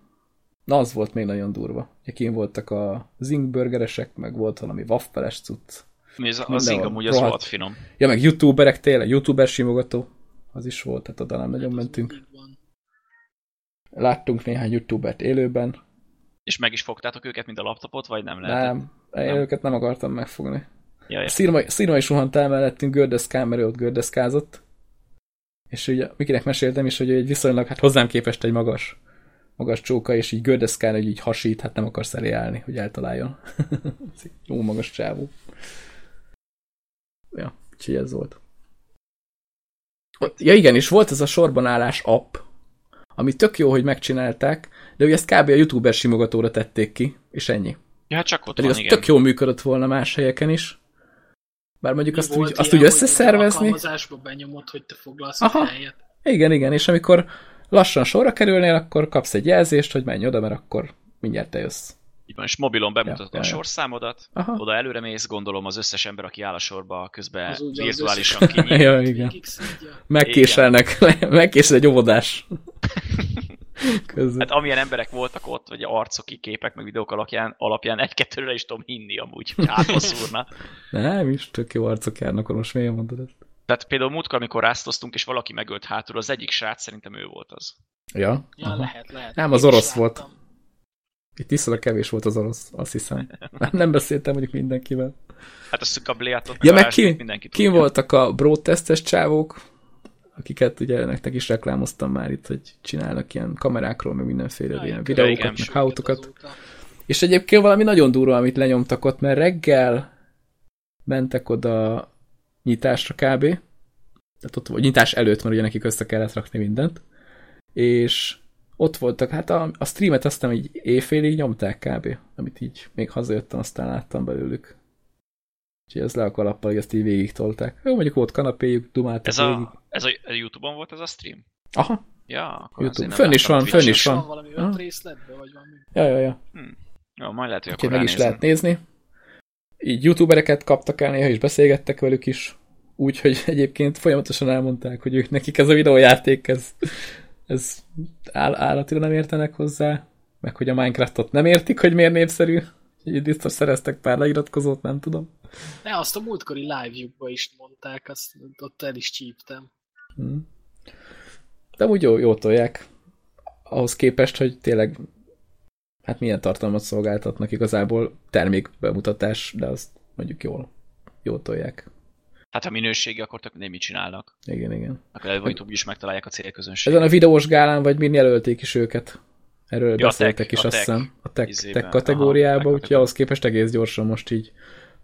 Na, az volt még nagyon durva. Ugye voltak a zingburgeresek, meg volt valami waffeles cucc. Mi ez a, a zing amúgy az volt finom. Ja, meg youtuberek tényleg, youtuber simogató. Az is volt, tehát oda nem nagyon mentünk. Láttunk néhány youtubert élőben. És meg is fogtátok őket, mint a laptopot, vagy nem lehet? Nem, nem. őket nem akartam megfogni. Ja, Szirma, Szirma is rohant el mellettünk gördeszkál, mert ő ott gördeszkázott. És ugye Mikinek meséltem is, hogy egy viszonylag, hát hozzám képest egy magas, magas csóka, és így gördeszkál, hogy így hasít, hát nem akarsz elé állni, hogy eltaláljon. Jó magas csávó. Ja, úgyhogy ez volt. Ja igen, és volt ez a sorbanállás app, ami tök jó, hogy megcsinálták, de ugye ezt kb. a youtuber simogatóra tették ki, és ennyi. Ja, hát csak ott Pedig van, az igen. tök jól működött volna más helyeken is. Bár mondjuk Mi azt úgy, azt úgy összeszervezni. Hogy benyomod, hogy te foglalsz Aha. helyet. Igen, igen, és amikor lassan sorra kerülnél, akkor kapsz egy jelzést, hogy menj oda, mert akkor mindjárt te jössz. Így van, és mobilon bemutatod ja, a ja, sorszámodat, Aha. oda előre mész, gondolom az összes ember, aki áll a sorba, közben virtuálisan kinyílt. ja, igen. Megkéselnek, megkésel egy óvodás. Közben. Hát amilyen emberek voltak ott, vagy arcoki képek, meg videók alapján, alapján egy-kettőre is tudom hinni amúgy, hogy hátba szúrna. Nem is, tök jó arcok járnak, akkor most miért mondod ezt? Tehát például múltkor, amikor rásztoztunk, és valaki megölt hátul, az egyik srác szerintem ő volt az. Ja? Ja, lehet, lehet. Nem, az orosz volt. Itt iszonyat kevés volt az orosz, azt hiszem. Nem beszéltem mondjuk mindenkivel. Hát a szükabléátot ja, meg ki, mindenki ki voltak a broadtestes csávók, akiket ugye nektek is reklámoztam már itt, hogy csinálnak ilyen kamerákról, meg mindenféle ja, ilyen videókat, meg hautokat. És egyébként valami nagyon durva, amit lenyomtak ott, mert reggel mentek oda nyitásra kb. Tehát ott volt nyitás előtt, mert ugye nekik össze kellett rakni mindent. És ott voltak, hát a, a streamet aztán így éjfélig nyomták kb. Amit így még hazajöttem, aztán láttam belőlük. Úgyhogy ez le a kalappal, hogy ezt így végig tolták. Jó, mondjuk volt kanapéjuk, dumáltak ez a, végig. Ez a, a Youtube-on volt ez a stream? Aha. Ja, YouTube. Fönn is van, fönn is van. van valami öt részletben, vagy valami? Ja, ja, ja. Hm. Jó, majd lehet, hogy akkor meg is lehet nézni. Így youtubereket kaptak el, néha is beszélgettek velük is. Úgyhogy egyébként folyamatosan elmondták, hogy ők nekik ez a videójáték, ez, ez áll, állatira nem értenek hozzá, meg hogy a Minecraftot nem értik, hogy miért népszerű. Így biztos szereztek pár leiratkozót, nem tudom. Ne, azt a múltkori live-jukba is mondták, azt ott el is csíptem. Hmm. De úgy jó, jó tolják. Ahhoz képest, hogy tényleg hát milyen tartalmat szolgáltatnak igazából termékbemutatás, de azt mondjuk jól, jól tolják. Hát ha minőségi, akkor tök nem mit csinálnak. Igen, igen. Akkor előbb is megtalálják a célközönséget. Ezen a videós gálán, vagy mind jelölték is őket. Erről ja, beszéltek tech, is, azt hiszem, a tech, izében, tech kategóriába, aha, úgyhogy ahhoz képest egész gyorsan most így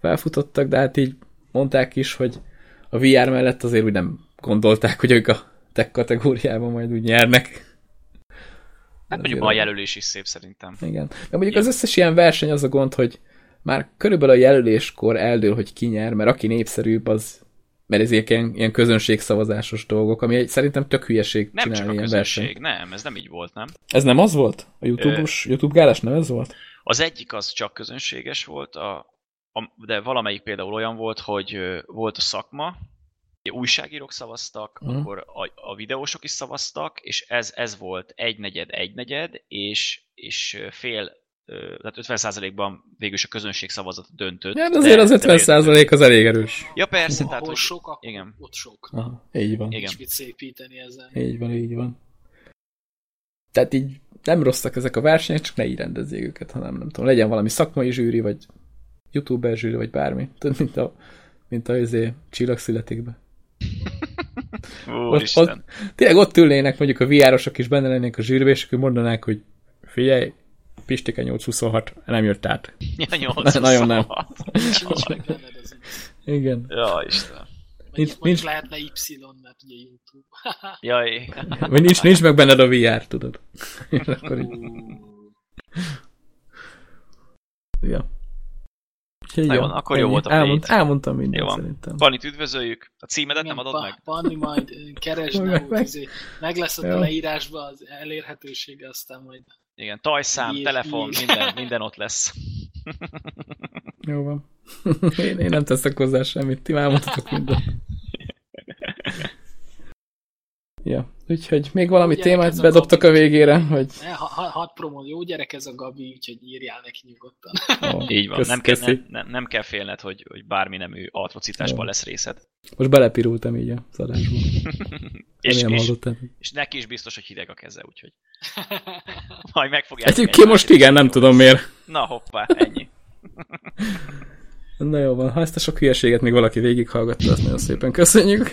felfutottak, de hát így mondták is, hogy a VR mellett azért úgy nem gondolták, hogy ők a tech kategóriában majd úgy nyernek. Hát mondjuk a jelölés is szép szerintem. Igen. De mondjuk Igen. az összes ilyen verseny az a gond, hogy már körülbelül a jelöléskor eldől, hogy ki nyer, mert aki népszerűbb, az mert ez ilyen, ilyen közönségszavazásos dolgok, ami egy, szerintem tök hülyeség nem csinálni csak a közönség, ilyen Nem, ez nem így volt, nem? Ez nem az volt? A YouTube-os, Ö... YouTube gálás nem ez volt? Az egyik az csak közönséges volt, a, a, de valamelyik például olyan volt, hogy volt a szakma, újságírók szavaztak, uh-huh. akkor a, a videósok is szavaztak, és ez, ez volt egy negyed, egy negyed, és, és fél tehát 50%-ban végül is a közönség szavazat döntött. Ja, de azért de, az 50% az elég erős. Ja persze, tehát hogy... sok, igen. ott sok. Aha, így van. Igen. mit szépíteni ezzel. Így van, így van. Tehát így nem rosszak ezek a versenyek, csak ne így rendezzék őket, hanem nem tudom, legyen valami szakmai zsűri, vagy youtuber zsűri, vagy bármi. Tudod, mint a, mint a izé, csillag születikbe. ott, ott, tényleg ott ülnének mondjuk a VR-osok is benne lennének a zsűrbe, és akkor mondanák, hogy figyelj, Pistike 826 nem jött át. Ja, 826. Nagyon nem. Nincs meg benned az Igen. Ja, Isten. Nincs, nincs... lehetne Y, mert ugye YouTube. Jaj. Vagy nincs, nincs meg benned a VR, tudod. Akkor így. Ja. Na jó, akkor jó volt a Elmond, Elmondtam mindent jó szerintem. Panit üdvözöljük. A címedet Igen, nem adod meg? Panni majd keresd, meg, meg. meg lesz ott a leírásban az elérhetősége, aztán majd igen, tajszám, így, telefon. Minden, minden ott lesz. Jó van. Én, én nem teszek hozzá semmit, ti már mondhatok mindent. Ja, úgyhogy még valami jó témát bedobtak a, a végére, hogy... Ha, ha, hat promó, jó gyerek ez a Gabi, úgyhogy írjál neki nyugodtan. Oh, Így van, kösz, nem, kell, nem, nem, nem kell félned, hogy, hogy bármi nemű atrocitásban lesz részed. Most belepirultam így a szadásba. és, és, és neki is biztos, hogy hideg a keze, úgyhogy majd meg fogják... Egyébként most igen, nem tudom miért. Na hoppá, ennyi. Na jó van, ha ezt a sok hülyeséget még valaki végighallgatta, azt nagyon szépen köszönjük.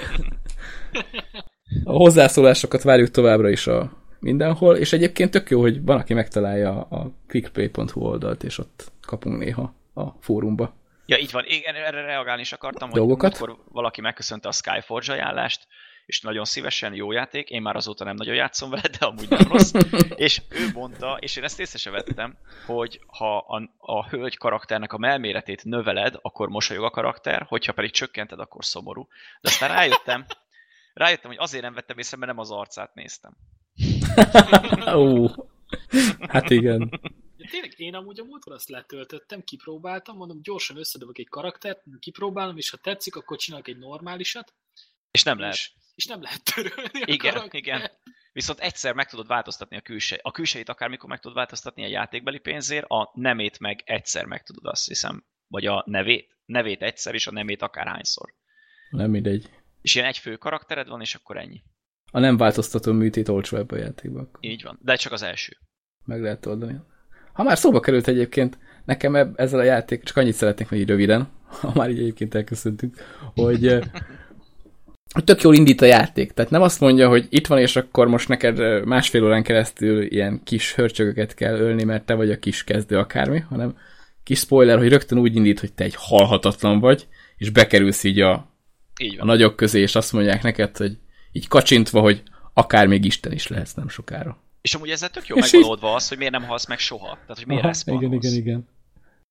A hozzászólásokat várjuk továbbra is a mindenhol, és egyébként tök jó, hogy van, aki megtalálja a quickplay.hu oldalt, és ott kapunk néha a fórumba. Ja, így van. Igen, erre reagálni is akartam, Dolgokat? hogy akkor valaki megköszönte a Skyforge ajánlást, és nagyon szívesen jó játék, én már azóta nem nagyon játszom vele, de amúgy nem rossz, és ő mondta, és én ezt észre se vettem, hogy ha a, a hölgy karakternek a melméretét növeled, akkor mosolyog a karakter, hogyha pedig csökkented, akkor szomorú. De aztán rájöttem, rájöttem, hogy azért nem vettem észre, mert nem az arcát néztem. Ó, hát igen. tényleg én amúgy a múltkor azt letöltöttem, kipróbáltam, mondom, gyorsan összedobok egy karaktert, kipróbálom, és ha tetszik, akkor csinálok egy normálisat. És nem lehet. És, és nem lehet törölni a Igen, karaktert. igen. Viszont egyszer meg tudod változtatni a külsej. A külsejét akármikor meg tudod változtatni a játékbeli pénzért, a nemét meg egyszer meg tudod azt hiszem. Vagy a nevét. Nevét egyszer, és a nemét akárhányszor. Nem mindegy. És ilyen egy fő karaktered van, és akkor ennyi. A nem változtató műtét olcsó ebbe a játékba. Akkor Így van. De csak az első. meg lehet oldani. Ha már szóba került egyébként, nekem eb- ezzel a játék, csak annyit szeretnék még így röviden, ha már így egyébként elköszöntünk, hogy tök jól indít a játék. Tehát nem azt mondja, hogy itt van, és akkor most neked másfél órán keresztül ilyen kis hörcsögöket kell ölni, mert te vagy a kis kezdő akármi, hanem kis spoiler, hogy rögtön úgy indít, hogy te egy halhatatlan vagy, és bekerülsz így a, Így a van. nagyok közé, és azt mondják neked, hogy így kacsintva, hogy akár még Isten is lehetsz nem sokára. És amúgy ezzel tök jó És megoldva az, hogy miért nem halsz meg soha. Tehát, hogy miért Aha, respawnolsz. igen, igen, igen.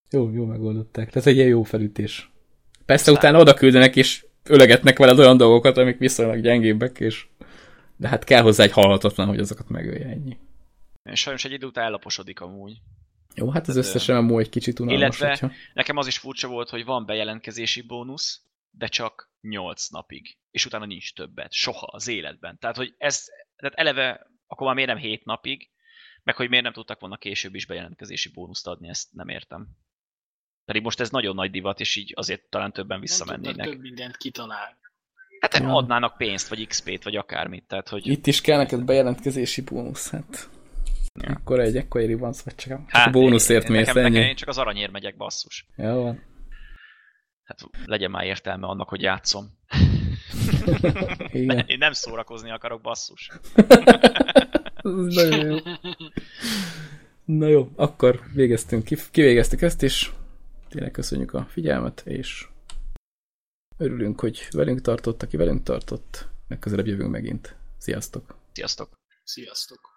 Jó, jó megoldották. Tehát egy ilyen jó felütés. Persze Aztán- utána oda küldenek, és ölegetnek veled olyan dolgokat, amik viszonylag gyengébbek, és de hát kell hozzá egy halhatatlan, hogy azokat megölje ennyi. És sajnos egy idő után ellaposodik amúgy. Jó, hát az Hát, összes ö, MMO egy kicsit unalmas, illetve- hogyha... Nekem az is furcsa volt, hogy van bejelentkezési bónusz, de csak 8 napig. És utána nincs többet. Soha az életben. Tehát, hogy ez, tehát eleve, akkor már miért nem 7 napig, meg hogy miért nem tudtak volna később is bejelentkezési bónuszt adni, ezt nem értem. Pedig most ez nagyon nagy divat, és így azért talán többen Nem visszamennének. több mindent kitalálni. Hát Ja. adnának pénzt, vagy XP-t, vagy akármit. Tehát, hogy Itt is kell neked bejelentkezési bónusz, hát... Ja. Akkor egy, akkor egy ribanc, vagy csak a, csak hát a bónuszért mész, nekem, nekem ennyi. én csak az aranyért megyek, basszus. Jó van. Hát legyen már értelme annak, hogy játszom. Igen. Én nem szórakozni akarok, basszus. Nagyon jó. Na jó, akkor végeztünk, kivégeztük ezt is. Tényleg köszönjük a figyelmet, és örülünk, hogy velünk tartott, aki velünk tartott. Legközelebb jövünk megint. Sziasztok! Sziasztok! Sziasztok!